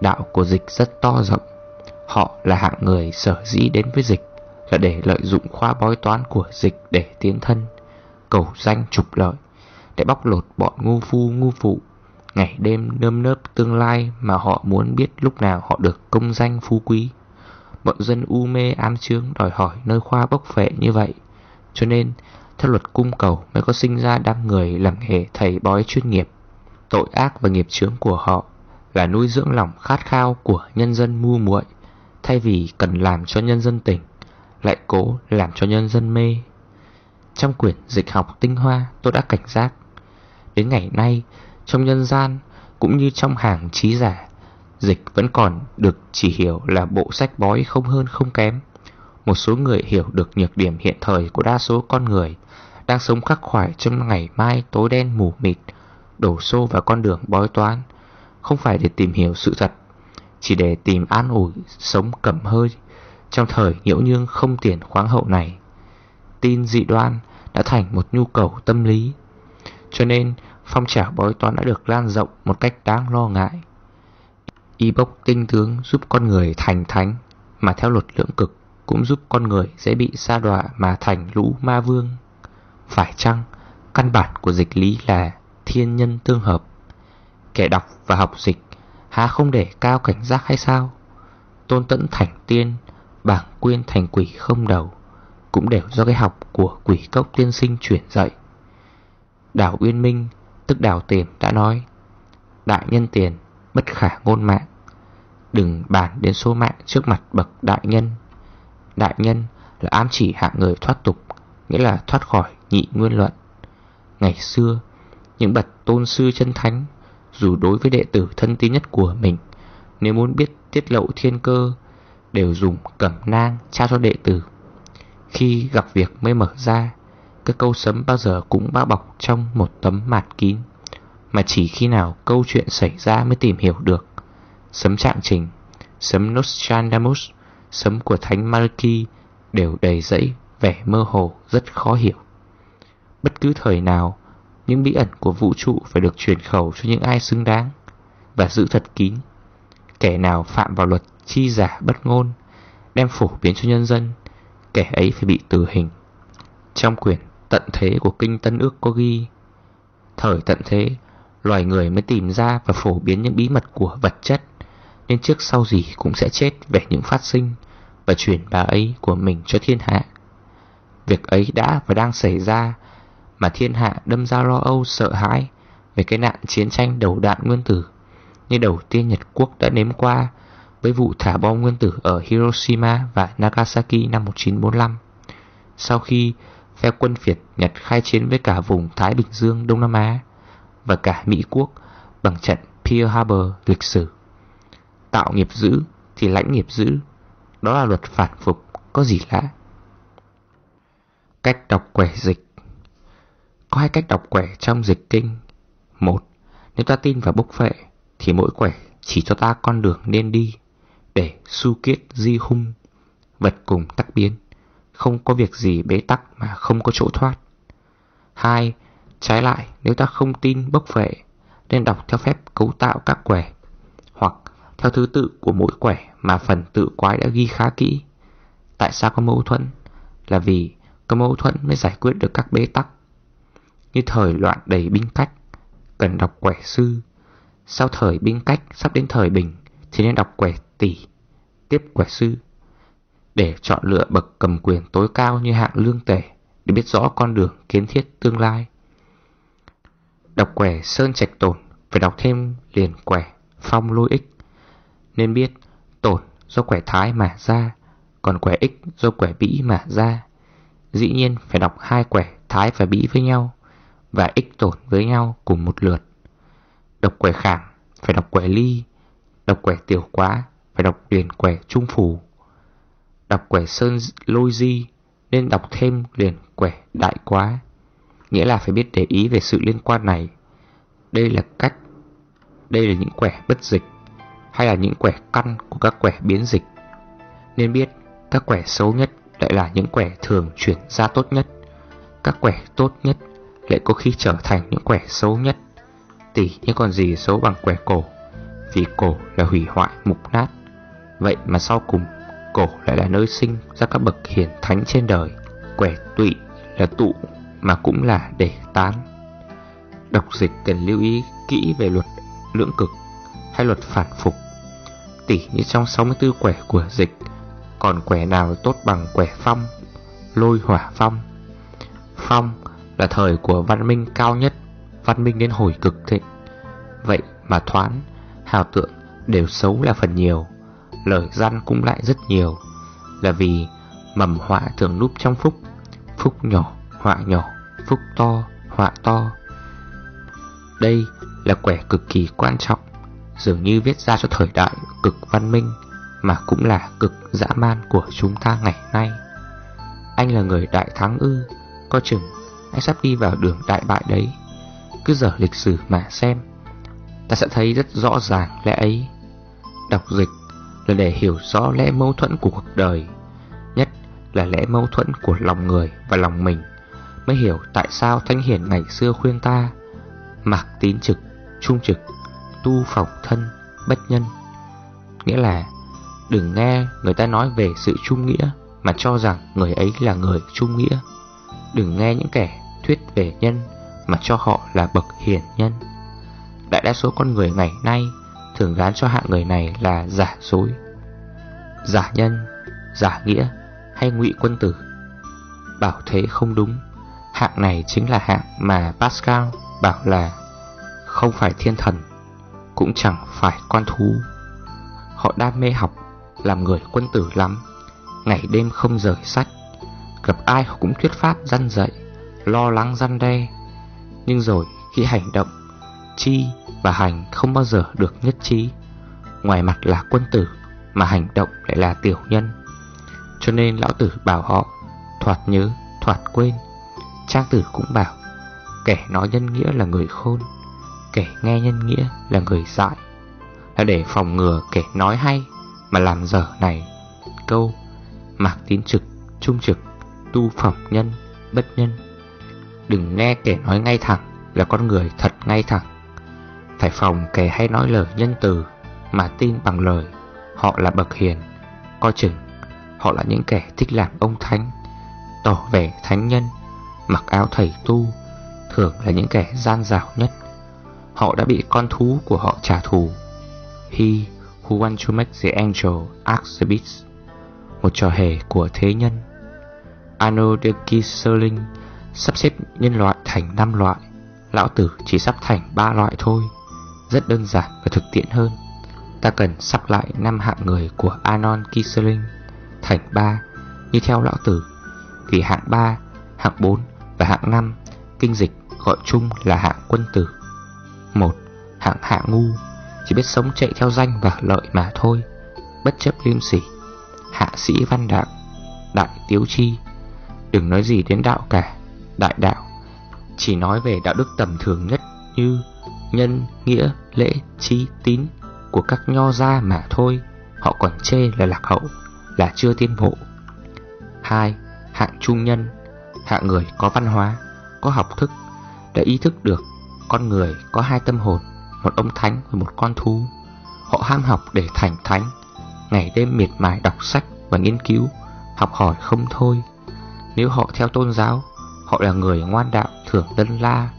Đạo của dịch rất to rộng. Họ là hạng người sở dĩ đến với dịch Là để lợi dụng khoa bói toán của dịch để tiến thân. Cầu danh trục lợi, Để bóc lột bọn ngu phu, ngu phụ. Ngày đêm nơm nớp tương lai Mà họ muốn biết lúc nào họ được công danh phú quý. Bọn dân u mê ám chướng đòi hỏi nơi khoa bốc phệ như vậy. Cho nên, theo luật cung cầu mới có sinh ra đám người làm nghề thầy bói chuyên nghiệp. Tội ác và nghiệp chướng của họ là nuôi dưỡng lòng khát khao của nhân dân mua muội. Thay vì cần làm cho nhân dân tỉnh, Lại cố làm cho nhân dân mê. Trong quyển dịch học tinh hoa, tôi đã cảnh giác. Đến ngày nay, trong nhân gian, cũng như trong hàng trí giả, Dịch vẫn còn được chỉ hiểu là bộ sách bói không hơn không kém. Một số người hiểu được nhược điểm hiện thời của đa số con người Đang sống khắc khoải trong ngày mai tối đen mù mịt, Đổ xô vào con đường bói toán, Không phải để tìm hiểu sự thật, Chỉ để tìm an ủi, sống cẩm hơi Trong thời nhiễu nhương không tiền khoáng hậu này. Tin dị đoan đã thành một nhu cầu tâm lý. Cho nên, phong trào bói toán đã được lan rộng một cách đáng lo ngại. Y bốc tinh tướng giúp con người thành thánh Mà theo luật lưỡng cực Cũng giúp con người dễ bị sa đọa Mà thành lũ ma vương. Phải chăng Căn bản của dịch lý là Thiên nhân tương hợp? Kẻ đọc và học dịch Há không để cao cảnh giác hay sao? Tôn tẫn thành tiên, Bảng quyên thành quỷ không đầu. Cũng đều do cái học của quỷ cốc tiên sinh chuyển dạy. Đảo Uyên Minh, Tức Đảo Tiềm đã nói, Đại nhân tiền, bất khả ngôn mạng. Đừng bàn đến số mạng trước mặt bậc đại nhân. Đại nhân là ám chỉ hạng người thoát tục, Nghĩa là thoát khỏi nhị nguyên luận. Ngày xưa, Những bậc tôn sư chân thánh, Dù đối với đệ tử thân tín nhất của mình, Nếu muốn biết tiết lộ thiên cơ, Đều dùng cẩm nang trao cho đệ tử khi gặp việc mới mở ra, Cái câu sấm bao giờ cũng bao bọc trong một tấm mạt kín. Mà chỉ khi nào câu chuyện xảy ra mới tìm hiểu được. Sấm trạng trình, Sấm Nostradamus, Sấm của Thánh Malachi Đều đầy dẫy vẻ mơ hồ rất khó hiểu. Bất cứ thời nào, Những bí ẩn của vũ trụ phải được truyền khẩu cho những ai xứng đáng Và giữ thật kín. Kẻ nào phạm vào luật chi giả bất ngôn, Đem phổ biến cho nhân dân Kẻ ấy phải bị tử hình. Trong quyển tận thế của Kinh Tân Ước có ghi, Thời tận thế, Loài người mới tìm ra và phổ biến những bí mật của vật chất, Nên trước sau gì cũng sẽ chết về những phát sinh Và truyền bá ấy của mình cho thiên hạ. Việc ấy đã và đang xảy ra Mà thiên hạ đâm ra lo âu, sợ hãi Về cái nạn chiến tranh đầu đạn nguyên tử, Như đầu tiên Nhật Quốc đã nếm qua với vụ thả bom nguyên tử ở Hiroshima và Nagasaki năm 1945 Sau khi phe quân Việt Nhật khai chiến với cả vùng Thái Bình Dương Đông Nam Á và cả Mỹ Quốc bằng trận Pearl Harbor lịch sử. Tạo nghiệp dữ thì lãnh nghiệp dữ, đó là luật phản phục, có gì lạ. Cách đọc quẻ dịch Có hai cách đọc quẻ trong dịch kinh. Một, nếu ta tin vào bốc phệ, thì mỗi quẻ chỉ cho ta con đường nên đi, để su kiết di hung, vật cùng tắc biến, không có việc gì bế tắc mà không có chỗ thoát. Hai, trái lại nếu ta không tin bốc vệ, nên đọc theo phép cấu tạo các quẻ, hoặc theo thứ tự của mỗi quẻ mà phần tự quái đã ghi khá kỹ. Tại sao có mâu thuẫn? Là vì có mâu thuẫn mới giải quyết được các bế tắc. Như thời loạn đầy binh cách, cần đọc quẻ sư. Sau thời binh cách sắp đến thời bình thì nên đọc quẻ tỷ, tiếp quẻ sư. Để chọn lựa bậc cầm quyền tối cao như hạng lương tể để biết rõ con đường kiến thiết tương lai. Đọc quẻ sơn trạch tổn phải đọc thêm liền quẻ phong lôi ích. Nên biết tổn do quẻ thái mà ra, còn quẻ ích do quẻ bĩ mà ra. Dĩ nhiên phải đọc hai quẻ thái và bĩ với nhau và ích tổn với nhau cùng một lượt. Đọc quẻ khảm phải đọc quẻ ly, đọc quẻ tiểu quá phải đọc liền quẻ trung phủ. Đọc quẻ sơn lôi di nên đọc thêm liền quẻ đại quá. Nghĩa là phải biết để ý về sự liên quan này. Đây là cách, đây là những quẻ bất dịch hay là những quẻ căn của các quẻ biến dịch. Nên biết các quẻ xấu nhất lại là những quẻ thường chuyển ra tốt nhất. Các quẻ tốt nhất lại có khi trở thành những quẻ xấu nhất. tỷ như còn gì xấu bằng quẻ cổ, vì cổ là hủy hoại mục nát. Vậy mà sau cùng, cổ lại là nơi sinh ra các bậc hiển thánh trên đời. Quẻ tụy là tụ mà cũng là để tán. Đọc dịch cần lưu ý kỹ về luật lưỡng cực hay luật phản phục. Tỉ như trong 64 quẻ của dịch, còn quẻ nào tốt bằng quẻ phong, lôi hỏa phong. Phong là thời của văn minh cao nhất, văn minh đến hồi cực thịnh. Vậy mà thoán, hào tượng đều xấu là phần nhiều, lời răn cũng lại rất nhiều, là vì mầm họa thường núp trong phúc, phúc nhỏ, họa nhỏ, phúc to, họa to. Đây là quẻ cực kỳ quan trọng, dường như viết ra cho thời đại cực văn minh mà cũng là cực dã man của chúng ta ngày nay. Anh là người đại thắng ư, có chừng anh sắp đi vào đường đại bại đấy. Cứ dở lịch sử mà xem, ta sẽ thấy rất rõ ràng lẽ ấy. Đọc dịch là để hiểu rõ lẽ mâu thuẫn của cuộc đời, nhất là lẽ mâu thuẫn của lòng người và lòng mình, mới hiểu tại sao Thánh Hiền ngày xưa khuyên ta mặc tín trực, trung trực, tu phòng thân, bất nhân. Nghĩa là đừng nghe người ta nói về sự trung nghĩa mà cho rằng người ấy là người trung nghĩa. Đừng nghe những kẻ thuyết về nhân mà cho họ là bậc hiền nhân. Đại đa số con người ngày nay thường gán cho hạng người này là giả dối, giả nhân, giả nghĩa hay ngụy quân tử. Bảo thế không đúng, hạng này chính là hạng mà Pascal bảo là không phải thiên thần, cũng chẳng phải con thú. Họ đam mê học, làm người quân tử lắm, ngày đêm không rời sách, gặp ai họ cũng thuyết pháp răn dạy lo lắng răn đe Nhưng rồi khi hành động Chi và hành không bao giờ được nhất trí. Ngoài mặt là quân tử Mà hành động lại là tiểu nhân. Cho nên lão tử bảo họ Thoạt nhớ, thoạt quên. Trang tử cũng bảo Kẻ nói nhân nghĩa là người khôn Kẻ nghe nhân nghĩa là người dại. Là để phòng ngừa kẻ nói hay Mà làm dở này. Câu Mạc tín trực, trung trực Tu phẩm nhân, bất nhân. Đừng nghe kẻ nói ngay thẳng là con người thật ngay thẳng. Phải phòng kẻ hay nói lời nhân từ Mà tin bằng lời, Họ là bậc hiền, Coi chừng Họ là những kẻ thích làm ông thánh, Tỏ vẻ thánh nhân, Mặc áo thầy tu, Thường là những kẻ gian dảo nhất. Họ đã bị con thú của họ trả thù. He who wants to make the angel ask the beast, Một trò hề của thế nhân. Arno de Kisserling Sắp xếp nhân loại thành 5 loại, Lão tử chỉ sắp thành 3 loại thôi. Rất đơn giản và thực tiễn hơn. Ta cần sắp lại năm hạng người của Anon Kisling Thành 3 Như theo lão tử Vì hạng 3, hạng 4 và hạng 5 Kinh dịch gọi chung là hạng quân tử. 1. Hạng hạ ngu Chỉ biết sống chạy theo danh và lợi mà thôi Bất chấp liêm sỉ. Hạ sĩ văn đạo Đại tiếu chi Đừng nói gì đến đạo cả đại đạo Chỉ nói về đạo đức tầm thường nhất như nhân, nghĩa, lễ, trí, tín của các nho gia mà thôi. Họ còn chê là lạc hậu là chưa tiên bộ. 2. Hạng trung nhân Hạng người có văn hóa, có học thức Đã ý thức được con người có hai tâm hồn Một ông thánh và một con thú. Họ ham học để thành thánh Ngày đêm miệt mài đọc sách và nghiên cứu Học hỏi không thôi. Nếu họ theo tôn giáo Họ là người ngoan đạo thưởng tân la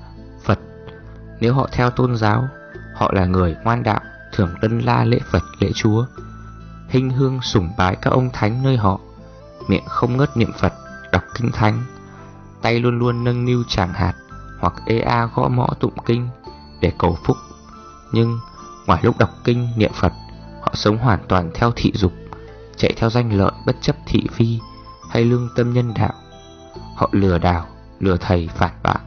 nếu họ theo tôn giáo Họ là người ngoan đạo thưởng tân la lễ Phật lễ Chúa. Hình hương sủng bái các ông thánh nơi họ Miệng không ngớt niệm Phật Đọc kinh thánh. Tay luôn luôn nâng niu chẳng hạt Hoặc ê a gõ mõ tụng kinh Để cầu phúc. Nhưng ngoài lúc đọc kinh niệm Phật Họ sống hoàn toàn theo thị dục Chạy theo danh lợi bất chấp thị phi Hay lương tâm nhân đạo. Họ lừa đảo, lừa thầy phản bạn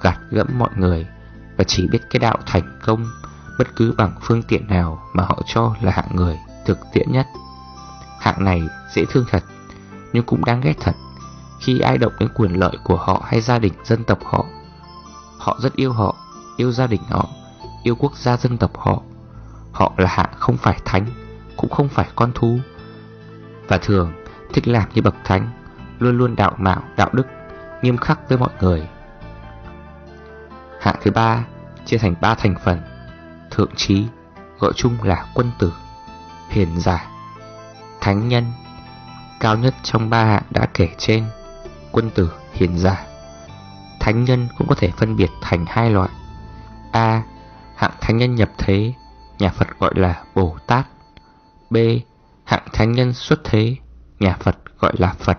Gạt gẫm mọi người. Và chỉ biết cái đạo thành công Bất cứ bằng phương tiện nào Mà họ cho là hạng người thực tiễn nhất. Hạng này dễ thương thật Nhưng cũng đáng ghét thật. Khi ai động đến quyền lợi của họ hay gia đình dân tộc họ Họ rất yêu họ Yêu gia đình họ Yêu quốc gia dân tộc họ. Họ là hạng không phải thánh Cũng không phải con thú. Và thường thích làm như bậc thánh Luôn luôn đạo mạo, đạo đức Nghiêm khắc với mọi người. Hạng thứ ba Chia thành ba thành phần. Thượng trí, Gọi chung là quân tử. Hiền giả, Thánh nhân. Cao nhất trong ba hạng đã kể trên, Quân tử, hiền giả. Thánh nhân cũng có thể phân biệt thành hai loại. A. Hạng thánh nhân nhập thế, Nhà Phật gọi là Bồ Tát. B. Hạng thánh nhân xuất thế, Nhà Phật gọi là Phật.